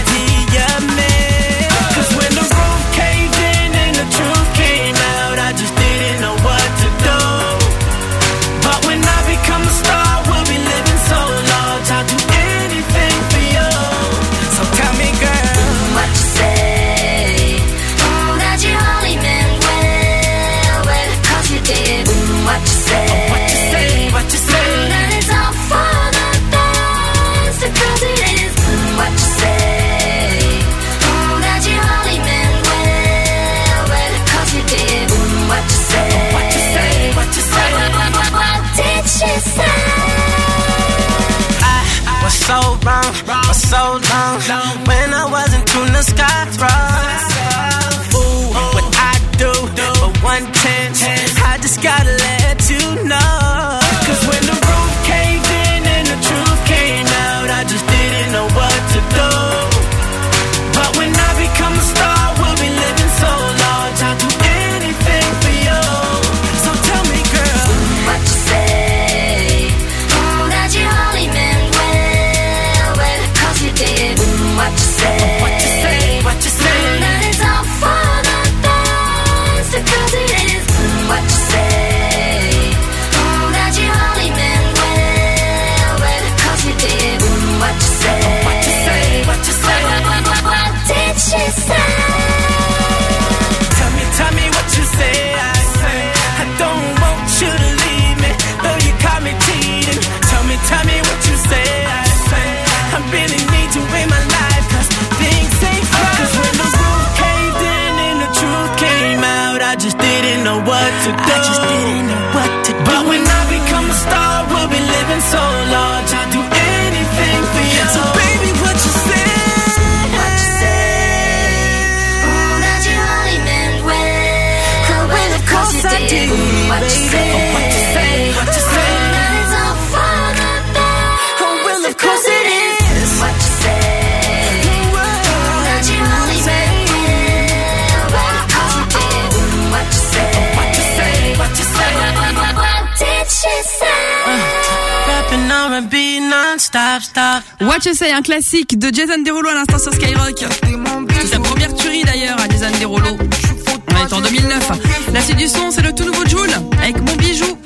skyrocket. Ooh, what I do, but one chance. I just gotta to did. Watch You Say, un classique de Jason Derulo à l'instant sur Skyrock. C'est sa première tuerie d'ailleurs à Jason Derulo. On est en 2009. La suite du son, c'est le tout nouveau Joule avec Mon Bijou.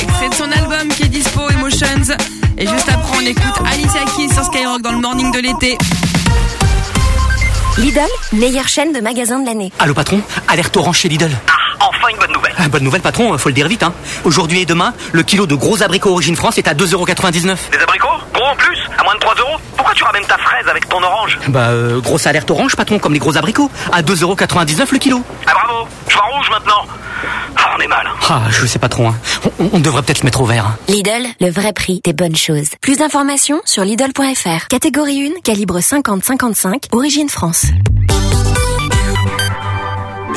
Extrait de son album qui est dispo, Emotions. Et juste après, on écoute Alicia Keys sur Skyrock dans le morning de l'été. Lidl, meilleure chaîne de magasins de l'année. Allô patron, alerte orange chez Lidl. Enfin une bonne nouvelle. Ah, bonne nouvelle patron, faut le dire vite hein. Aujourd'hui et demain, le kilo de gros abricots Origine France est à 2,99€. Des abricots Gros en plus À moins de 3 euros Pourquoi tu ramènes ta fraise avec ton orange Bah euh, grosse alerte orange patron, comme les gros abricots, à 2,99€ le kilo. Ah bravo Je vois rouge maintenant Ah on est mal. Ah, je sais pas trop hein. On, on devrait peut-être se mettre au vert. hein. Lidl, le vrai prix des bonnes choses. Plus d'informations sur Lidl.fr. Catégorie 1, calibre 50-55, origine France.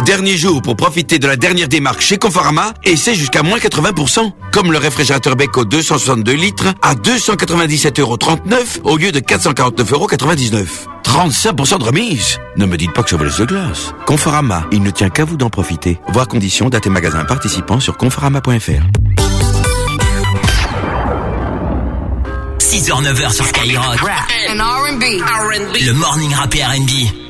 Dernier jour pour profiter de la dernière démarque chez Conforama et c'est jusqu'à moins 80%. Comme le réfrigérateur Beko 262 litres à 297,39€ au lieu de 449,99€. 35% de remise Ne me dites pas que ça vous laisse de glace. Conforama, il ne tient qu'à vous d'en profiter. Voir conditions, date et magasins participants sur conforama.fr. 6h, 9h sur Skyrock. And R&B. Le morning rap et R&B.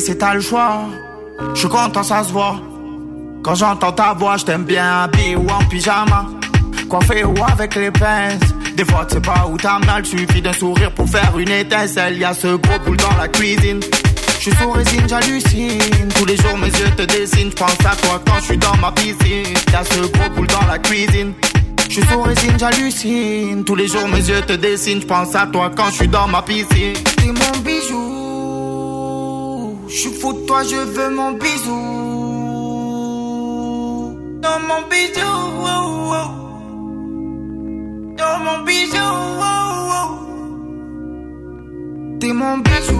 Laisser, t'as le choix. Je suis content, ça se voit. Quand j'entends ta voix, je t'aime bien habillé ou en pyjama. Coiffé ou avec les pinces. Des fois, tu sais pas où t'as mal, suffit d'un sourire pour faire une étincelle. Y a ce gros boule dans la cuisine. Je suis sous résine, j'hallucine. Tous les jours, mes yeux te dessinent. Je pense à toi quand je suis dans ma piscine. Y a ce gros boule dans la cuisine. Je suis sous résine, j'hallucine. Tous les jours, mes yeux te dessinent. Je pense à toi quand je suis dans ma piscine. Je suis fou toi, je veux mon bisou. Dans mon bijou. oh, oh. Dans mon oh, oh. T'es mon bijou.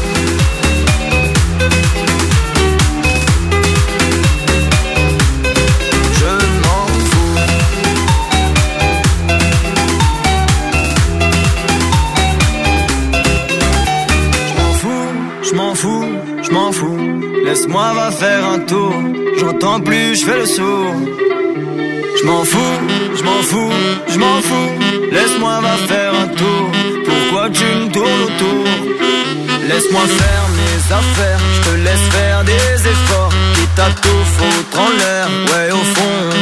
laisse-moi va faire un tour. J'entends plus, je fais le sourd. Je m'en fous, je m'en fous, je m'en fous. Laisse-moi va faire un tour. Pourquoi tu me tournes autour? Laisse-moi faire mes affaires, je te laisse faire des efforts. Quitte à tout foutre l'air, ouais au fond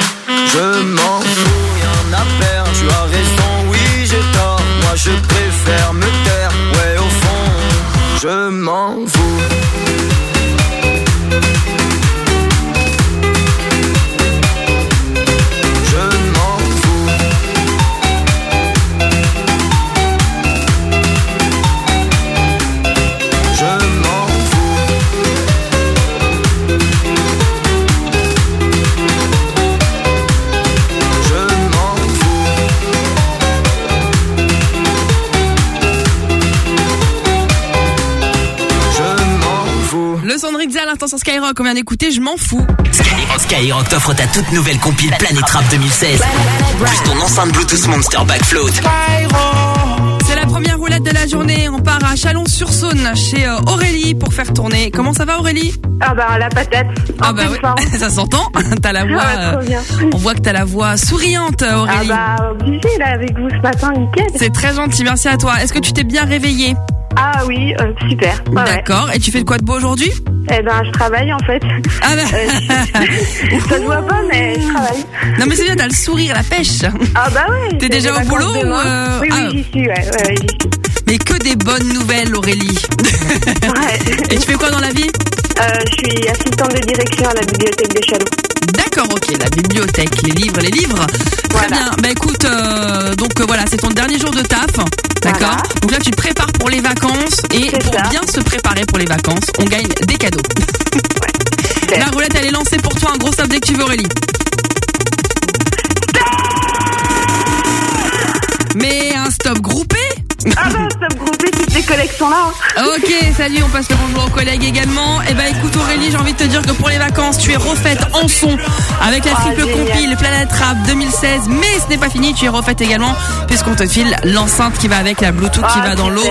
vient d'écouter, je m'en fous. Skyrock t'offre ta toute nouvelle compile Planet Rap 2016. Plus ton enceinte Bluetooth Monster Backfloat. C'est la première roulette de la journée. On part à Chalon-sur-Saône chez euh, Aurélie pour faire tourner. Comment ça va Aurélie? Ah bah la patate. Ah bah oui, ça s'entend. T'as la voix. Ah, bien. euh, on voit que t'as la voix souriante Ah Aurélie. bah obligé là avec vous ce matin, nickel. C'est très gentil, merci à toi. Est-ce que tu t'es bien réveillé Ah oui, euh, super. Ouais, ouais. D'accord. Et tu fais de quoi de beau aujourd'hui? Eh ben je travaille en fait. Ah bah. Euh, ça se voit pas mais je travaille. Non mais c'est bien, t'as le sourire, la pêche. Ah bah ouais. T'es déjà au boulot ou euh, Oui oui ah. j'y suis, ouais, ouais, ouais, j'y suis. Mais que des bonnes nouvelles Aurélie. Et tu fais quoi dans la vie? Euh, je suis assistante de direction à la bibliothèque de Chalon. D'accord, ok, la bibliothèque, les livres, les livres. Très bien. Bah écoute, euh, donc euh, voilà, c'est ton dernier jour de taf. D'accord. Donc là, tu te prépares pour les vacances et pour bien se préparer pour les vacances, on gagne des cadeaux. La roulette, elle est lancée pour toi. Un gros stop dès que tu veux, Aurélie. Mais un stop groupé Ah bah stop groupé, toutes les collègues sont là. Ok, salut, on passe le bonjour aux collègues également. Eh ben écoute Aurélie, j'ai envie de te dire que pour les vacances, tu es refaite en son avec la Ah, triple génial. compile Planète Rap 2016. Mais ce n'est pas fini, tu es refaite également puisqu'on te file l'enceinte qui va avec la Bluetooth qui Ah, va dans l'eau.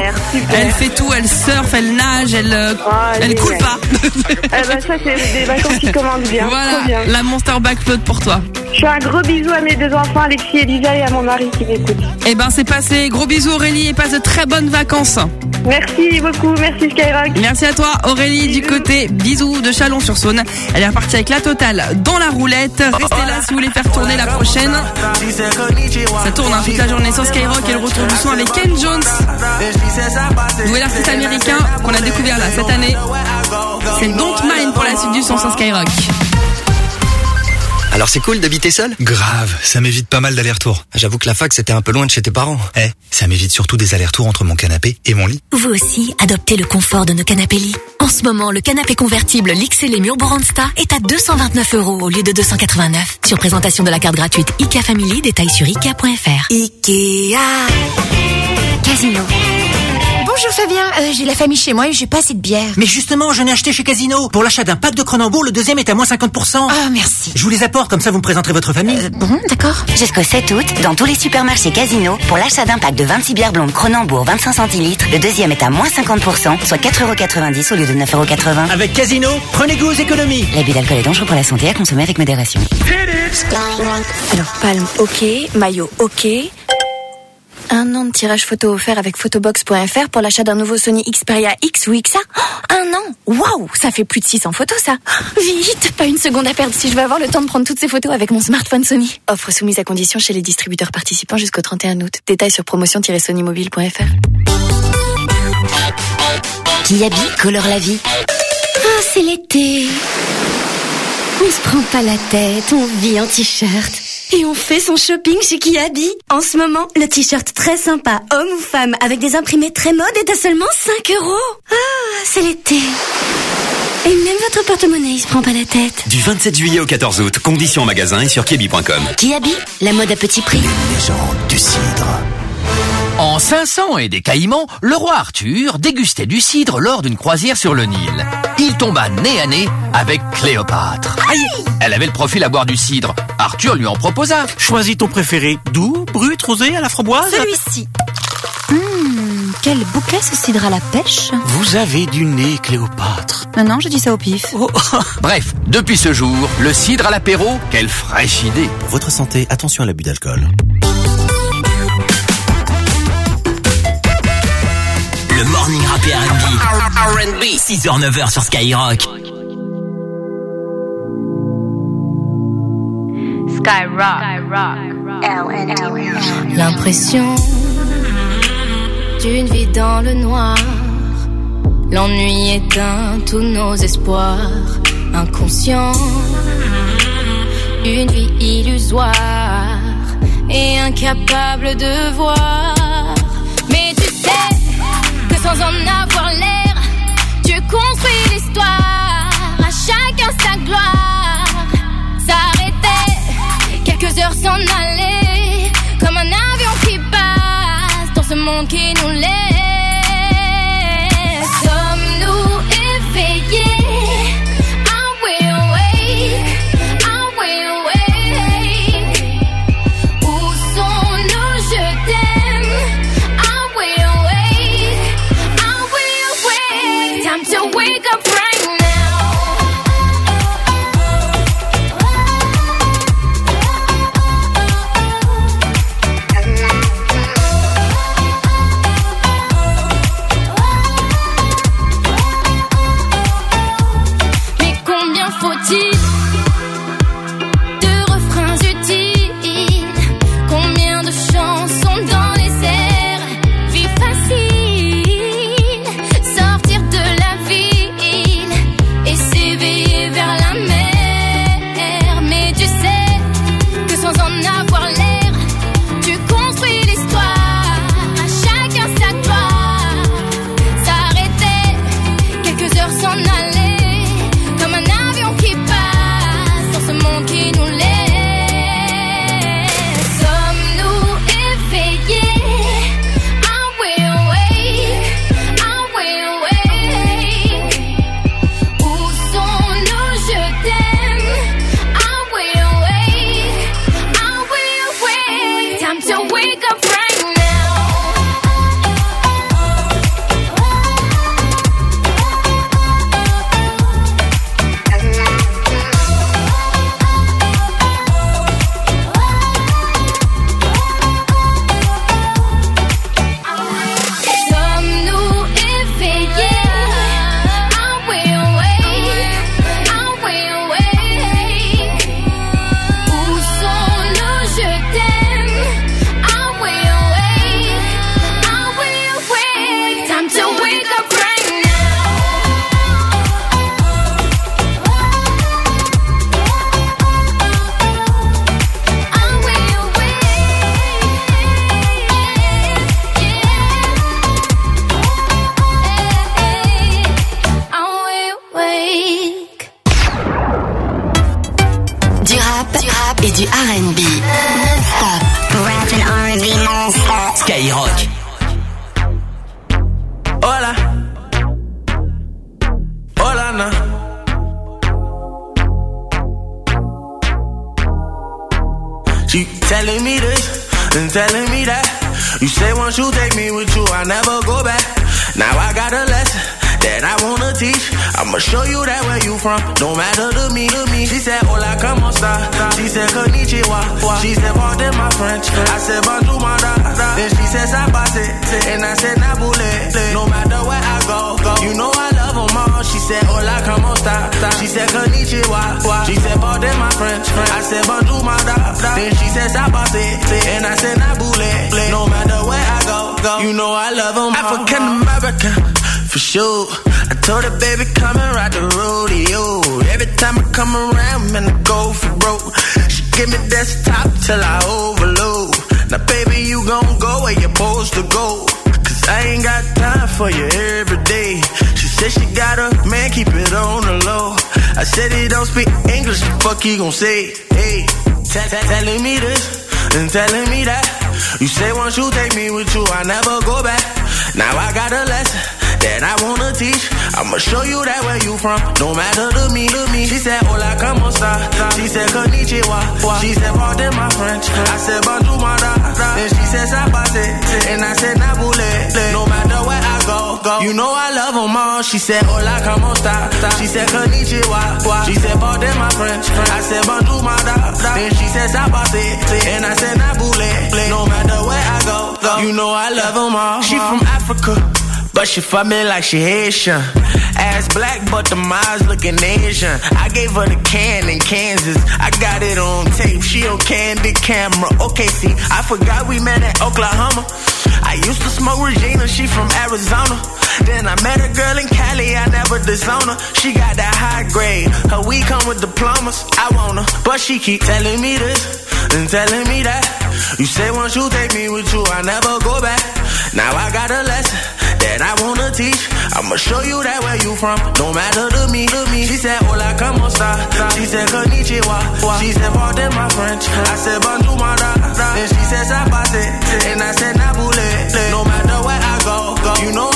Elle fait tout, elle surfe, elle nage, elle euh, elle génial. coule pas. Eh ben ça c'est des vacances qui commandent bien. Voilà, bien. la Monster Backfloat pour toi. Je fais un gros bisou à mes deux enfants, Alexis et Lisa, et à mon mari qui m'écoute. Eh ben c'est passé. Gros bisous Aurélie et passe de très bonnes vacances. Merci beaucoup, merci Skyrock. Merci à toi Aurélie du côté bisous de Chalon-sur-Saône. Elle est repartie avec la totale dans la roulette. Restez là si vous voulez faire tourner la prochaine. Ça tourne hein, toute la journée sur Skyrock et le retour du son avec Ken Jones. Nouvel artiste américain qu'on a découvert là cette année. C'est Don't Mind pour la suite du son sur Skyrock. Alors c'est cool d'habiter seul? Grave, ça m'évite pas mal d'allers-retours. J'avoue que la fac c'était un peu loin de chez tes parents. Eh, ça m'évite surtout des allers-retours entre mon canapé et mon lit. Vous aussi, adoptez le confort de nos canapés lits. En ce moment, le canapé convertible l'XL Mur est à 229 euros au lieu de 289. Sur présentation de la carte gratuite IKEA Family, détail sur IKEA.fr. Ikea. Casino. Bonjour Fabien, euh, j'ai la famille chez moi et j'ai pas assez de bière. Mais justement, je n'ai acheté chez Casino. Pour l'achat d'un pack de Cronenbourg, le deuxième est à moins 50%. Ah, merci. Je vous les apporte, comme ça vous me présenterez votre famille. Euh, bon, d'accord. Jusqu'au 7 août, dans tous les supermarchés Casino, pour l'achat d'un pack de 26 bières blondes Cronenbourg 25 centilitres, le deuxième est à moins 50%, soit 4,90€ au lieu de 9,80€. Avec Casino, prenez goût aux économies. L'abus d'alcool est dangereux pour la santé à consommer avec modération. Alors, palme, ok. Maillot, ok. Un an de tirage photo offert avec photobox.fr pour l'achat d'un nouveau Sony Xperia X ou XA. Oh, un an? Waouh Ça fait plus de 600 photos, ça Vite Pas une seconde à perdre si je veux avoir le temps de prendre toutes ces photos avec mon smartphone Sony. Offre soumise à condition chez les distributeurs participants jusqu'au 31 août. Détails sur promotion-sonymobile.fr Qui habite colore la vie? Ah, c'est l'été. On se prend pas la tête, on vit en t-shirt. Et on fait son shopping chez Kiabi. En ce moment, le t-shirt très sympa, homme ou femme, avec des imprimés très mode est à seulement 5 euros. Ah, c'est l'été. Et même votre porte-monnaie, il se prend pas la tête. Du 27 juillet au 14 août, conditions en magasin et sur kebi.com. Kiabi, la mode à petit prix. Légende du cidre. En 500 et des Caïmans, le roi Arthur dégustait du cidre lors d'une croisière sur le Nil. Il tomba nez à nez avec Cléopâtre. Elle avait le profil à boire du cidre. Arthur lui en proposa. Choisis ton préféré. Doux, brut, rosé, à la framboise Celui-ci. Hum, quel bouquet ce cidre à la pêche. Vous avez du nez, Cléopâtre. Maintenant, je dis ça au pif. Bref, depuis ce jour, le cidre à l'apéro, quelle fraîche idée. Pour votre santé, attention à l'abus d'alcool. Le morning rap et R&B. 6h, 9h sur Skyrock. L'impression d'une vie dans le noir. L'ennui éteint tous nos espoirs. Inconscient, une vie illusoire et incapable de voir. Sans en avoir l'air, tu construis l'histoire. À chacun sa gloire. S'arrêter, quelques heures s'en aller, You say once you take me with you, I never go back. Now I got a lesson that I wanna teach. I'ma show you that where you from. No matter to me, to me. She said, Hola, como esta? She said, Konnichiwa. She said, pardon my French. I said, bonjour, my da. Then she said, sabase. And I said, nabule. Go. You know I love them all. She said, Hola, como esta? She said, Konnichiwa. She said, pardon my French. I said, bonjour, my da. Then she said, sabase. And I said, nabule. No matter where I go, go. You know I love them all. She from Africa. But she fuck me like she Haitian. Ass black, but the eyes looking Asian. I gave her the can in Kansas. I got it on tape. She on candid camera. Okay, see, I forgot we met in Oklahoma. I used to smoke Regina. She from Arizona. Then I met a girl in Cali. I never disown her. She got that high grade. Her weed come with diplomas. I want her, but she keep telling me this and telling me that. You say once you take me with you, I never go back. Now I got a lesson that I wanna teach. I'ma show you that where you from. No matter to me, to me. She said, Hola, como esta? She said, Konnichiwa. She said, pardon my French. I said, bonjour, my da. Then she said, sabase. And I said, nabule. No matter where I go, go. You know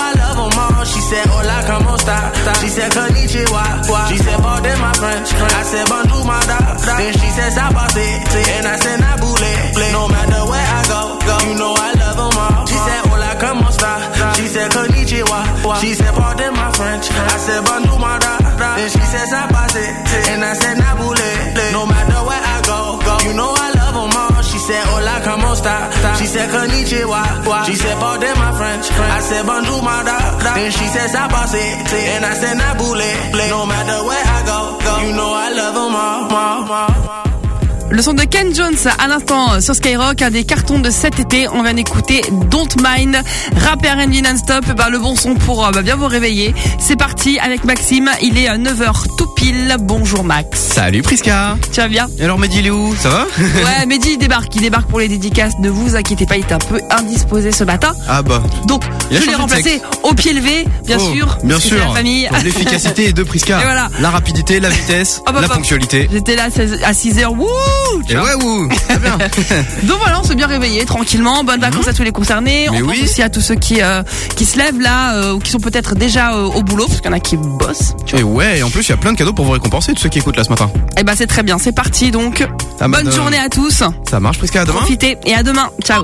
said, Hola, como esta? She said, Konnichiwa. She said, pardon my French. I said, bonjour, my da. Then she said, sabase. And I said, nabule. No matter where I go, go. You know I love them all. She said, Hola, como esta? She said konnichiwa. She said pardon my French. I said bonjour my da. Then she said sabase. And I said nabule. No matter where I go, go. You know I love them all. She said hola como esta. She said konnichiwa. She said pardon my French. I said bonjour my da. Then she said sabase. And I said nabule. No matter where I go, go. You know I love them all, all, all. Le son de Ken Jones à l'instant sur Skyrock, un des cartons de cet été. On vient d'écouter Don't Mind, rap R&B non-stop. Bah, le bon son pour euh, bah, bien vous réveiller. C'est parti avec Maxime. Il est à 9h tout pile. Bonjour Max. Salut Priska Tu vas bien? Et alors Mehdi il est où? Ça va? Ouais, Mehdi il débarque. Il débarque pour les dédicaces. Ne vous inquiétez pas, il est un peu indisposé ce matin. Ah bah. Donc, Il je l'ai remplacé. Au pied levé, bien Oh, sûr. Bien sûr. La famille. L'efficacité de. Et voilà. La rapidité, la vitesse, Hop, hop, la hop. ponctualité. J'étais là à 6h. Wouh Et ouais, ouh, très bien. Donc voilà, on s'est bien réveillé tranquillement. Bonnes vacances à tous les concernés. Mais on pense oui. aussi à tous ceux qui euh, qui se lèvent là euh, ou qui sont peut-être déjà euh, au boulot parce qu'il y en a qui bossent. Et ouais, et en plus il y a plein de cadeaux pour vous récompenser, tous ceux qui écoutent là ce matin. Et ben c'est très bien, c'est parti donc. Ah bah, Bonne journée à tous. Ça marche Priska, à demain. Profitez et à demain. Ciao.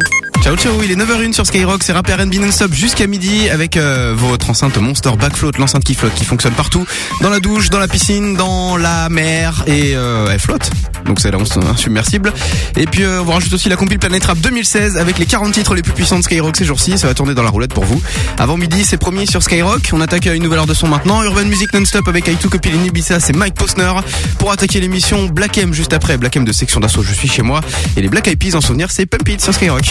Ciao ciao, il est 9h01 sur Skyrock, c'est rap R&B non-stop jusqu'à midi avec euh, votre enceinte Monster Backfloat, l'enceinte qui flotte, qui fonctionne partout, dans la douche, dans la piscine, dans la mer et euh, elle flotte. Donc c'est là insubmersible. Et puis euh, on vous rajoute aussi la compil Planet Rap 2016 avec les 40 titres les plus puissants de Skyrock ces jours-ci, ça va tourner dans la roulette pour vous. Avant midi, c'est promis sur Skyrock, on attaque à une nouvelle heure de son maintenant, Urban Music non-stop avec Aitu Copilini Ibiza, c'est Mike Posner pour attaquer l'émission Black M juste après, Black M de section d'assaut, je suis chez moi et les Black Eyed Peas en souvenir, c'est Pump It sur. Skyrock.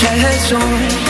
treasure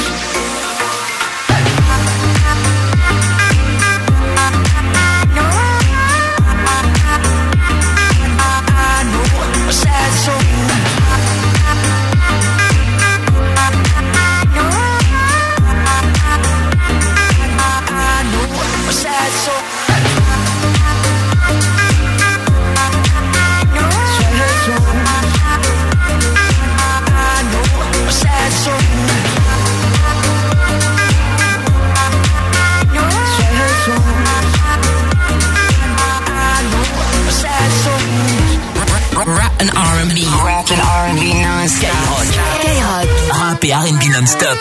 Et R&B non-stop.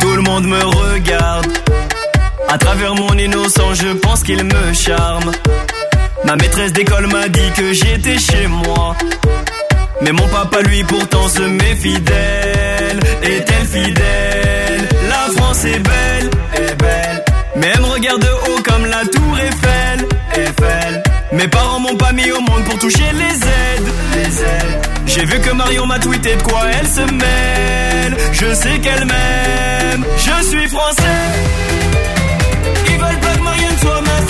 Tout le monde me regarde. À travers mon innocent, je pense qu'il me charme. Ma maîtresse d'école m'a dit que j'étais chez moi. Mais mon papa, lui, pourtant se méfie d'elle. Toucher les aides, les aides. J'ai vu que Marion m'a tweeté de quoi elle se mêle. Je sais qu'elle m'aime. Je suis français. Ils veulent pas que Marianne soit ma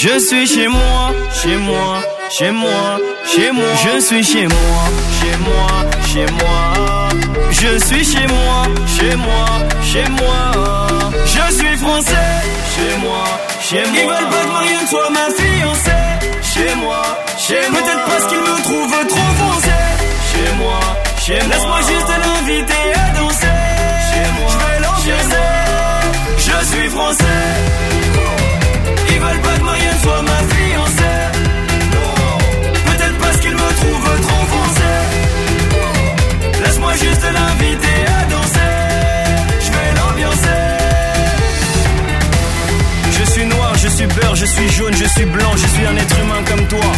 Je suis chez moi, chez moi, chez moi, chez moi. Je suis chez moi, chez moi, chez moi. Je suis chez moi, chez moi, chez moi. Je suis français, chez moi, chez moi. Ils veulent pas que Marianne soit ma fiancée. Chez moi, chez moi. Peut-être parce qu'ils me trouvent trop foncé. Chez moi, chez moi. Laisse-moi juste l'inviter à danser. Chez moi, je vais l'ambiancer. Je suis français. Veulent pas que Marianne soit ma fiancée. Peut-être parce qu'ils me trouvent trop foncé. Laisse-moi juste l'inviter à danser. Je vais l'ambiancer. Je suis noir, je suis beurre, je suis jaune, je suis blanc, je suis un être humain comme toi.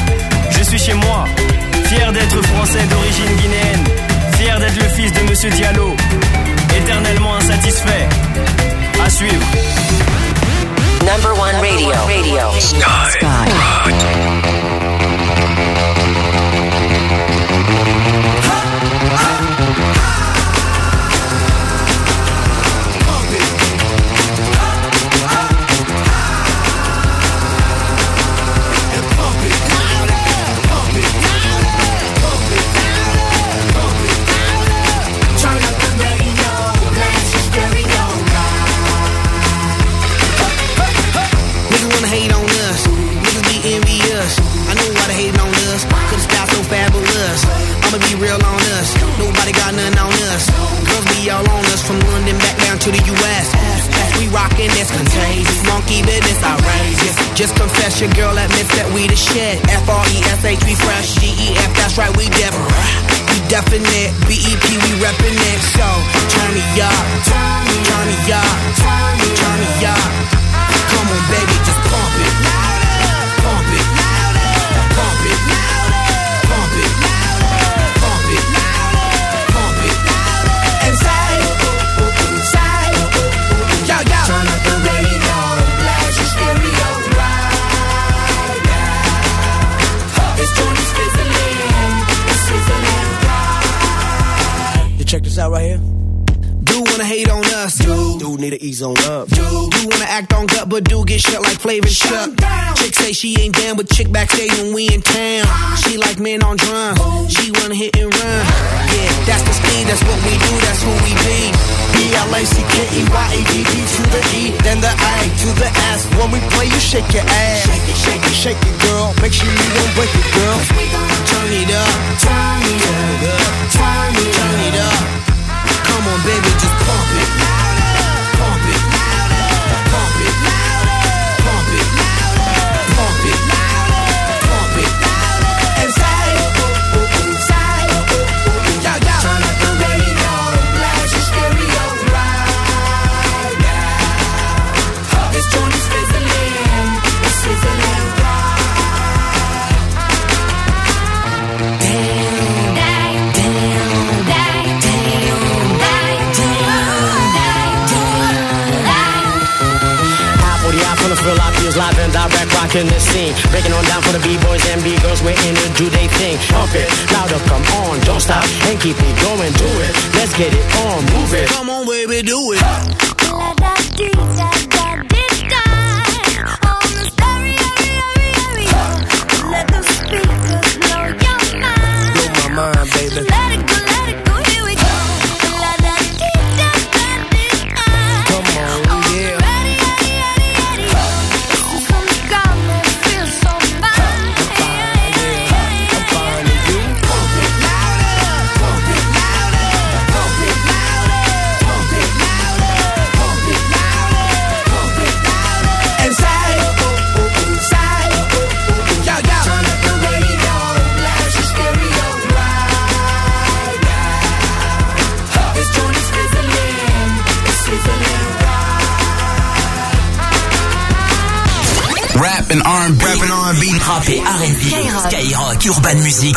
Je suis chez moi, fier d'être français d'origine guinéenne, fier d'être le fils de Monsieur Diallo, éternellement insatisfait. À suivre. Number one radio. Radio. Turn Confess your girl admits that we the shit. F-R-E-S-H, we fresh. G-E-F, that's right, we different. We definite. B-E-P, we reppin' it. So, turn me up. Turn me up. Turn me up. Come on, baby, just pump it. Pump it. Pump it. Out right here. Do wanna hate on us. Do, do need to ease on up. Do you wanna act on gut, but do get shut like Flavor Chuck. Chick say she ain't down with chick backstage when we in town. She like men on drum. She wanna hit and run. Yeah, that's the speed. That's what we do. That's who we be. B L A C K E Y A D D to the E, then the A to the S. When we play, you shake your ass. Shake it, shake it, shake it, girl. Make sure you don't break it, girl. Turn it up. Turn it up. Turn it, up. turn it up. Come on, baby, just pump it. Pump it. Pump it. Rocking the scene. Breaking on down for the b-boys and b-girls, we're in it, do they thing. Pump it, louder, come on, don't stop, and keep it going, do it. Let's get it on, move it. Come on, baby, do it. Blow my mind, baby. Rap et R&B. Skyrock. Urban Music.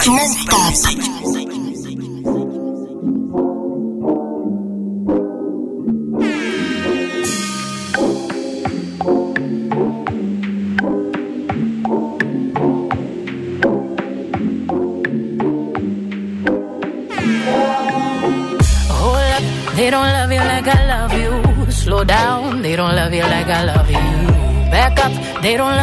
Up, they don't love you like I love you. Slow down, they don't love you like I love you. Back up, they don't love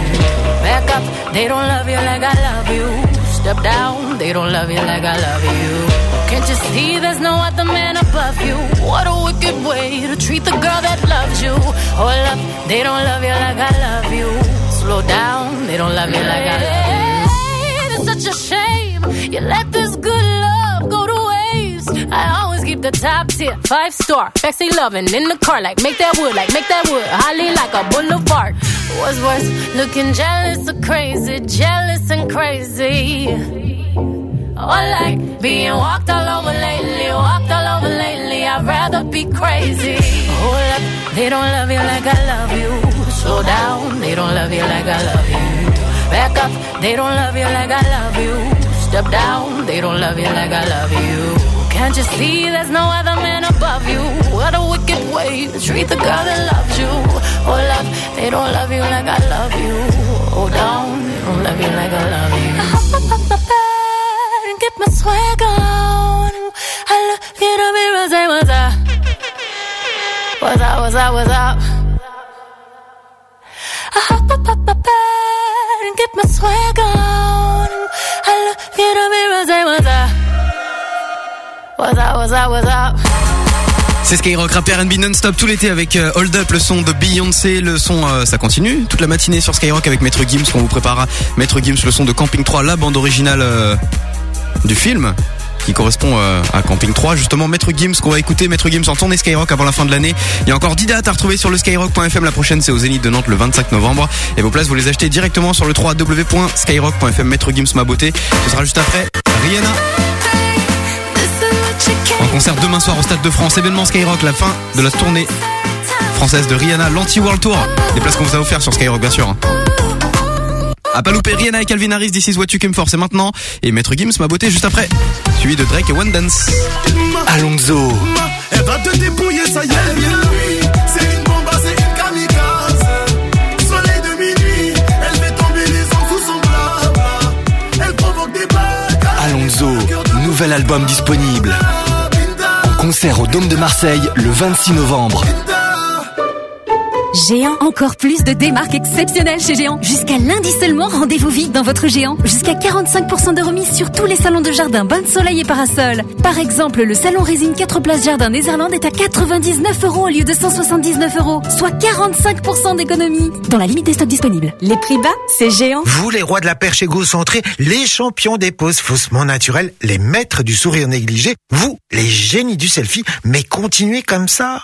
Back up, they don't love you like I love you. Step down, they don't love you like I love you. Can't you see there's no other man above you? What a wicked way to treat the girl that loves you. Hold up, they don't love you like I love you. Slow down, they don't love you like I love you. It's such a shame you let this keep the top tier, five star, sexy loving in the car, like make that wood, like make that wood, holly like a boulevard. What's worse, looking jealous or crazy, jealous and crazy. Or like being walked all over lately, walked all over lately. I'd rather be crazy. Hold up, they don't love you like I love you. Slow down, they don't love you like I love you. Back up, they don't love you like I love you. Step down, they don't love you like I love you. Can't you see there's no other man above you? What a wicked way to treat the girl that loves you. Oh, love, they don't love you like I love you. Oh, down, they don't love you like I love you. I hop up up my bed and get my swag on. I look in the mirror, say what's up. What's up, what's up, what's up? I hop up up my bed and get my swag on. I look in the mirror, say what's up. What's up, what's? C'est Skyrock Rap R&B non-stop tout l'été avec euh, Hold Up, le son de Beyoncé, le son euh, ça continue toute la matinée sur Skyrock avec Maître Gims qu'on vous préparera. Maître Gims, le son de Camping 3, la bande originale euh, du film qui correspond à Camping 3 justement Maître Gims qu'on va écouter. Maître Gims en tournée Skyrock avant la fin de l'année. Il y a encore 10 dates à retrouver sur le skyrock.fm la prochaine c'est au Zénith de Nantes le 25 novembre. Et vos places vous les achetez directement sur le www.skyrock.fm Maître Gims m'a beauté. Ce sera juste après Rihanna en concert demain soir au Stade de France événement Skyrock la fin de la tournée française de Rihanna l'anti-World Tour des places qu'on vous a offert sur Skyrock bien sûr hein. À pas louper Rihanna et Calvin Harris, This is what you came for, c'est maintenant. Et Maître Gims m'a beauté juste après. Suivi de Drake et One Dance. Alonso. Elle va te dépouiller, ça y est, nouvel album disponible. En concert au Dôme de Marseille le 26 novembre. Géant, encore plus de démarques exceptionnelles chez Géant. Jusqu'à lundi seulement, rendez-vous vite dans votre Géant. Jusqu'à 45% de remise sur tous les salons de jardin, bain de soleil et parasol. Par exemple, le salon résine 4 places jardin Néerlande est à 99 euros au lieu de 179 euros, soit 45% d'économie. Dans la limite des stocks disponibles. Les prix bas, c'est Géant. Vous, les rois de la perche égocentrée, les champions des poses faussement naturelles, les maîtres du sourire négligé, vous, les génies du selfie, mais continuez comme ça.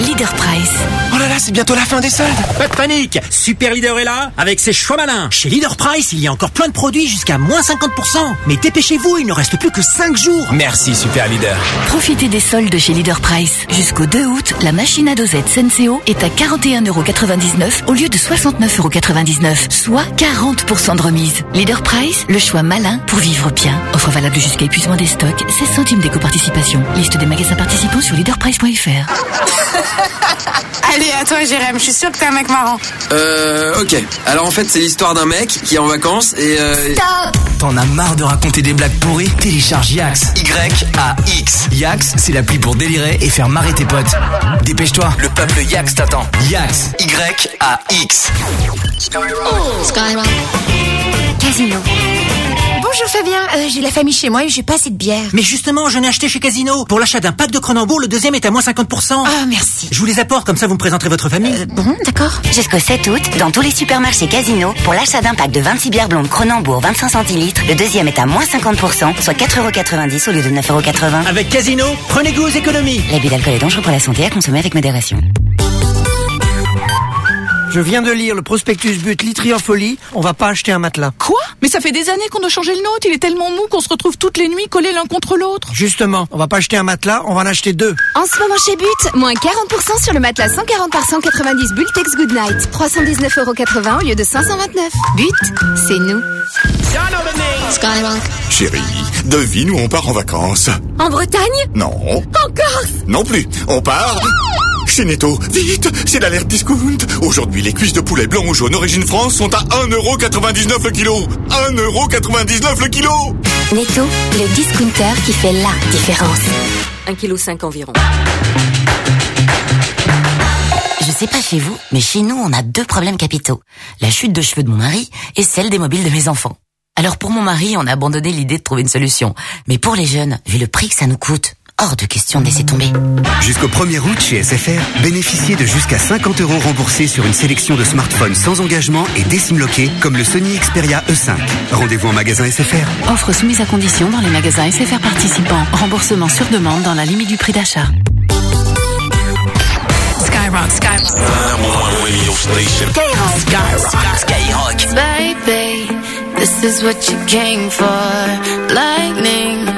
Leader Price. Oh là là, c'est bientôt la fin des soldes. Pas de panique. Super Leader est là avec ses choix malins. Chez Leader Price, il y a encore plein de produits jusqu'à moins 50%. Mais dépêchez-vous, il ne reste plus que 5 jours. Merci Super Leader. Profitez des soldes chez Leader Price. Jusqu'au 2 août, la machine à dosette Senseo est à 41,99€ au lieu de 69,99€, soit 40% de remise. Leader Price, le choix malin pour vivre bien. Offre valable jusqu'à épuisement des stocks, 16 centimes d'éco-participation. Liste des magasins participants sur leaderprice.fr. Allez, à toi, Jérém, je suis sûre que t'es un mec marrant. Euh, ok. Alors en fait, c'est l'histoire d'un mec qui est en vacances et... Euh... T'en as marre de raconter des blagues pourries? Télécharge Yax. Y-A-X. Yax, c'est l'appli pour délirer et faire marrer tes potes. Dépêche-toi. Le peuple Yax t'attend. Yax. Y-A-X. Casino. Bonjour Fabien, euh, j'ai la famille chez moi et j'ai pas assez de bière. Mais justement, je n'ai acheté chez Casino. Pour l'achat d'un pack de Cronenbourg, le deuxième est à moins 50%. Ah, merci. Je vous les apporte, comme ça vous me présenterez votre famille. bon, d'accord. Jusqu'au 7 août, dans tous les supermarchés Casino, pour l'achat d'un pack de 26 bières blondes Cronenbourg 25 centilitres, le deuxième est à moins 50%, soit 4,90€ au lieu de 9,80€. Avec Casino, prenez goût aux économies. L'abus d'alcool est dangereux pour la santé à consommer avec modération. Je viens de lire le prospectus but Litry en folie. On va pas acheter un matelas. Quoi? Mais ça fait des années qu'on a changé le nôtre. Il est tellement mou qu'on se retrouve toutes les nuits collés l'un contre l'autre. Justement, on va pas acheter un matelas, on va en acheter deux. En ce moment chez But, moins 40% sur le matelas 140 par 190 Bultex Goodnight. 319,80€ au lieu de 529. But, c'est nous. Skyrock. Chérie, devine où on part en vacances. En Bretagne? Non. En Corse? Non plus. On part chez Netto. Vite, c'est l'alerte discount. Aujourd'hui, les cuisses de poulet blanc ou jaune origine France sont à 1,99€ le kilo. 1,99€ le kilo. Netto, le discounter qui fait la différence. 1,5 kg environ. Je sais pas chez vous, mais chez nous, on a deux problèmes capitaux. La chute de cheveux de mon mari et celle des mobiles de mes enfants. Alors pour mon mari, on a abandonné l'idée de trouver une solution. Mais pour les jeunes, vu le prix que ça nous coûte, hors de question de laisser tomber. Jusqu'au 1er août chez SFR, bénéficiez de jusqu'à 50 euros remboursés sur une sélection de smartphones sans engagement et décimloqués comme le Sony Xperia E5. Rendez-vous en magasin SFR. Offre soumise à condition dans les magasins SFR participants. Remboursement sur demande dans la limite du prix d'achat. Skyrock, Skyrock. Skyrock, Skyrock. Baby, this is what you came for. Lightning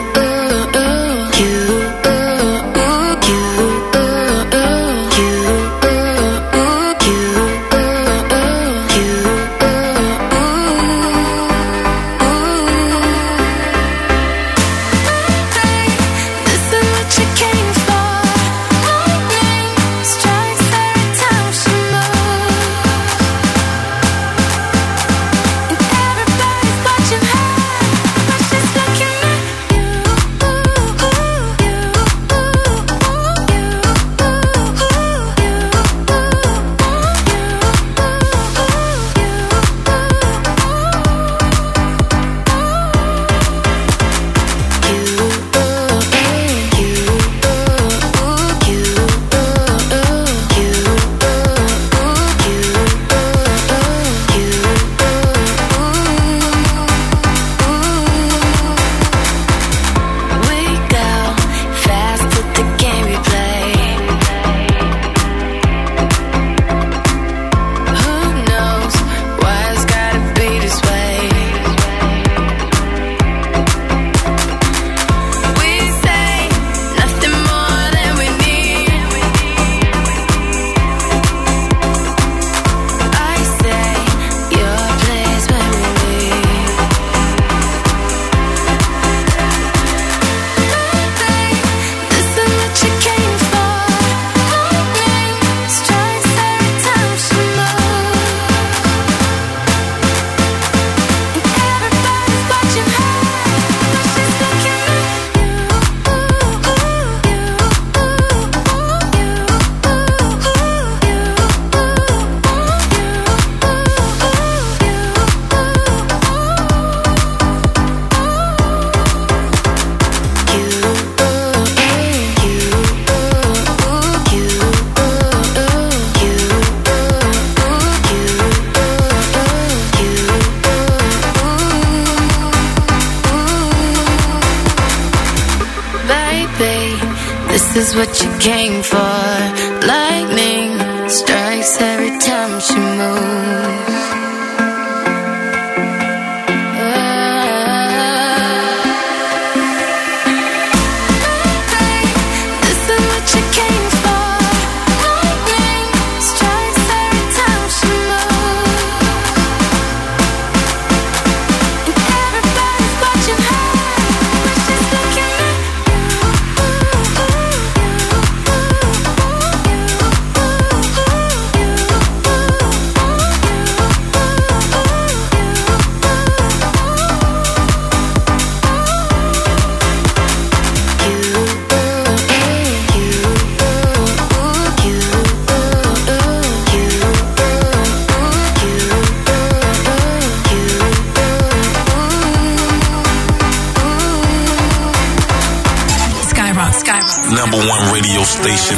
Number one radio station.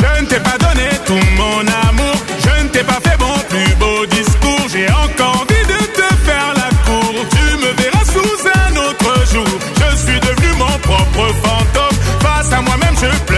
Je ne t'ai pas donné tout mon amour, je ne t'ai pas fait mon plus beau discours. J'ai encore envie de te faire la cour. Tu me verras sous un autre jour. Je suis devenu mon propre fantôme. Face à moi-même, je pleure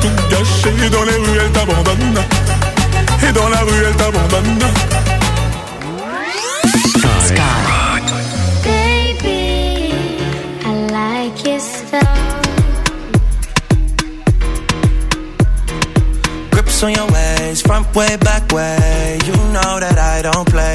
Tout gâché dans les rues, elle t'abandonne. Et dans la rue, elle t'abandonne. Baby, I like your style. Grips on your ways, front way, back way. You know that I don't play.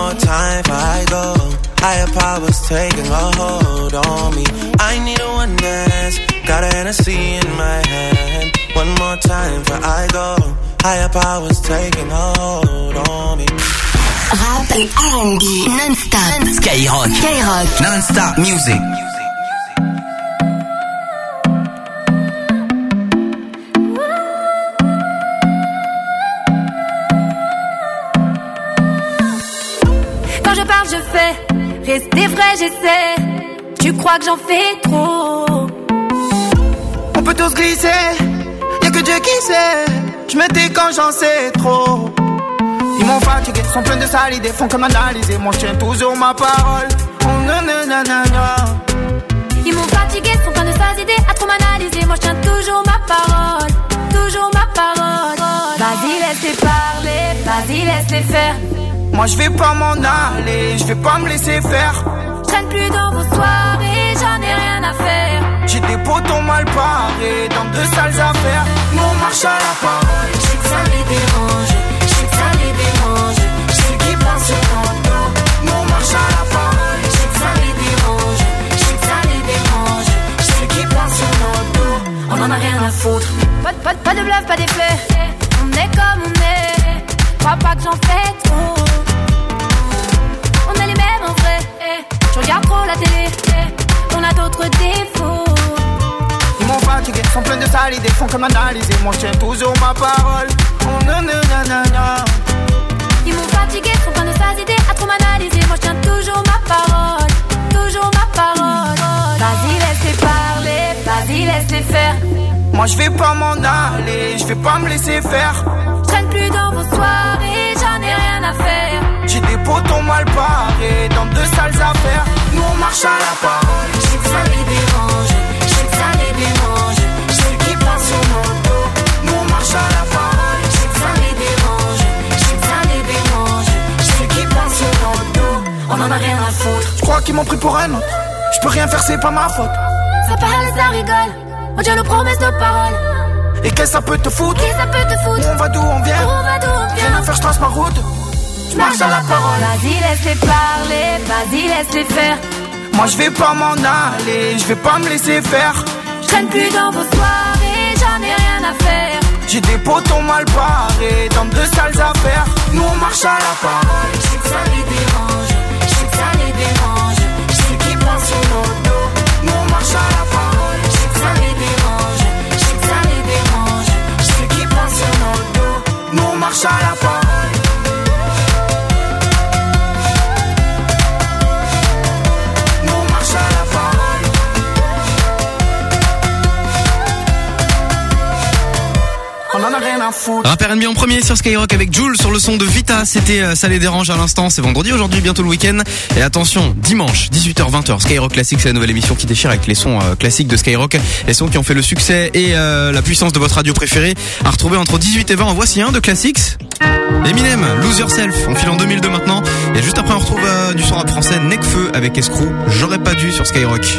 more time before I go. Higher powers taking a hold on me. I need a one dance. Got a Hennessy in my hand. One more time before I go. Higher powers taking a hold on me. Rap et R&B non-stop. Skyrock. Skyrock. Non-stop music. Rester vrai, j'essaie. Tu crois que j'en fais trop? On peut tous glisser, y'a que Dieu qui sait. Je m'étais quand j'en sais trop. Ils m'ont fatigué, sont pleins de sales idées, font que m'analyser. Moi, je tiens toujours ma parole. Oh, nanana. Ils m'ont fatigué, sont pleins de sales idées, à trop m'analyser. Moi, je tiens toujours ma parole. Toujours ma parole. Vas-y, laisse-les parler. Vas-y, laisse-les faire. Moi, je vais pas m'en aller, je vais pas me laisser faire. Je plus dans vos soirées, j'en ai rien à faire. J'ai des potons mal parés dans de sales affaires. Nous, on marche à la parole. Je sais que ça les dérange, je sais que ça les dérange. Je sais qu'ils pensent dos. Nous, on marche à la parole. Je sais que ça les dérange, je sais que ça les dérange. Je sais qu'ils pensent sur notre dos. On en a rien à foutre. Pas, de- pas, de- pas de bluff, pas d'effet. On est comme on est. Crois pas que j'en fais trop. Je regarde trop la télé. On a d'autres défauts. Ils m'ont fatigué, sont pleins de sales idées, font que m'analyser. Moi, je tiens toujours ma parole. Oh, nanana. Ils m'ont fatigué, sont plein de sales idées à trop m'analyser. Moi je tiens toujours ma parole, toujours ma parole. Vas-y, laisse-les parler, vas-y, laisse-les faire. Moi, je vais pas m'en aller, je vais pas me laisser faire. Je traîne plus dans vos soirées, j'en ai rien à faire. J'ai des potons mal parés dans de sales affaires. Nous, on marche à la parole. Je sais que ça les dérange, je sais que ça les dérange. Je sais qu'ils pensent sur mon dos. Nous, on marche à la parole. Je sais que ça les dérange, je sais que ça les dérange. Je sais qu'ils pensent sur mon dos. On en a rien à foutre. Je crois qu'ils m'ont pris pour un autre. Je peux rien faire, c'est pas ma faute. Ça parle, ça rigole. On tient nos promesses, nos paroles. Et qu'est-ce que ça peut te foutre Et ça peut te foutre. On va d'où on vient on va d'où on Rien vient. à faire, je trace ma route. Je marche à la parole. Vas-y, laisse-les parler, vas-y, laisse-les faire. Moi, je vais pas m'en aller, je vais pas me laisser faire. Je traîne plus dans vos soirées, j'en ai rien à faire. J'ai des potons mal parés dans de sales affaires. Nous, on marche à la parole. Je sais que ça les dérange, je sais que ça les dérange. Je sais qu'ils pensent sur nos dos. Nous, on marche à la Nous, on en a rien à foutre. Rap R&B en premier sur Skyrock avec Jules sur le son de Vita. C'était euh, Ça les dérange à l'instant. C'est vendredi aujourd'hui, bientôt le week-end. Et attention, dimanche, 18h-20h, Skyrock Classic, c'est la nouvelle émission qui déchire avec les sons euh, classiques de Skyrock. Les sons qui ont fait le succès et euh, la puissance de votre radio préférée. À retrouver entre 18 et 20. En voici un de Classics. Eminem, Lose Yourself. On file en 2002 maintenant. Et juste après, on retrouve du son rap français Necfeu avec Escrew. J'aurais pas dû sur Skyrock.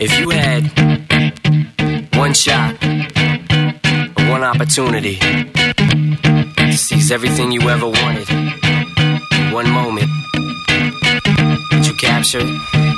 If you had one shot, one opportunity to seize everything you ever wanted, one moment, that you capture it? Or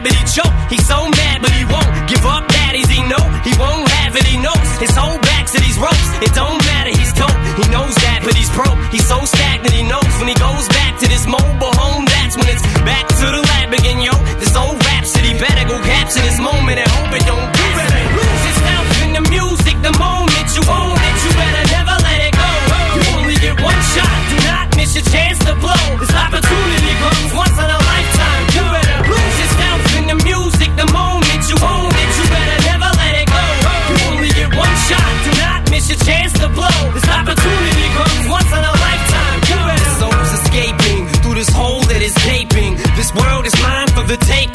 rabbit. He choke. He's so mad, but he won't give up. Daddies, he know he won't have it. He knows his whole back to these ropes. It don't matter. He's dope. He knows that, but he's broke. He's so stagnant. He knows when he goes back to this mobile home. That's when it's back to the lab again, yo. This old rhapsody better go capture this moment and hope it don't pass. it. Lose yourself in the music the moment you own it. You better never let it go. You only get one shot. Do not miss your chance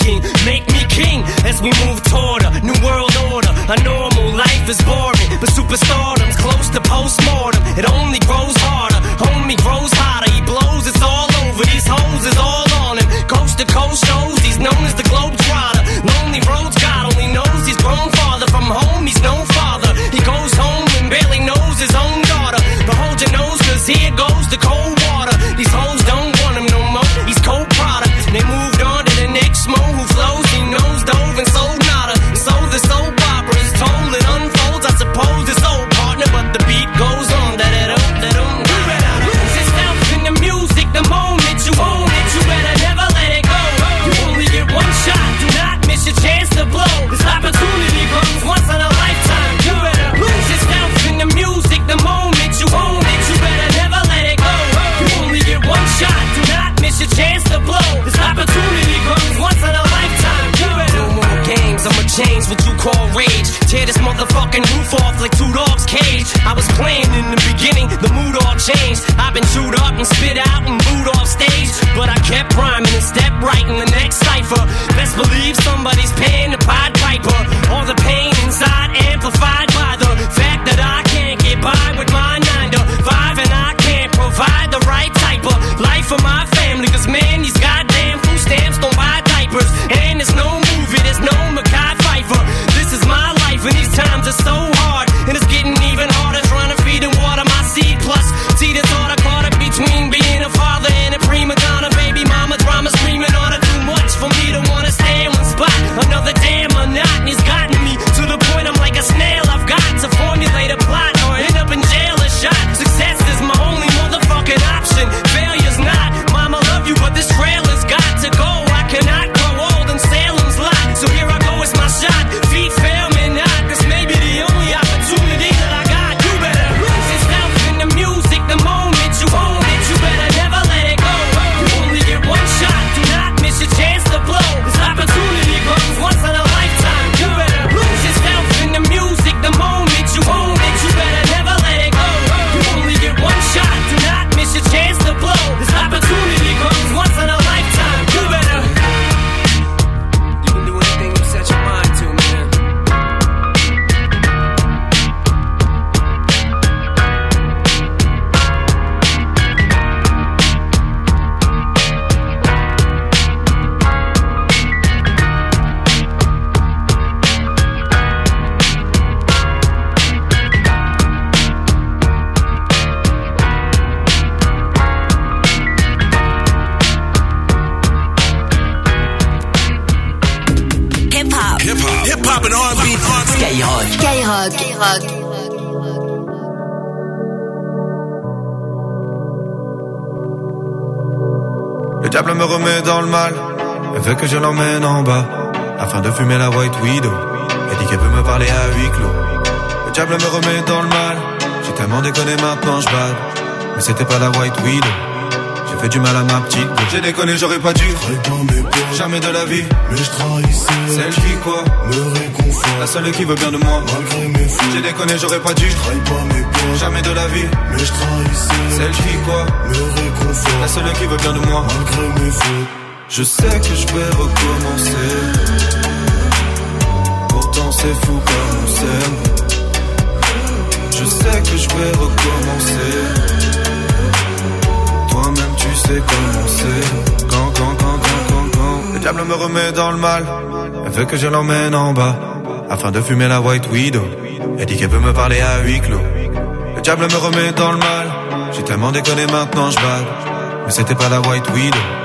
the taking. Make me king as we move toward a new world order. A normal life is boring, but superstardom's roof off like two dogs' cage. I was playing in the beginning, the mood all changed. I've been chewed up and spit out and booed off stage. But I kept rhyming and stepped right in the next cipher. Best believe somebody's paying the Pied Piper. All the pain inside amplified Skyrock. Skyrock. Le diable me remet dans le mal. Elle veut que je l'emmène en bas. Afin de fumer la white widow. Elle dit qu'elle peut me parler à huis clos. Le diable me remet dans le mal. J'ai tellement déconné maintenant je bade. Mais c'était pas la white widow. J'ai fait du mal à ma petite. J'ai déconné, j'aurais pas dû. Jamais de la vie. Mais je trahissais. Celle qui quoi Me réconfort. La seule qui veut bien de moi. Malgré mes fautes. J'ai déconné, j'aurais pas dû. pas mes. Jamais de la vie. Mais je trahissais. Celle qui quoi? Me réconfort. La seule qui veut bien de moi. Malgré mes fautes. Je sais que je vais recommencer. Pourtant c'est fou comme on s'aime. Je sais que je vais recommencer. Toi-même tu sais comment c'est. Quand, quand, quand, quand, quand, quand. Le diable me remet dans le mal. Elle veut que je l'emmène en bas. Afin de fumer la white widow. Elle dit qu'elle peut me parler à huis clos. Le diable me remet dans le mal. J'ai tellement déconné maintenant je. Mais c'était pas la white widow.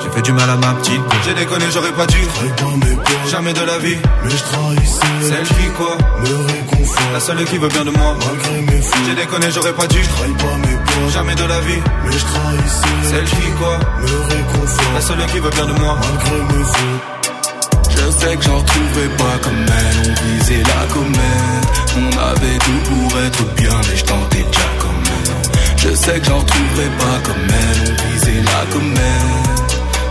J'ai fait du mal à ma petite. J'ai déconné, j'aurais pas dû. Jamais de la vie. Mais je trahissais. Celle qui quoi Me réconfort. La seule qui veut bien de moi. Malgré mes fautes. J'ai déconné, j'aurais pas dû. pas mes peurs. Jamais de la vie. Mais je trahissais. Celle qui quoi Me réconfort. La seule qui veut bien de moi. Malgré mes fautes. Je sais que j'en retrouverai pas comme elle, on visait la comète. On avait tout pour être bien, mais je tentais déjà comme elle. Je sais que j'en retrouverai pas comme elle, on visait la comète.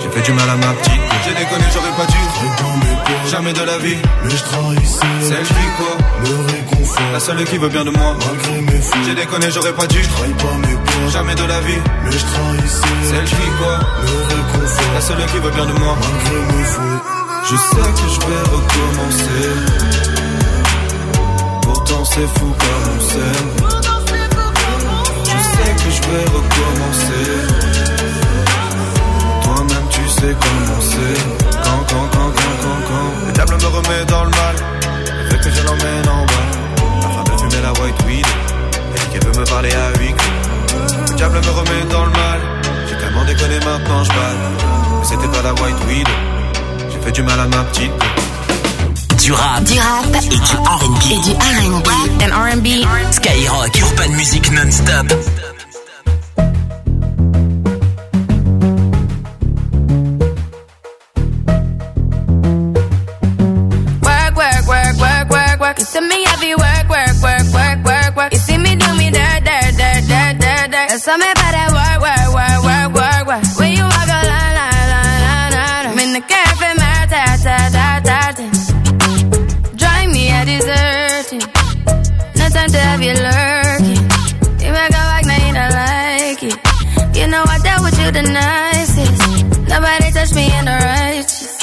J'ai fait du mal à ma petite. J'ai déconné, j'aurais pas dû. Jamais de la vie. Mais je trahissais. Celle qui quoi Me réconfort. La seule qui veut bien de moi. Malgré mes fautes. J'ai déconné, j'aurais pas dû. Trahis pas mes peurs. Jamais de la vie. Mais je trahissais. Celle qui quoi Me réconfort. La seule qui veut bien de moi. Malgré mes fautes. Je sais que je vais recommencer. Pourtant c'est fou comme on s'aime. Je sais que je vais recommencer. C'est. Quand, quand, quand, quand, quand, quand. Le diable me remet dans le mal. Fait que je l'emmène en bas. Afin de fumer la white weed. Elle qu'elle veut me parler à huis clos. Le diable me remet dans le mal. J'ai tellement déconné maintenant je balle. Mais c'était pas la white weed. J'ai fait du mal à ma petite. Du rap, Du rap et du R&B. et du R&B. And R&B. Skyrock, urban music non-stop. See me heavy work, work, work, work, work, work. You see me do me dirt, dirt, dirt, dirt, dirt, dirt. There's something about that work, work, work, work, work, work. When you walk a line, line, line, line, line. I'm in the cafe, my ta, ta, ta, ta, ta. Drive me a deserting. No time to have you lurking. You make a walk, now you don't like it. You know I dealt with you the nicest. Nobody touched me in the righteous.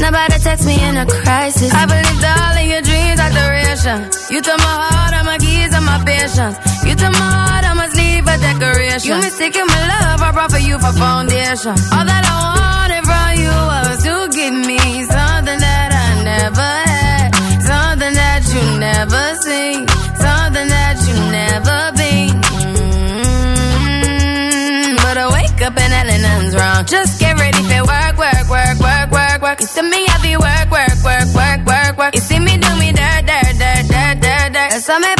Nobody text me in a crisis. I believed all are. You took my heart, all my keys, and my patience. You took my heart, I must leave a decoration. You mistaken my love, I brought for you for foundation. All that I wanted from you was to give me something that I never had, something that you never seen, something that you never been. Mm, But I wake up and nothing's wrong. Just get ready for work, work, work, work, work, work. You see me heavy work, work, work, work, work, work. You see me Pásame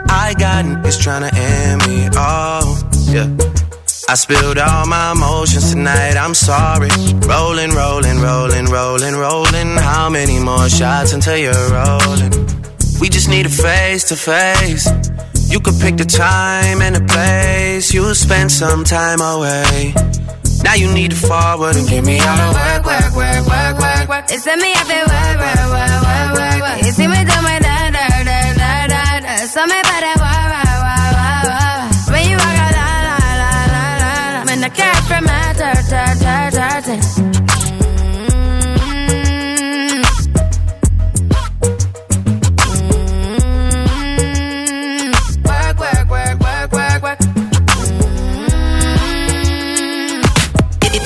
I got niggas tryna end me. Oh, yeah. I spilled all my emotions tonight. I'm sorry. Rolling, rolling, rolling, rolling, rolling. How many more shots until you're rolling? We just need a face to face. You could pick the time and the place. You'll spend some time away. Now you need to forward and get me out of work, work, work, work, work, work. It's me, I feel work, work, work, work, work, work. You see me do my la. When the cat from my ta, ta, ta, ta, ta. Mm. Mm. Work, work, work, work, work, work.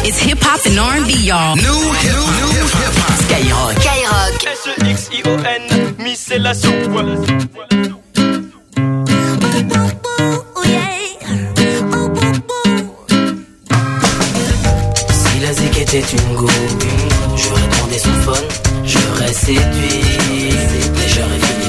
It's hip hop and R&B, y'all. New hip hop. Skyrock. Skyrock. S-E-X-I-O-N, Miss c'est la soupe. C'est une go. Je répondais son phone, je réséduis. Déjà fini